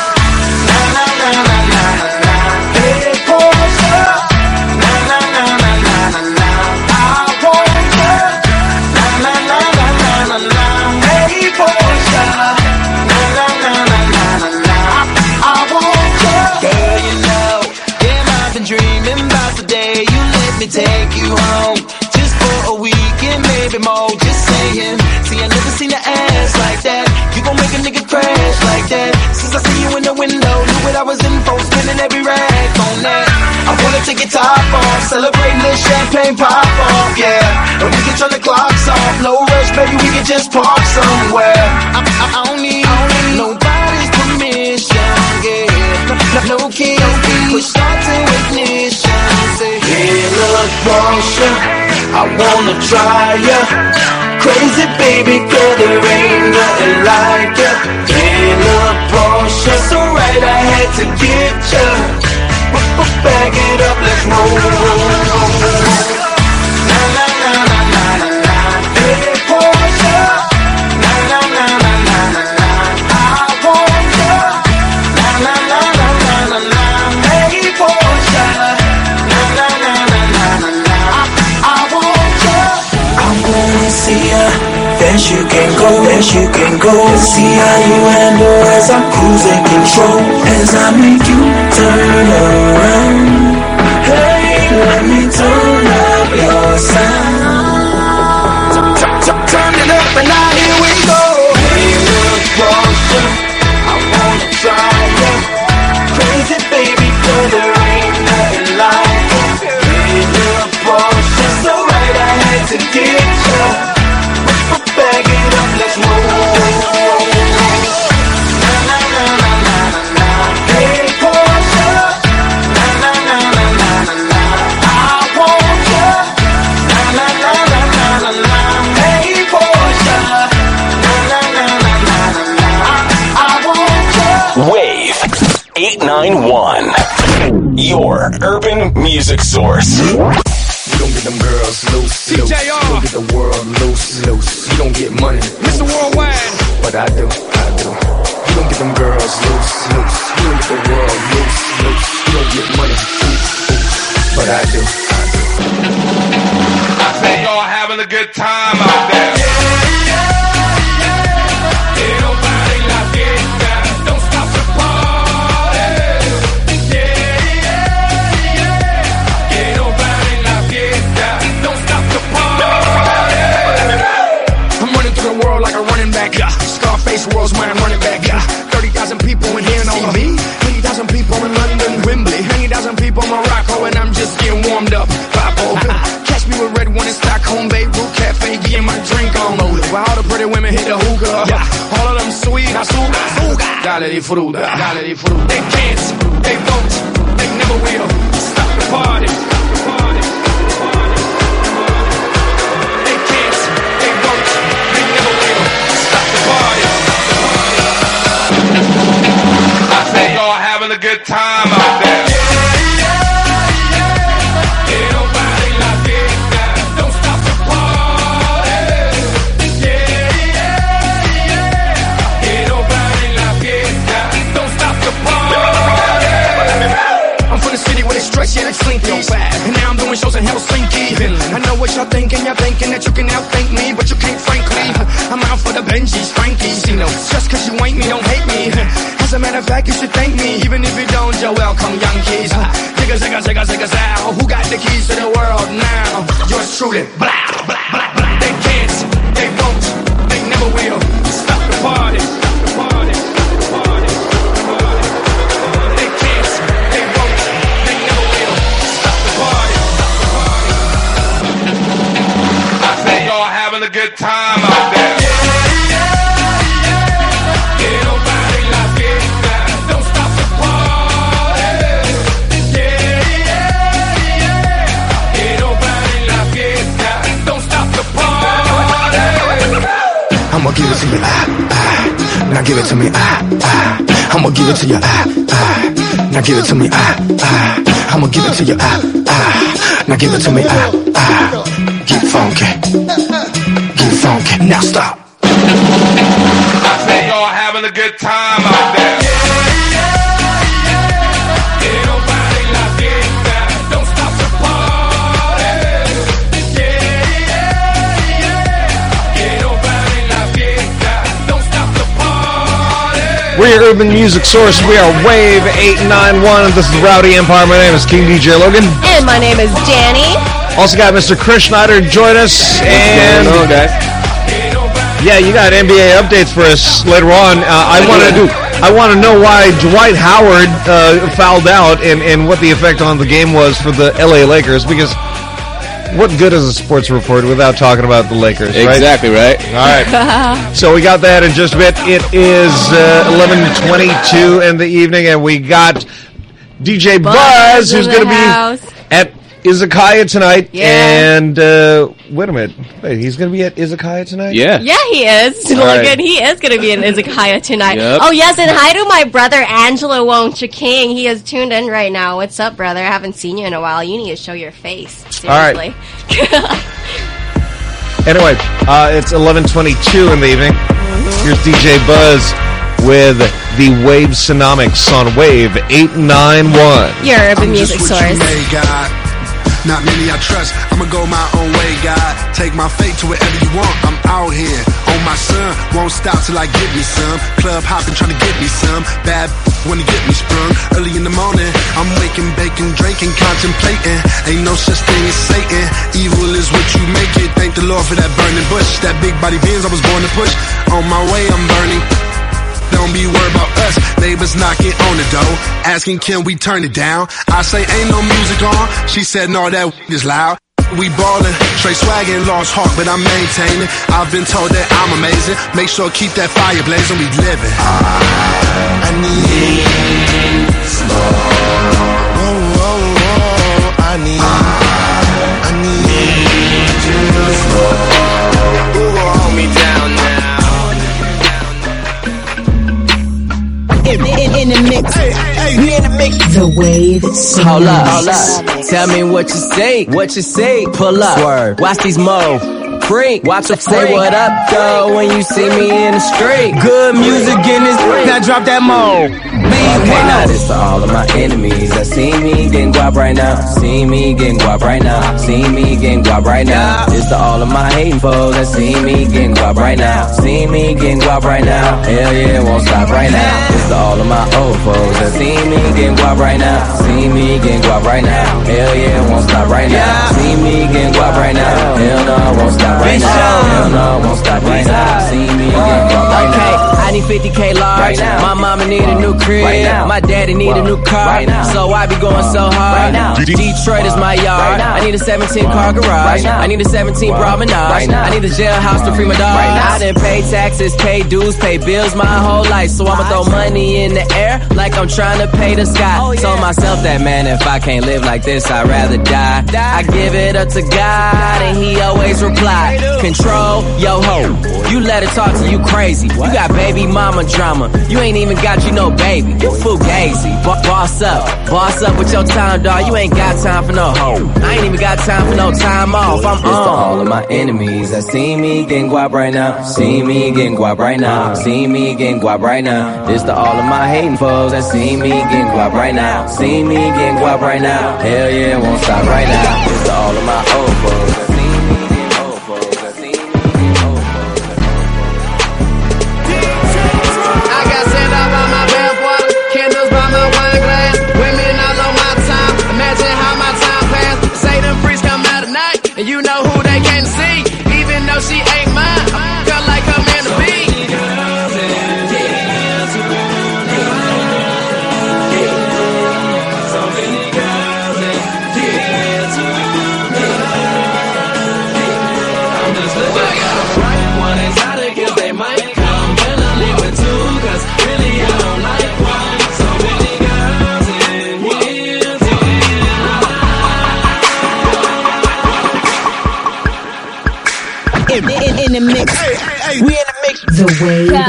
Take your top off, celebrating this champagne pop off, yeah. And we can turn the clocks off, no rush, baby, we can just park somewhere. I, I, I don't need, I don't need nobody's permission, yeah. No, no key, push start to ignition. Say, hey, look, Porsche, I wanna try ya. Crazy baby girl, there ain't nothing like ya. Hey, look, Porsche, so right I had to get ya. Back it up, let's roll. Na na na na na na na. Na na na na na na na. I want ya. Na na na na na na na. Hey, na na na na na na na. I, want ya. I wanna see ya. You can go, you can go. See how you handle as I'm cruising control. As I make you turn around. Up music source. You don't get them girls loose, loose. You don't get the world loose, loose. You don't get money, Dale di fruta, dale di fruta. They can't, they won't, they never will. Stop the party. Stop the party. They can't, they won't, they never will. Stop the party. I say y'all having a good time out there. Helsinki. I know what y'all thinking, y'all thinking that you can outthink me, but you can't, frankly. I'm out for the Benjis, Frankies, you know. Just cause you ain't me, don't hate me. As a matter of fact, you should thank me, even if you don't, you're welcome, young kids. Zigga, zigga, zigga, zigga, zow. Who got the keys to the world now? Yours truly, blah, give it to you, ah, ah. Now give it to me, ah, ah. I'ma give it to you, ah, ah. Now give it to me, ah, ah. I'ma give it to you, ah, ah. Now give it to me, ah, ah. Get funky, get funky. Now stop. Your urban music source. We are Wave 891. This is Rowdy Empire. My name is King DJ Logan. And my name is Danny. Also got Mr. Chris Schneider join us. And going on, guys? Yeah, you got NBA updates for us later on. Uh, I want to do. I want to know why Dwight Howard uh, fouled out and, and what the effect on the game was for the LA Lakers. Because what good is a sports report without talking about the Lakers? Exactly right. All right. [LAUGHS] So we got that in just a bit. It is uh, 11:22 in the evening, and we got DJ Buzz, Buzz who's going to be house. At Izakaya tonight. Yeah. And uh, wait a minute, wait, he's going to be at Izakaya tonight. Yeah, Yeah, he is. All Logan, right. he is going to be in Izakaya tonight. Yep. Oh, yes, and hi to my brother Angelo Wong King. He is tuned in right now. What's up, brother? I haven't seen you in a while. You need to show your face. Seriously. All right. [LAUGHS] Anyway, uh, it's 11:22 in the evening. Mm-hmm. Here's DJ Buzz with the Wave Sonomics on Wave 891. Your urban I'm music just what you source. Not many I trust. I'ma go my own way, God. Take my fate to wherever you want. I'm out here on my son. Won't stop till I get me some. Club hopping, trying to get me some. Bad when he get me sprung. Early in the morning, I'm waking, baking, drinking, contemplating. Ain't no such thing as Satan. Evil is what you make it. Thank the Lord for that burning bush. That big body Benz I was born to push. On my way, I'm burning. Don't be worried about us. Neighbors knocking on the door, asking can we turn it down. I say ain't no music on. She said no, that is loud. We ballin', straight swaggin', lost heart, but I'm maintaining. I've been told that I'm amazing. Make sure keep that fire blazing. We livin'. I need slow. Whoa, whoa, whoa. I need. I need you slow. Hold me down in, in, in the mix. We in the mix The Wave Hold up, Tsunami. hold up. Tell me what you say, what you say. Pull up, Swerve. watch these mo. Freak, watch them say what up, though, when you see me in the street. Good music in this, now drop that mo. Okay, now this to all of my enemies that see me getting guap right now. See me getting guap right now. See me getting guap right now. This to all of my hating foes that see me getting guap right now. See me getting guap right now. Hell yeah, won't stop right now. This to all of my old foes that see me getting guap right now. See me getting guap right now. Hell yeah, won't stop right now. See me getting guap right now. Hell no, won't stop right now. Hell no, won't stop right now. See me getting guap right now. Need 50k large. Right now. My mama need a new crib. Right. My daddy need a new car. Right. So I be going so hard. Detroit is my yard. I need a 17 car garage. I need a 17 promenade. Right now. I need a jailhouse to free my dog. Right now. I done pay taxes, pay dues, pay bills my whole life. So I'ma throw money in the air like I'm trying to pay the sky. Told myself that man, if I can't live like this, I'd rather die. I give it up to God and he always reply. Control yo ho. You let it talk to you crazy. You got baby mama drama. You ain't even got you no baby. You fugazi. Bo- boss up. Boss up with your time, dog. You ain't got time for no hoe. I ain't even got time for no time off. I'm to on. all of my enemies that see me getting guap right now. See me getting guap right now. See me getting guap right now. This to all of my hating foes that see me getting guap right now. See me getting guap right now. Hell yeah, won't stop right now. This to all of my old foes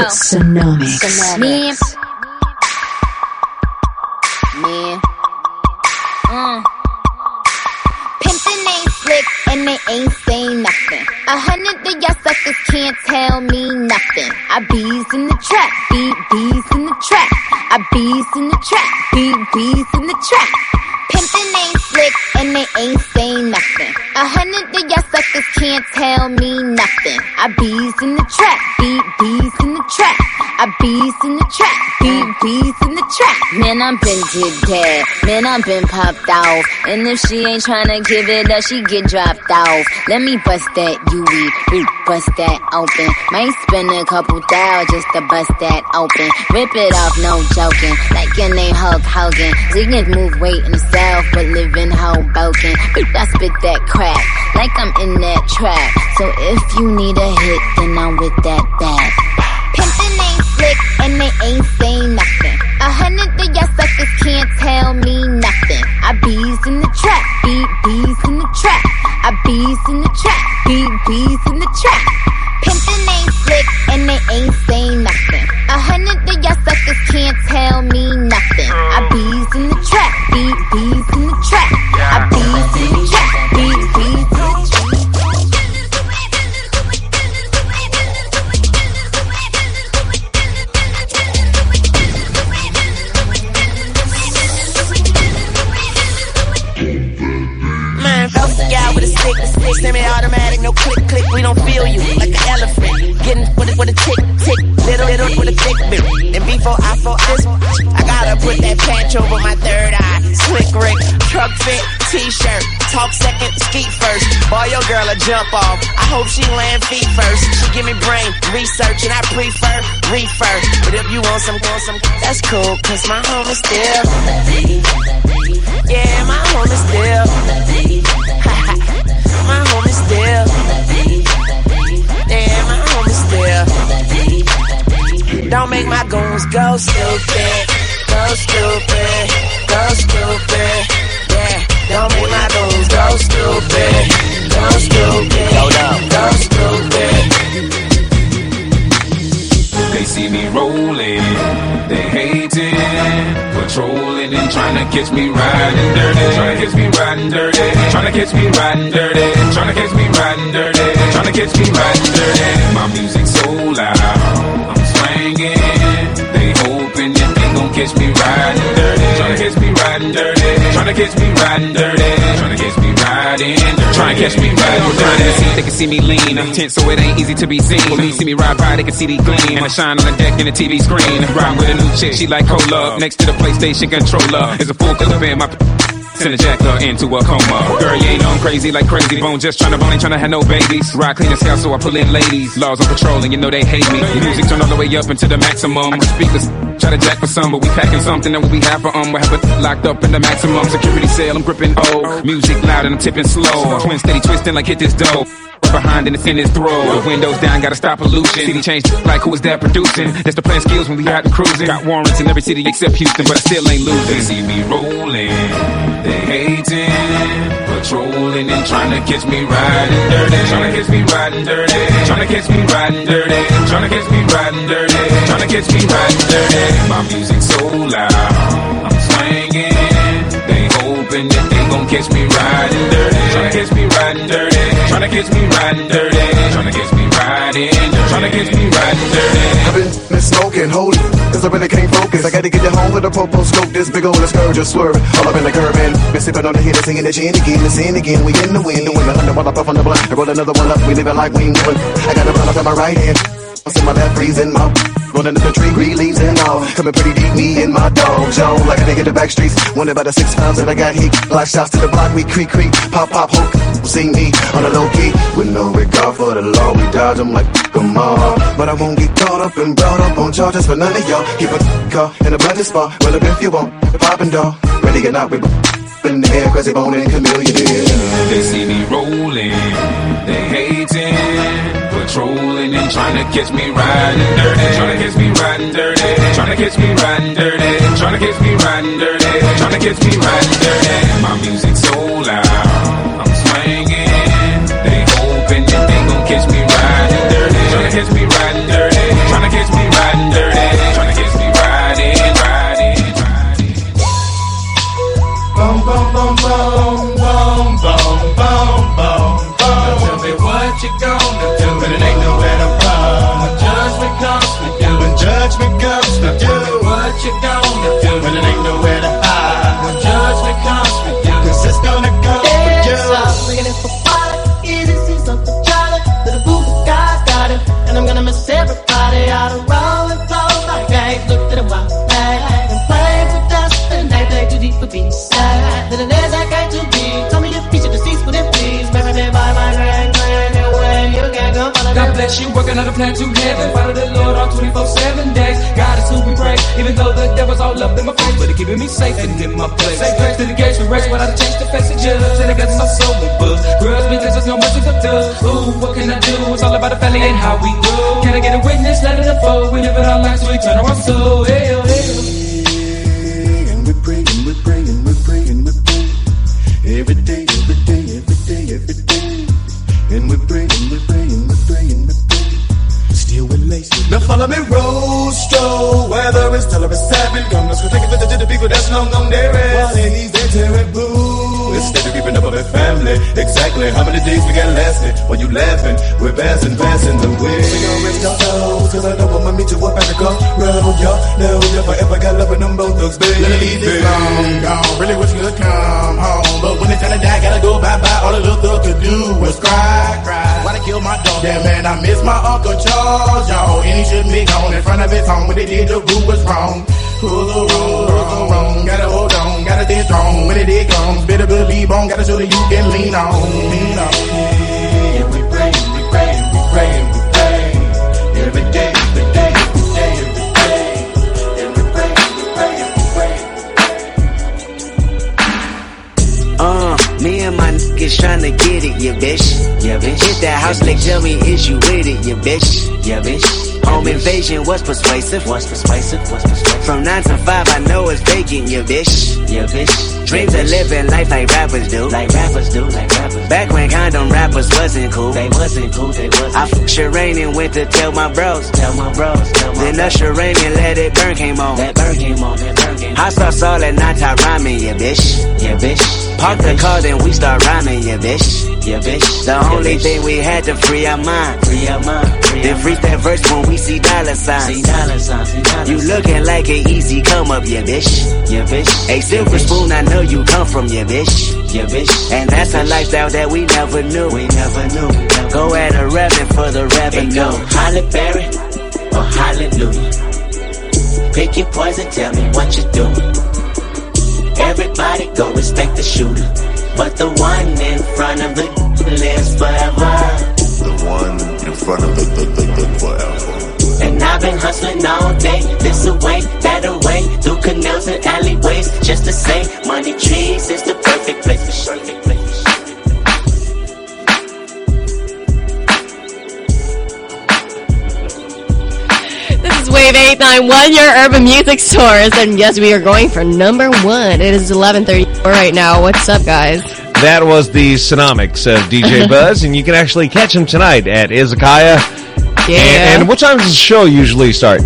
Tsunamics. Man. Man. Mm. Pimpin' ain't slick and they ain't saying nothing. A hundred of y'all suckers can't tell me nothing. I bees in the trap, beat bees in the trap. I bees in the trap, beat bees in the trap. Pimpin' ain't slick and they ain't saying nothing. A hundred of y'all suckers can't tell me nothing. I bees in the trap, beat bees in the trap. I bees in the trap, beat bees in the trap. Man, I'm been did dead. Man, I'm been popped off. And if she ain't tryna give it up, she get dropped off. Let me bust that UE, we bust that open. Might spend a couple thou just to bust that open. Rip it off, no joking. Like your name Hulk Hogan. Ziggins move weight in the but live in Hoboken. I spit that crack, like I'm in that trap. So if you need a hit, then I'm with that bag. Pimpin' ain't slick and they ain't saying nothing. A hundred of y'all suckers can't tell me nothing. I bees in the trap, beat bees in the trap. I bees in the trap, beat bees in the trap. Pimpin' ain't slick and they ain't saying nothing. A hundred of y'all suckers can't tell me nothing. I bees in the trap, beat bees in the trap. I bees in the stick, semi-automatic, no click, click, we don't feel you, like an elephant. Getting with it with a tick, tick, little, little, with a thick bit. And before I for this, I gotta put that patch over my third eye. Slick Rick, Trukfit, t-shirt, talk second, ski first. Boy, your girl a jump off, I hope she land feet first. She give me brain, research, and I prefer refer. But if you want some, want some, that's cool, cause my home is still. Yeah, my home is still. My home is still. Yeah, my home is still. Don't make my goons go stupid. Go stupid. Go stupid. Yeah, don't make my goons go stupid. Go stupid. Go stupid. They see me rolling, they hating, patrolling and trying tryna catch me riding dirty. Tryna catch me riding dirty. Tryna catch me riding dirty. Tryna catch me riding dirty. Tryna catch me riding dirty. My music so loud, I'm swinging. They hoping that they gon' catch me riding dirty. Tryna catch me riding dirty. Tryna catch me riding dirty. Tryna catch me riding dirty. They can see me lean, I'm tense, so it ain't easy to be seen. When you see me ride by, they can see the gleam. And I shine on the deck in the TV screen. Ride with a new chick, she like cola. Next to the PlayStation controller is a full clip in my. Send a jacker into a coma. Girl, you ain't on crazy like crazy bone. Just tryna bone, ain't tryna have no babies. Ride clean as hell, so I pull in ladies. Laws on patrol, and you know they hate me. The music turn all the way up into the maximum. Speakers try to jack for some, but we packing something that we have for um. We have it locked up in the maximum security cell. I'm gripping O. Music loud and I'm tipping slow. Twin steady twisting like hit this dough. Behind and it's in his throat. The windows down, gotta stop pollution. City changed like who is that producing? That's the plan skills when we out cruising. Got warrants in every city except Houston, but I still ain't They losing. see me rolling, they hating, patrolling and trying to catch me riding dirty. Trying to catch me riding dirty. Trying to catch me riding dirty. Trying to catch me riding dirty. Trying to catch me riding dirty. My music so loud, I'm swinging. They hoping that they gon' catch me riding dirty. Trying to catch me riding dirty. Trying to catch me riding dirty. Trying to catch me riding dirty. Trying to catch me riding dirty. I've been, been smoking, holy, cause I really can't focus. I gotta get you home with a popo scope, this big old scourge just swerving. All up in the curb and been sipping on the hitter, singing the gin again, the sin again. We in the wind, doing the hundred while I puff on the blunt. I roll another one up, we living like we ain't. I got a run up in my right hand, in my left, freezing my. Rolling up the tree, green leaves and all. Coming pretty deep, me and my dog, Joe. Like a nigga in the back streets. Wonder about the six pounds that I got heat. Block shots to the block, we creak, creak. Pop, pop, hook. See me on a low key. With no regard for the law, we dodge them like come on. But I won't get caught up and brought up on charges for none of y'all. Keep a car in a budget spot. Well, if you want, poppin' dog. Ready or not, we in the air, Krayzie Bone and chameleon. They see me rolling, they hating, patrolling and trying to catch me riding dirty. Trying to catch me riding dirty. Trying to catch me riding dirty. Trying to catch me riding dirty. Trying to catch me riding dirty. My music so loud, I'm swinging. They hoping that they gon' catch me plan to heaven. Follow the Lord all 24 7 days. God is who we praise, even though the devil's all up in my face. But he keeping me safe and in my place. Say grace to the gates for rest without a change to judge. And I got my soul with buzz. Grudge because there's no mercy for dust. Ooh, what can I do? It's all about the family and how we grow. Can I get a witness? Let it unfold. We live in our lives, we turn our soul. Hell, oh, hell. And oh. Now follow me, road stroll. Whether it's tell or it's seven. Come, let's go take visit to the people that's long gone there. While he's there tearing boo. Instead of keeping up with family. Exactly how many days we got lasting? While you laughing, we're passing, passing the way. We gon' rest our toes, cause I know I'ma meet you up at the car. On y'all. Now if I ever got love with them both thugs, baby. Leave this long gone. Really wish you could come home. But when it's time to die, gotta go bye bye. All the little thug could do was cry, cry. Why they kill my dog? Yeah, man, I miss my Uncle Charles, y'all. And he shouldn't be gone in front of his home. When they did, the rule was wrong. Who's the wrong, who's the wrong? Gotta hold on, gotta stay strong. When it did comes, better believe on. Gotta show that you can lean on, lean on. And we praying, we praying, we praying, we praying. Every day, every day, every day, every day. And we praying, we praying, we praying. Uh, me and my niggas tryna get it, yeah, bitch. Yeah, bitch. Hit that house, like, tell me, is you with it, yeah, bitch. Yeah, bitch. Home invasion was persuasive. Was persuasive. Was persuasive. From nine to five, I know it's vacant, yeah, bitch. Yeah, bitch. Dreams of living life like rappers do. Like rappers do. Like rappers Back when condom rappers wasn't cool. They wasn't cool, they wasn't I fucked Sherane and went to tell my bros. Tell my bros, tell my Then. Usher Raymond Let It Burn came on. That burn came on, that burn came on. I saw Saul at night time rhyming, yeah, bitch. Yeah, bitch. Park the car, then we start rhyming, yeah, bitch. Yeah, bitch. The only thing we had to free our mind. Free our mind. Free Then freeze that verse when we see dollar signs. See dollar signs, see dollar You looking like an easy come up, yeah, bitch. Yeah, bitch. A silver spoon, I know you come from, yeah, bitch. Yeah, bitch. And that's a lifestyle that we never knew. We never knew. Never Go at a revenue for the It go revenue. Halle Berry or Hallelujah. Pick your poison, tell me what you do. Everybody go respect the shooter, but the one in front of the lives forever. The one in front of the, the, the, the forever. And I've been hustling all day, this away, that away, through canals and alleyways, just to say, money trees is the perfect place for perfect place. This is Wave 891, your urban music source. And yes, we are going for number one. It is 11.34 right now. What's up, guys? That was the Sonomics of DJ Buzz, and you can actually catch him tonight at Izakaya. Yeah. And, and what time does the show usually start?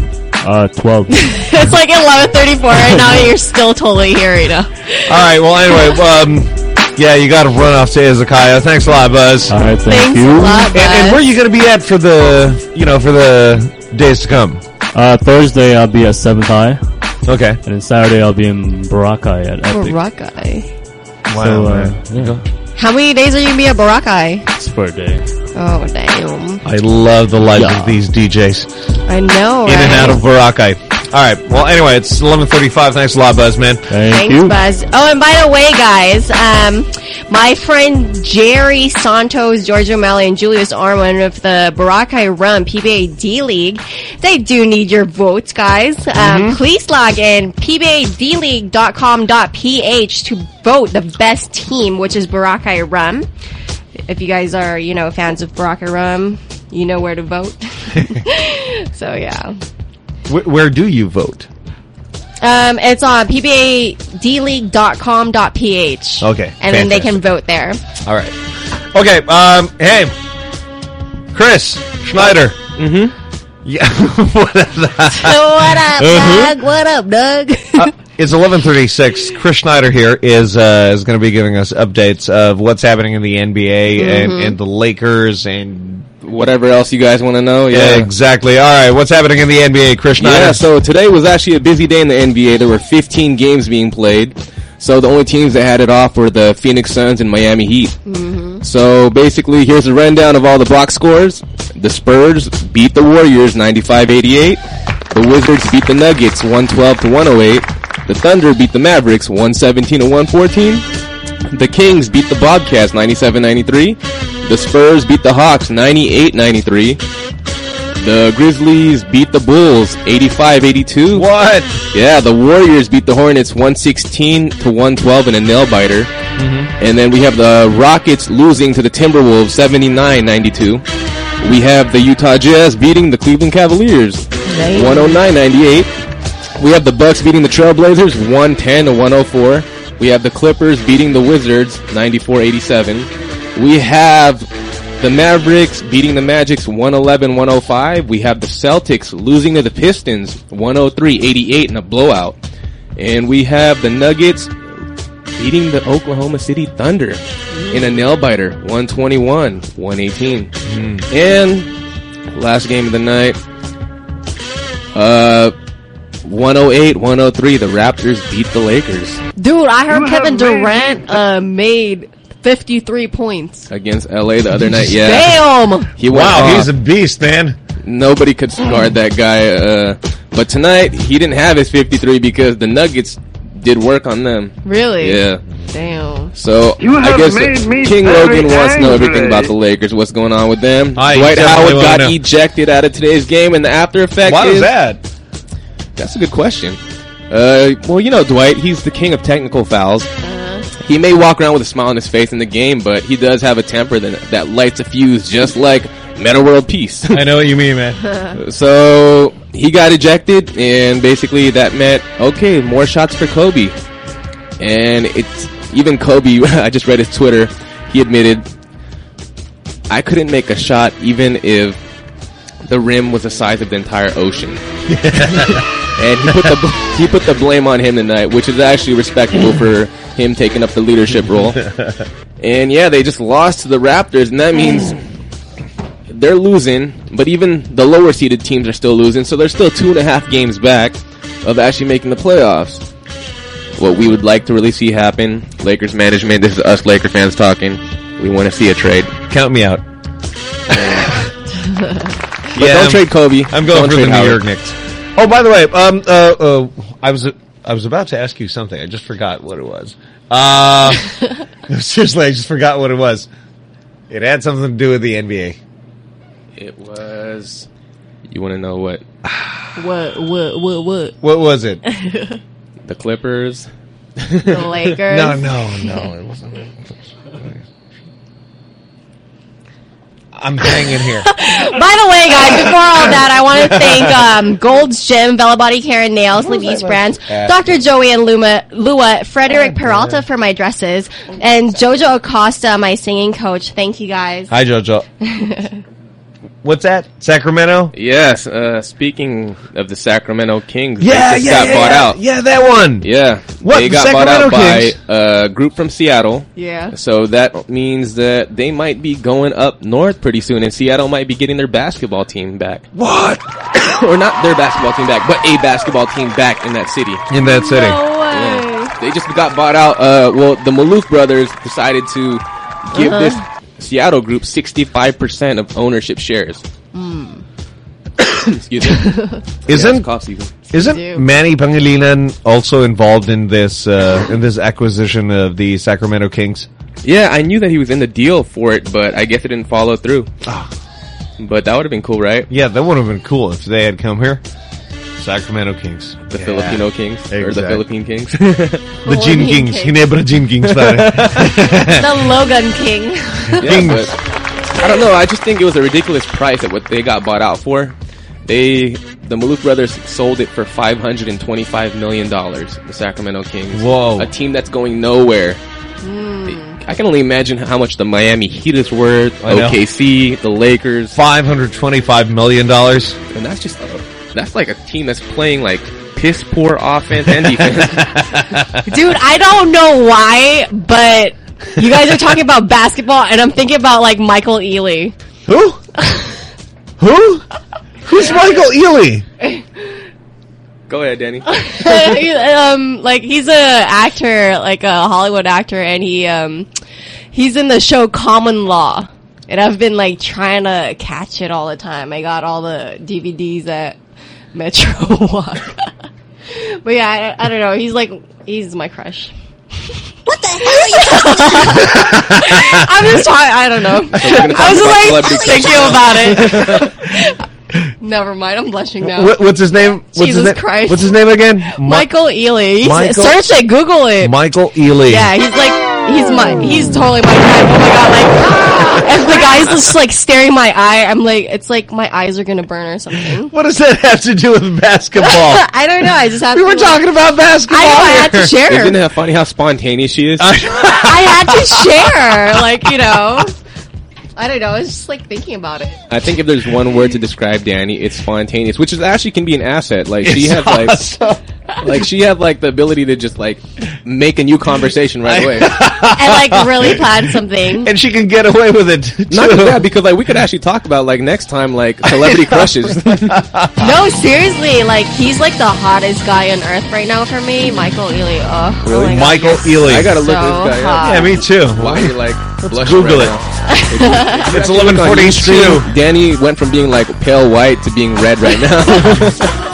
Uh, 12. [LAUGHS] it's like 11.34 right now, and you're still totally here you know. All right. Well, anyway, um, yeah, you got to run off to Izakaya. Thanks a lot, Buzz. All right, thank Thanks you. a lot, And, and where are you going to be at for the, you know, for the days to come? Uh, Thursday I'll be at 7th High. Okay. And then Saturday I'll be in Boracay at Epic. Boracay. So, uh, man. yeah, How many days are you going to be at Boracay? it's for a day. Oh, damn. I love the life of these DJs. I know, In and out of Boracay. All right. Well, anyway, it's 11:35. Thanks a lot, Buzz, man. Thank Thanks, Buzz. Oh, and by the way, guys, um, my friend Jerry Santos, George O'Malley, and Julius Armand of the Boracay Rum PBA D League, they do need your votes, guys. Um, Mm-hmm. Please log in pbadleague.com.ph to vote the best team, which is Boracay Rum. If you guys are, you know, fans of Boracay Rum, you know where to vote. [LAUGHS] [LAUGHS] so yeah. Wh- where do you vote? Um, it's on pbadleague.com.ph. Okay, And then they can vote there. All right. Okay. Um. Hey, Chris Schneider. Mm-hmm. Yeah. [LAUGHS] what is that? what up, Uh-huh. Doug? What up, Doug? Uh, it's 11:36. Chris Schneider here is uh, is going to be giving us updates of what's happening in the NBA and, Mhm. and the Lakers and Whatever else you guys want to know, yeah, yeah. exactly. All right, what's happening in the NBA, Krishna? Yeah, so today was actually a busy day in the NBA. There were 15 games being played. So the only teams that had it off were the Phoenix Suns and Miami Heat. Mm-hmm. So basically, here's a rundown of all the box scores. The Spurs beat the Warriors 95-88. The Wizards beat the Nuggets 112 to 108. The Thunder beat the Mavericks 117 to 114. The Kings beat the Bobcats 97-93. The Spurs beat the Hawks 98-93. The Grizzlies beat the Bulls 85-82. What? Yeah, the Warriors beat the Hornets 116 to 112 in a nail biter. Mm-hmm. And then we have the Rockets losing to the Timberwolves 79-92. We have the Utah Jazz beating the Cleveland Cavaliers 109-98. We have the Bucks beating the Trailblazers 110 to 104. We have the Clippers beating the Wizards 94-87. We have the Mavericks beating the Magics 111-105. We have the Celtics losing to the Pistons 103-88 in a blowout. And we have the Nuggets beating the Oklahoma City Thunder in a nail biter 121-118. And last game of the night uh 108-103 the Raptors beat the Lakers Dude, I heard Kevin Durant uh, made 53 points. against LA the other night. Yeah. Damn! He Wow, off. he's a beast, man. Nobody could guard that guy. Uh, but tonight he didn't have his 53 because the Nuggets did work on them. Really? Yeah. Damn. So You I guess made me King Logan wants to know everything about the Lakers. What's going on with them? I Dwight definitely Howard wanna got know. ejected out of today's game, and the after effect Why is was that? That's a good question. Uh, well, you know Dwight, he's the king of technical fouls. He may walk around with a smile on his face in the game, but he does have a temper that, that lights a fuse just like Metta World Peace. [LAUGHS] I know what you mean, man. [LAUGHS] so he got ejected, and basically that meant okay, more shots for Kobe. And it's even Kobe. [LAUGHS] I just read his Twitter. he admitted, "I couldn't make a shot even if the rim was the size of the entire ocean." and he put the he put the blame on him tonight, which is actually respectable for him taking up the leadership role. And yeah, they just lost to the Raptors, and that means they're losing. But even the lower seeded teams are still losing, so they're still two and a half games back of actually making the playoffs. What we would like to really see happen, Lakers management. This is us Laker fans talking. We want to see a trade. Count me out. [LAUGHS] But don't trade Kobe. I'm going Don't for the trade New Howard. York Knicks. Oh, by the way, um, uh, uh, I was I was about to ask you something. I just forgot what it was. Uh, [LAUGHS] seriously, I just forgot what it was. It had something to do with the NBA. It was. You want to know what? [SIGHS] What? What? What? What? What was it? [LAUGHS] The Clippers. The Lakers. [LAUGHS] No, no, no. It wasn't. I'm hanging here. [LAUGHS] By the way, guys, before all that, I want to thank um, Gold's Gym, Bella Body Care and Nails, Levi's Brands, Dr. Joey and Luma, Lua, Frederick Peralta for my dresses, and Jojo Acosta, my singing coach. Thank you, guys. Hi, JoJo. [LAUGHS] What's that? Sacramento? Yes. Uh, speaking of the Sacramento Kings, Yeah, they just yeah, got yeah, bought yeah. out. Yeah, that one. Yeah. What, They the got bought out Kings? by a group from Seattle. Yeah. So that means that they might be going up north pretty soon, and Seattle might be getting their basketball team back. What? [COUGHS] or not their basketball team back, but a basketball team back in that city. In that city. No Yeah. They just got bought out. Uh, well, the Maloof brothers decided to give Uh-huh. this Seattle group 65% of ownership shares. Excuse me. [LAUGHS] Isn't it's cough season. isn't Manny Pangilinan also involved in this uh, in this acquisition of the Sacramento Kings? Yeah, I knew that he was in the deal for it, but I guess it didn't follow through. But that would have been cool, right? Yeah, that would have been cool if they had come here. Sacramento Kings. The Yeah. Filipino Kings or the Philippine Kings. [LAUGHS] The Gin Kings. Ginebra Gin Kings. pare. [LAUGHS] [LAUGHS] the Logan King. yeah, but I don't know. I just think it was a ridiculous price at what they got bought out for. They, the Maloof brothers, sold it for five hundred and twenty-five million dollars. The Sacramento Kings. Whoa. A team that's going nowhere. Hmm. I can only imagine how much the Miami Heat is worth. I know. OKC, the Lakers, Five hundred twenty-five million dollars. and that's just that's like a team that's playing like piss poor offense and defense. [LAUGHS] Dude, I don't know why, but you guys are talking about basketball, and I'm thinking about like Michael Ealy. Who? [LAUGHS] Who? Who's Michael Ealy? Go ahead, Danny. [LAUGHS] Um, like he's a actor, like a Hollywood actor, and he um, he's in the show Common Law. And I've been like trying to catch it all the time. I got all the DVDs at Metro [LAUGHS] Walk. but yeah, I, I don't know. He's like he's my crush. What the hell are you [LAUGHS] I'm just talking. I don't know. gonna I was just like thinking about it. [LAUGHS] Never mind. I'm blushing now. What, what's his name? What's Jesus his name? Christ. What's his name again? Mi- Michael Ealy. Michael- Search it. Google it. Michael Ealy. Yeah, he's like he's my he's totally my type. Oh my god, like if the guy's just like staring my eye, I'm like it's like my eyes are gonna burn or something. What does that have to do with basketball? [LAUGHS] I don't know. I just have. we to were like- talking about basketball. I know. I had to here. share. Isn't it funny how spontaneous she is? [LAUGHS] I had to share. Like you know. I don't know. I was just like thinking about it. I think if there's one word to describe Danny, it's spontaneous, which is actually can be an asset. Like she It's has like, awesome. like she had like the ability to just like make a new conversation right away. [LAUGHS] And like really plan something. and she can get away with it. Too. Not just that, because like we could actually talk about like next time like celebrity [LAUGHS] crushes. [LAUGHS] No, seriously, like he's like the hottest guy on earth right now for me, Michael Ealy. Oh, oh my God, Michael you're Ealy. I gotta look so this guy up. hot. Yeah, me too. Why are you like blushing Google right it. now? It's If you look on 11:42. Danny went from being like pale white to being red right now.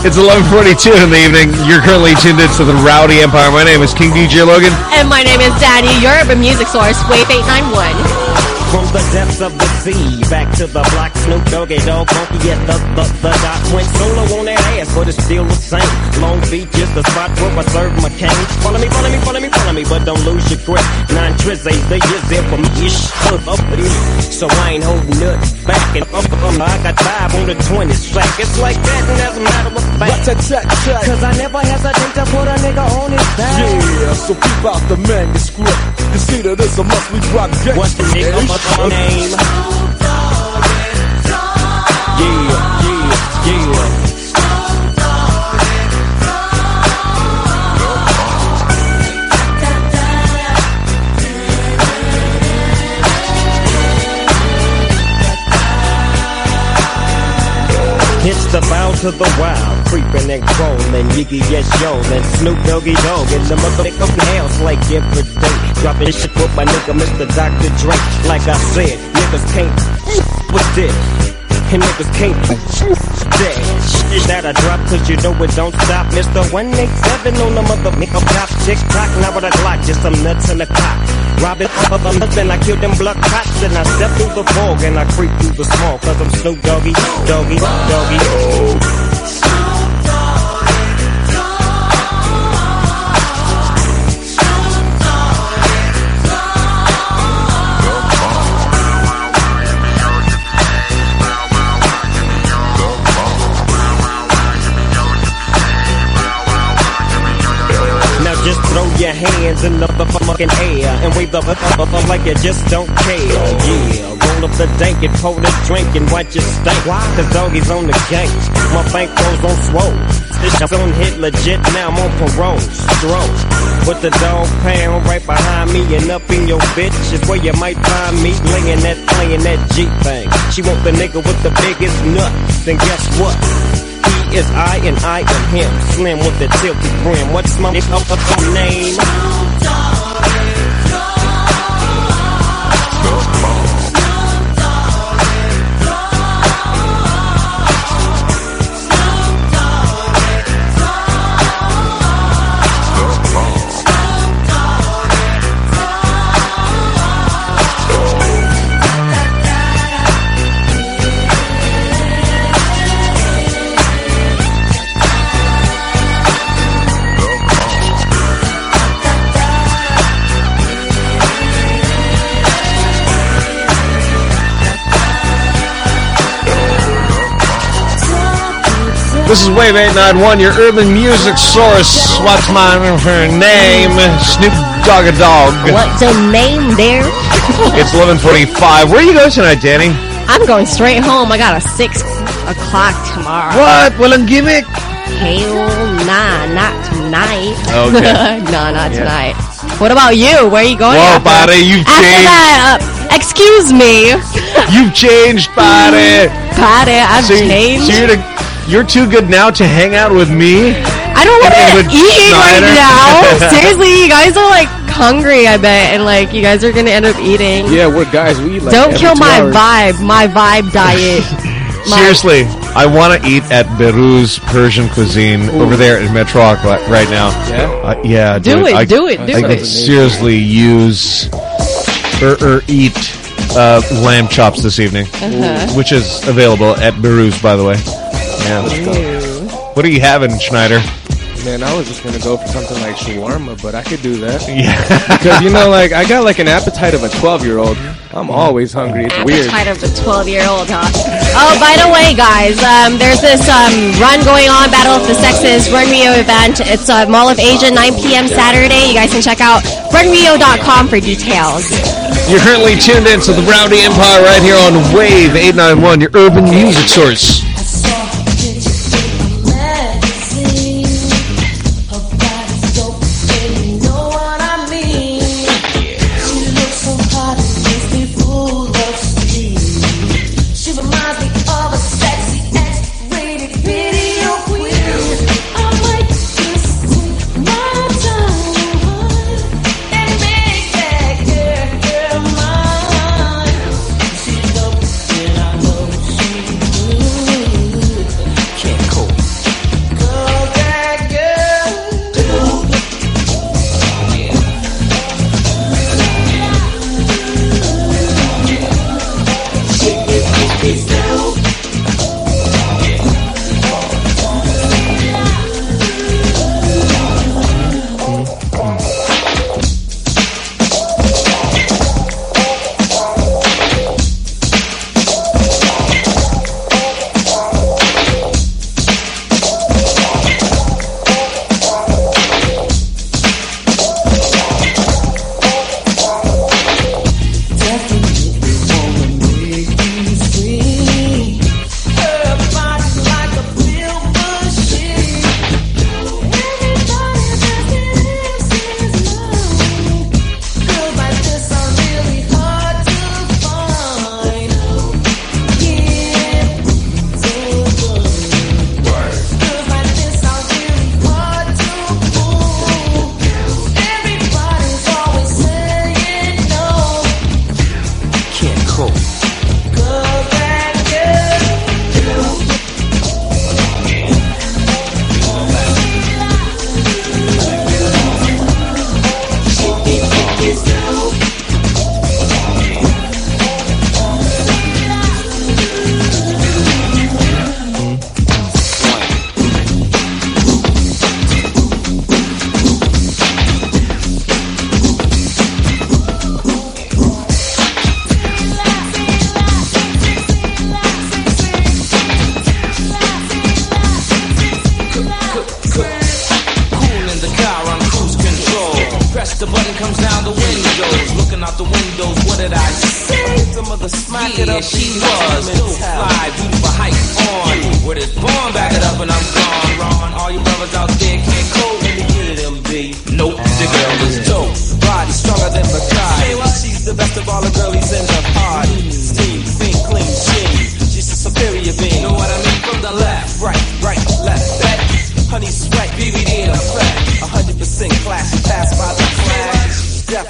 It's 11:42 in the evening. You're currently tuned into the Rowdy Empire. My name is King DJ Logan. And my name is Danny, your urban music source, Wave 891. From the depths of the sea, back to the block, Snoop Doggy Dogg, funky at the, the, the dot. Went solo on that ass, but it's still the same. Long Beach is the spot where I serve my cane. Follow me, follow me, follow me, follow me, but don't lose your grip. Nine trizzy, the years there for me, ish, up, up. So I ain't holding nothing back, and up, up, I got five on the 20 slack. It's like that, and as a matter of fact. Cause I never hesitate to put a nigga on his back. Yeah, so keep out the manuscript. that it's a must we drop gangsta What's the nigga mother name? Yeah, yeah, yeah. It's the bounce of the wild, creeping and crawling, Yiggy yes yo, and Snoop Doggy Dogg in the motherfucking house like every day. Dropping shit with my nigga Mr. Dr. Dre. Like I said, niggas can't with this. And niggas can't that shit that I drop cause you know it don't stop. Mr. 187 on the motherfucking top. Tick tock, now with a Glock, just some nuts in the cock. Rob it up of a husband, I killed them blood cops and I step through the fog and I creep through the small cause I'm Snoop Doggy, Doggy, Doggy. Now throw your hands in the fucking air and wave the fuck up like you just don't care. Yeah, roll up the dank and pour the drink and watch it stink. Cause doggies on the gang. My bank rolls on swole. On hit legit, now I'm on parole. Stroke. With the dog pound right behind me and up in your bitch is where you might find me laying that, playing that G thing. She want the nigga with the biggest nut. Then guess what? Is I and I am him. Slim with the tilted brim. What's my name? This is Wave 891, your urban music source. What's my name? Snoop Dogg a Dog. What's the name there? It's 1145. Where are you going tonight, Danny? I'm going straight home. I got a six o'clock tomorrow. What? Walang gimmick? Hell nah, not tonight. Okay. [LAUGHS] no, not Yeah. tonight. What about you? Where are you going? Whoa, after? buddy, you've after changed. that, uh, excuse me. You've changed, buddy. Buddy, I've So changed. So you're, you're too good now to hang out with me? I don't want And to with eat right now. [LAUGHS] Seriously, you guys are like hungry, I bet, and like you guys are gonna end up eating. Yeah, we're guys. We eat like Don't kill my hours. vibe, my vibe diet. [LAUGHS] My- Seriously, I want to eat at Beru's Persian cuisine over there in Metro right now. Yeah? Uh, yeah, Do dude, it, I, do it, do I it. could seriously use or, or eat uh, lamb chops this evening, Uh-huh. which is available at Beru's, by the way. Yeah. What are you having, Schneider? Man, I was just gonna go for something like shawarma, but I could do that. [LAUGHS] Yeah. because you know, like I got like an appetite of a twelve-year-old. I'm always hungry. It's weird. Appetite of a 12 year old, huh? Oh, by the way, guys, um, there's this um, run going on, Battle of the Sexes Run Rio event. It's uh, Mall of Asia, 9 p.m. Saturday. You guys can check out runrio.com for details. You're currently tuned in to the Rowdy Empire right here on Wave 891, your urban music source.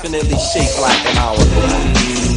Definitely shaped like an hourglass.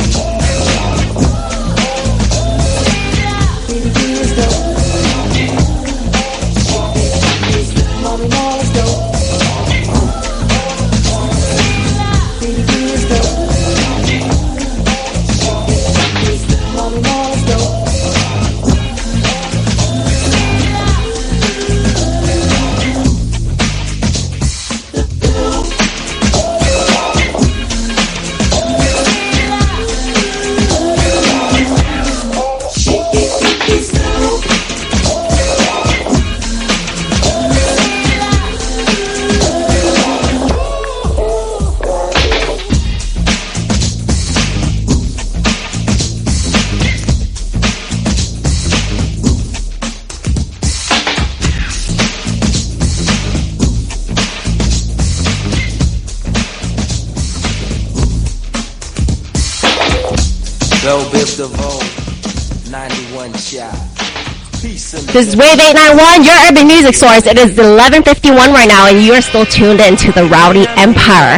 This is Wave 891, your urban music source. It is 11:51 right now, and you are still tuned in to the Rowdy Empire.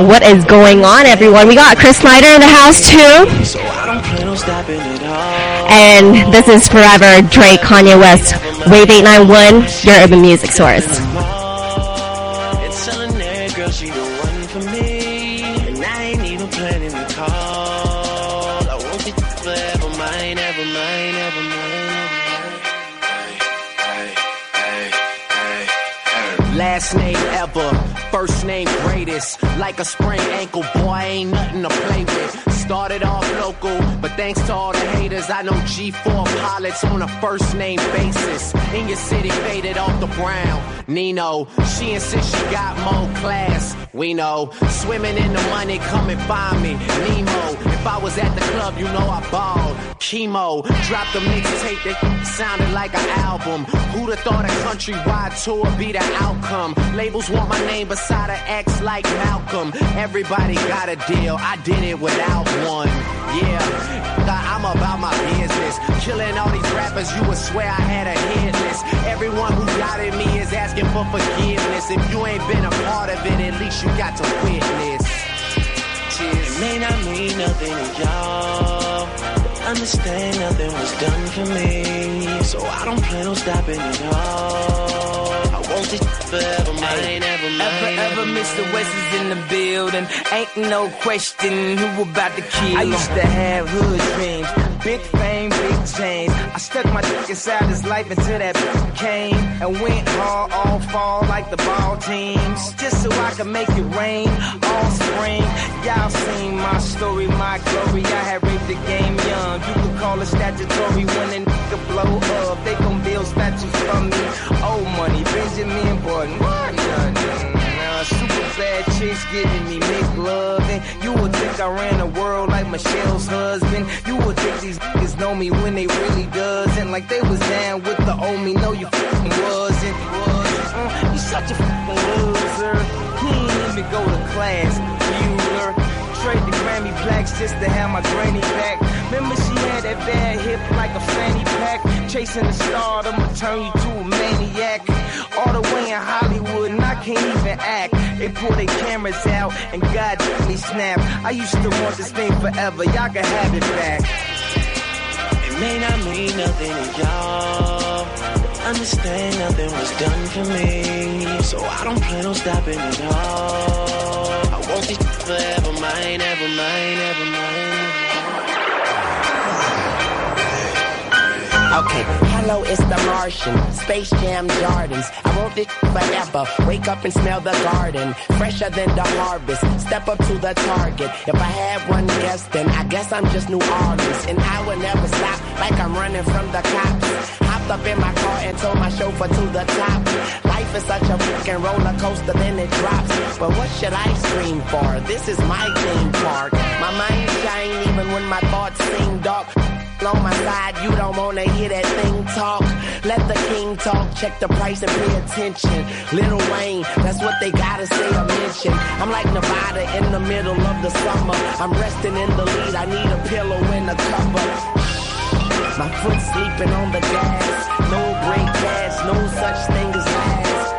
What is going on, everyone? We got Chris Snyder in the house too, and this is forever Drake, Kanye West, Wave 891, your urban music source. Thanks to all the haters, I know G4 pilots on a first name basis. In your city, faded off the brown. Nino, she insists she got more class. We know, swimming in the money, come and find me. Nemo, if I was at the club, you know I balled. Chemo, dropped a mixtape that sounded like an album. Who'd have thought a countrywide tour be the outcome? Labels want my name beside an X like Malcolm. Everybody got a deal, I did it without one. Yeah, I'm about my business. Killing all these rappers, you would swear I had a hit list. Everyone who doubted me is asking for forgiveness. If you ain't been a part of it, at least you got to witness. Cheers. It may not mean nothing to y'all. Understand nothing was done for me. So I don't plan on stopping at all. I want it forever mine, ever mine. Ever, ever Mr. West is in the building. Ain't no question who about to kill I used to have hood dreams, big fame, big change. I stuck my dick inside this life until that came and went hard all fall like the ball teams, just so I could make it rain all spring. Y'all seen my story, my glory. I had raped the game young. You could call it statutory when a nigga blow up. They gon' build statues for me. Old money, Benjamin Button, what? Uh, super bad chicks giving me mixed love. And you would think I ran the world like Michelle's husband. You would think these niggas know me when they really doesn't. Like they was down with the old me. No, you fucking wasn't. Uh, you such a fucking loser. He ain't even go to class. Bueller. Trade the Grammy plaques just to have my granny back. Remember she had that bad hip like a fanny pack. Chasing the star, I'ma turn you to a maniac. All the way in Hollywood, and I can't even act. They pull their cameras out, and God damn me snap. I used to want this thing forever, y'all can have it back. It may not mean nothing to y'all. Understand nothing was done for me. So I don't plan on stopping at all. Want this forever mine, ever mine, ever mine. Okay, hello, it's the Martian. Space Jam Jardins. I want this forever. Wake up and smell the garden. Fresher than the harvest. Step up to the target. If I had one guess, then I guess I'm just New Orleans. And I will never stop like I'm running from the cops. Hopped up in my car and told my chauffeur to the top. Life is such a freaking roller coaster, then it drops. But what should I scream for? This is my theme park. My mind shine even when my thoughts seem dark on my side, you don't wanna hear that thing talk. Let the king talk, check the price and pay attention. Little Wayne, that's what they gotta say or mention. I'm like Nevada in the middle of the summer. I'm resting in the lead, I need a pillow and a cover. My foot sleeping on the gas, no break gas, no such thing as last.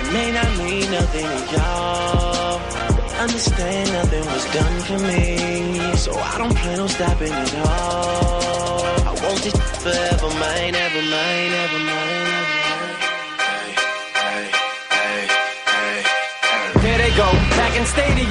It may not mean nothing to y'all. Understand nothing was done for me. So I don't plan on stopping at all. I want this forever mine, ever mine, ever mine.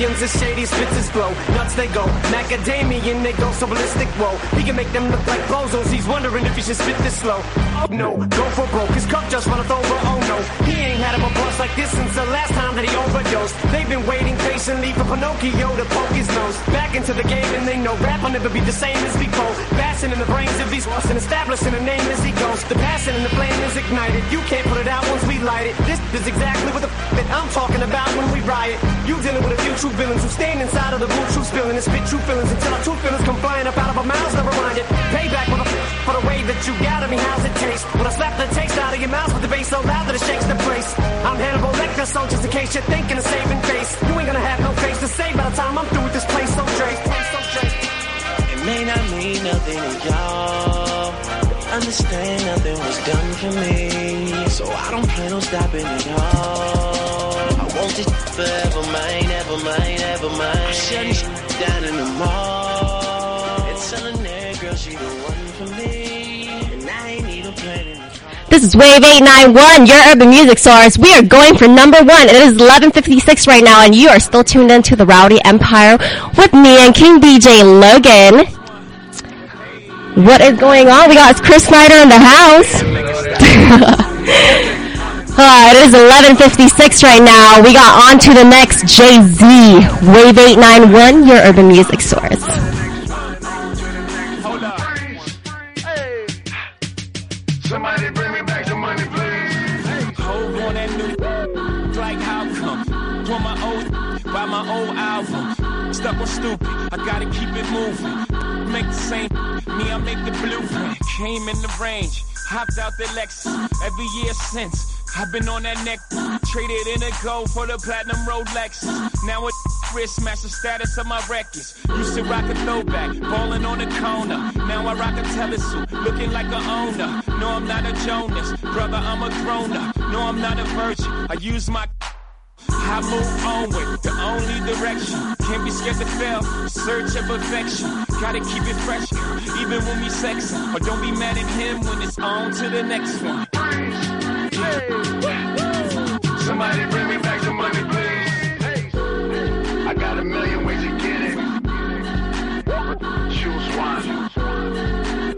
Stadiums, the shady spitzes blow. Nuts they go, macadamian, they go so ballistic. Whoa, he can make them look like bozos. He's wondering if he should spit this slow. Oh no, go for broke, his cup just runneth over. Oh no, he ain't had him a bust like this since the last time that he overdosed. They've been waiting patiently for Pinocchio to poke his nose back into the game, and they know rap will never be the same as before. In the brains of these and establishing a name as he goes. The passion and the flame is ignited. You can't put it out once we light it. This is exactly what the f- that I'm talking about when we riot. You dealing with a few true villains who stand inside of the blue true spilling and spit true feelings until our true feelings come flying up out of our mouths. Never mind it. Payback for the for the way that you got at me. How's it taste? When I slap the taste out of your mouth with the bass so loud that it shakes the place. I'm Hannibal Lecter, so just in case you're thinking of saving face, you ain't gonna have no face to save by the time I'm through with this place. So. It may not mean nothing to y'all. Understand nothing was done for me. So I don't plan on stopping at all. I want this forever mine, ever mine, ever mine. I'm shutting sh- down in the mall. And telling girl she the one for me. And I ain't even planning. This is Wave 891, your urban music source. We are going for number one. It is 11.56 right now, and you are still tuned into the Rowdy Empire with me and King DJ Logan. What is going on? We got Chris Snyder in the house. [LAUGHS] Uh, it is 11.56 right now. We got on to the next Jay-Z. Wave 891, your urban music source. Stupid, I gotta keep it moving. Make the same, me I make the blueprint. Came in the range, hopped out the Lexus. Every year since, I've been on that neck, traded in a gold for the platinum Rolex. Now it wrist match the status of my records. Used to rock a throwback, ballin' on the corner. Now I rock a telesuit, looking like a owner. No, I'm not a Jonas, brother, I'm a grown up. No, I'm not a virgin. I use my I move onward, the only direction. Can't be scared to fail, search of perfection. Gotta keep it fresh, even when we sex. Or don't be mad at him when it's on to the next one. Somebody bring me back some money, please. I got a million ways to get it. Choose one.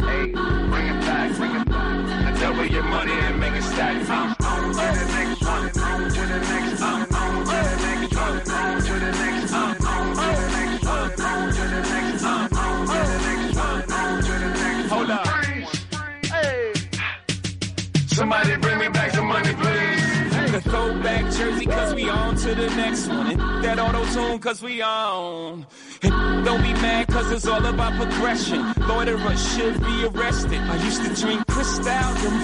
Hey, bring it back, bring it back. Now double your money and make it stack. I'm on to the next one. On to the next next one. And that auto tune, cause we on. And don't be mad, cause it's all about progression. Loiterers should be arrested. I used to drink Cristal, them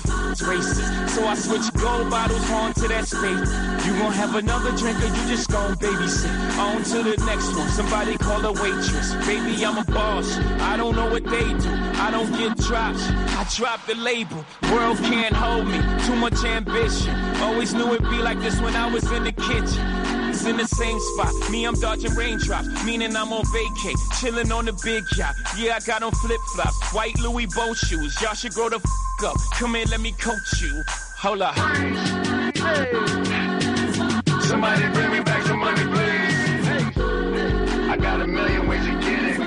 racist. So I switch gold bottles on to that space. You gon' have another drink or you just gon' babysit. On to the next one. Somebody call a waitress. Baby, I'm a boss. I don't know what they do. I don't get drops. I drop the label. World can't hold me. Too much ambition. Always knew it'd be like this when I was in the kitchen. It's in the same spot. Me, I'm dodging raindrops, meaning I'm on vacay, chilling on the big yacht. Yeah, I got on flip flops, white Louis bow shoes. Y'all should grow the f up. Come here, let me coach you. Hold up. Somebody bring me back some money, please. Hey. I got a million ways to get it.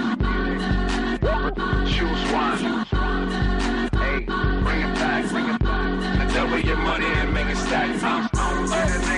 Choose one. Hey, bring it back, bring it back. Now double your money and make it stack. One, on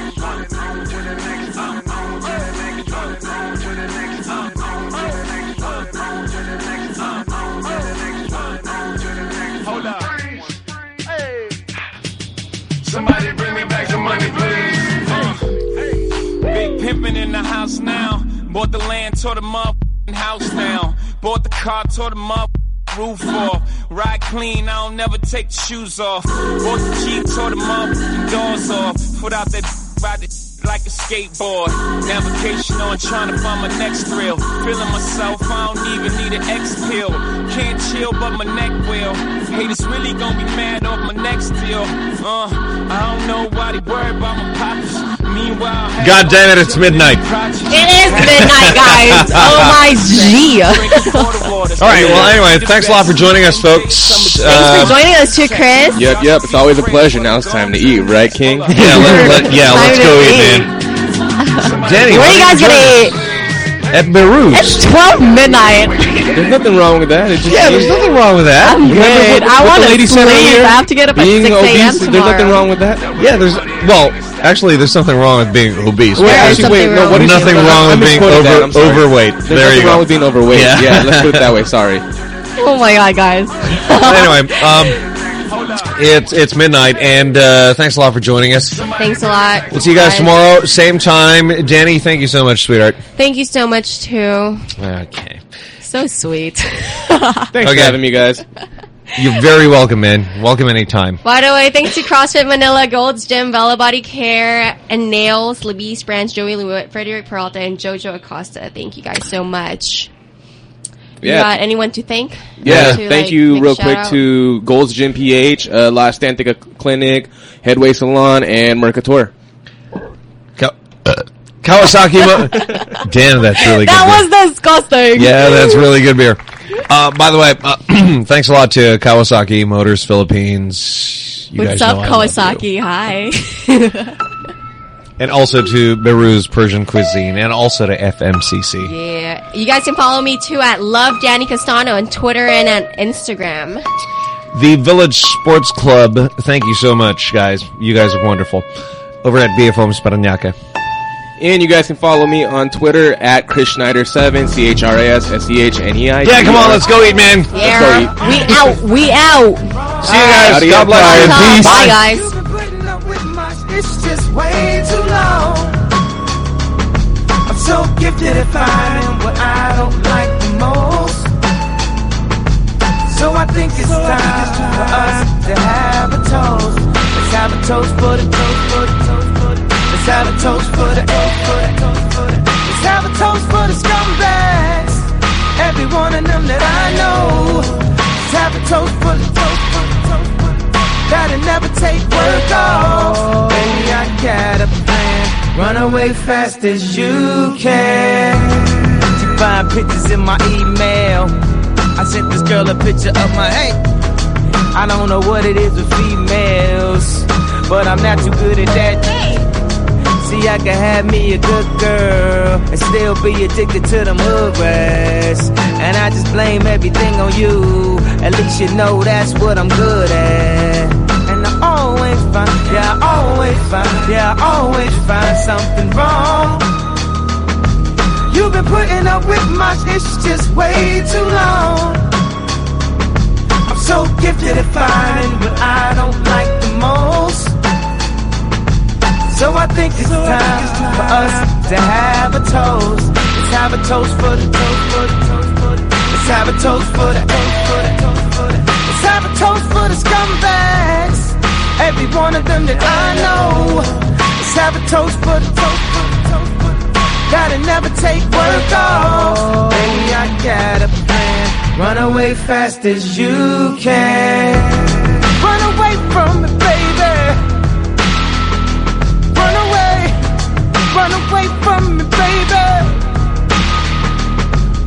Big in the house now. Bought the land, tore the motherfucking house down. Bought the car, tore the motherfucking roof off. Ride clean, I don't never take the shoes off. Bought the Jeep, tore the motherfucking doors off. Put out that [LAUGHS] ride the [LAUGHS] like a skateboard. Navigation on, trying to find my next thrill. Feeling myself, I don't even need an X pill. Can't chill, but my neck will. Haters really gonna be mad off my next deal. Uh, I don't know why they worry about my pockets. Meanwhile, I God damn it, it's midnight. It is midnight, guys. [LAUGHS] Oh my G. [LAUGHS] All right. Well, anyway, thanks a lot for joining us, folks. Thanks for Uh, joining us too, Chris. Yep, yep. It's always a pleasure. Now it's time to eat, right, King? [LAUGHS] yeah, let, let, yeah, let's go eat, man. Danny, Where are you guys gonna eat? At Beru's. It's 12 midnight. There's nothing wrong with that. It's just Yeah, there's nothing wrong with that. I'm Remember good. what- I want the to lady sleep. I have to get up at Being 6 a.m. tomorrow. there's nothing wrong with that. Yeah, there's well, actually, there's something wrong with being obese. Wait, There's actually, wait, no, what did she- nothing I- wrong with being over overweight. There's there nothing you go. wrong with being overweight. Yeah. Yeah. let's put it that way. Sorry. [LAUGHS] Oh my god, guys. [LAUGHS] anyway, um, it's it's midnight, and uh, thanks a lot for joining us. Thanks a lot. We'll see you guys tomorrow, same time. Danny, thank you so much, sweetheart. Thank you so much too. Okay. So sweet. [LAUGHS] Thanks Okay. for having me, guys. You're very welcome, man. Welcome anytime. By the way, thanks to CrossFit Manila, Gold's Gym, Vela Body Care, and Nails, Libby's Branch, Joey Lewitt, Frederick Peralta, and Jojo Acosta. Thank you guys so much. You Yeah. got anyone to thank? Yeah, To, thank like, you real quick out? to Gold's Gym PH, uh, La Stantica Clinic, Headway Salon, and Mercator. Kawasaki. Mo- [LAUGHS] Damn, that's really good. That beer. was disgusting. Yeah, that's really good beer. Uh, by the way, uh, [CLEARS THROAT] thanks a lot to Kawasaki Motors Philippines. You What's guys up, know I love Kawasaki? Hi. [LAUGHS] And also to Beru's Persian Cuisine, and also to FMCC. yeah. You guys can follow me too at Love Danny Castano on Twitter and on Instagram. The Village Sports Club. Thank you so much, guys. You guys are wonderful. Over at BFM Paranaque. And you guys can follow me on Twitter at Chris Schneider7, C H R A S S E H N E I. Yeah, come on, let's go eat, man. Yeah. We out. We out. See you guys. Howdy, God bless you. Peace. Bye, guys. It's just way too long. I'm so gifted at finding what I don't like the most. So I think it's time for us to have a toast. Let's have a toast for the toast for the toast for the. Let's have a toast for the. Let's have a toast for the scumbags. Every one of them that I know. Let's have a toast for the toast. That'll never take work off. Baby, I got a plan. Run away fast as you can. She find pictures in my email. I sent this girl a picture of my hey. I don't know what it is with females, but I'm not too good at that. See, I can have me a good girl and still be addicted to them hood rats. And I just blame everything on you. At least you know that's what I'm good at. And I always find, yeah, I always find, yeah, I always find something wrong. You've been putting up with my shit just way too long. I'm so gifted at finding what I don't like the most. So I think it's time for us to have a toast. Let's have a toast for the toast for the toast for the. Let's have a toast for the toast for the toast for the. Let's have a toast for the scumbags. Every one of them that I know. Let's have a toast for the toast for the toast for the Gotta never take work off. Baby, I got a plan. Run away fast as you can. Run away from me, away from me, baby.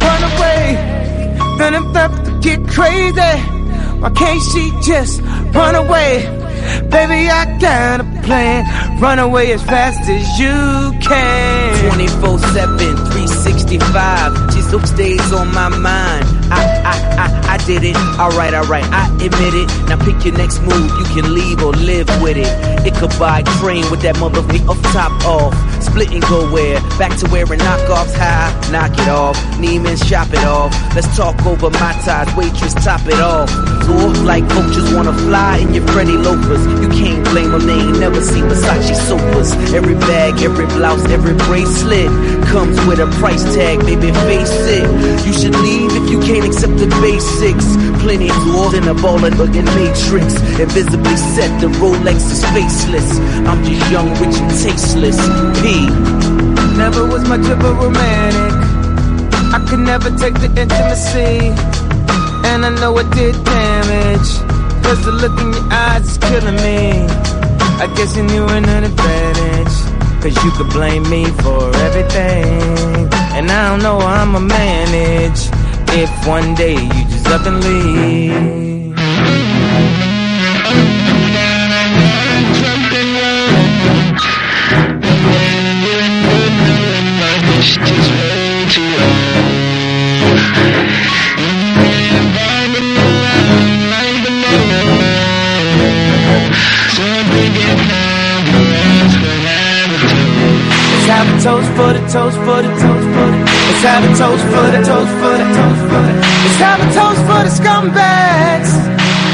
Run away. Then I'm left to get crazy. Why can't she just run away? Baby, I got a plan. Run away as fast as you can. 24 7, 365. She still stays on my mind. I, I, I, I did it. Alright, alright, I admit it. Now pick your next move. You can leave or live with it. It could buy train with that motherfucker off top off. Split and go where? Back to wearing knockoffs high. Knock it off. Neiman's shop it off. Let's talk over my ties. Waitress, top it off. Or like vultures wanna fly in your Freddy loafers. You can't blame them, they ain't never seen Versace sofas. Every bag, every blouse, every bracelet comes with a price tag, baby, face it. You should leave if you can't accept the basics. Plenty more than a baller looking matrix. Invisibly set, the Rolex is faceless. I'm just young, rich, and tasteless. P. Never was much of a romantic. I could never take the intimacy. And I know it did damage. Cause the look in your eyes is killing me. I guess you knew an advantage. Cause you could blame me for everything. And I don't know how I'ma manage. If one day you just up and leave. Let's have a toast for the toast for the toast for the. Let's have a toast for the toast for the toast for the. Let's have a toast for the scumbags.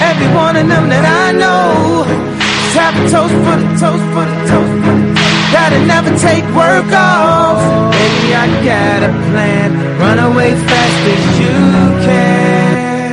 Every one of them that I know. Let's have a toast for the toast for the toast for the. Gotta never take work off. Baby, I got a plan. Run away fast as you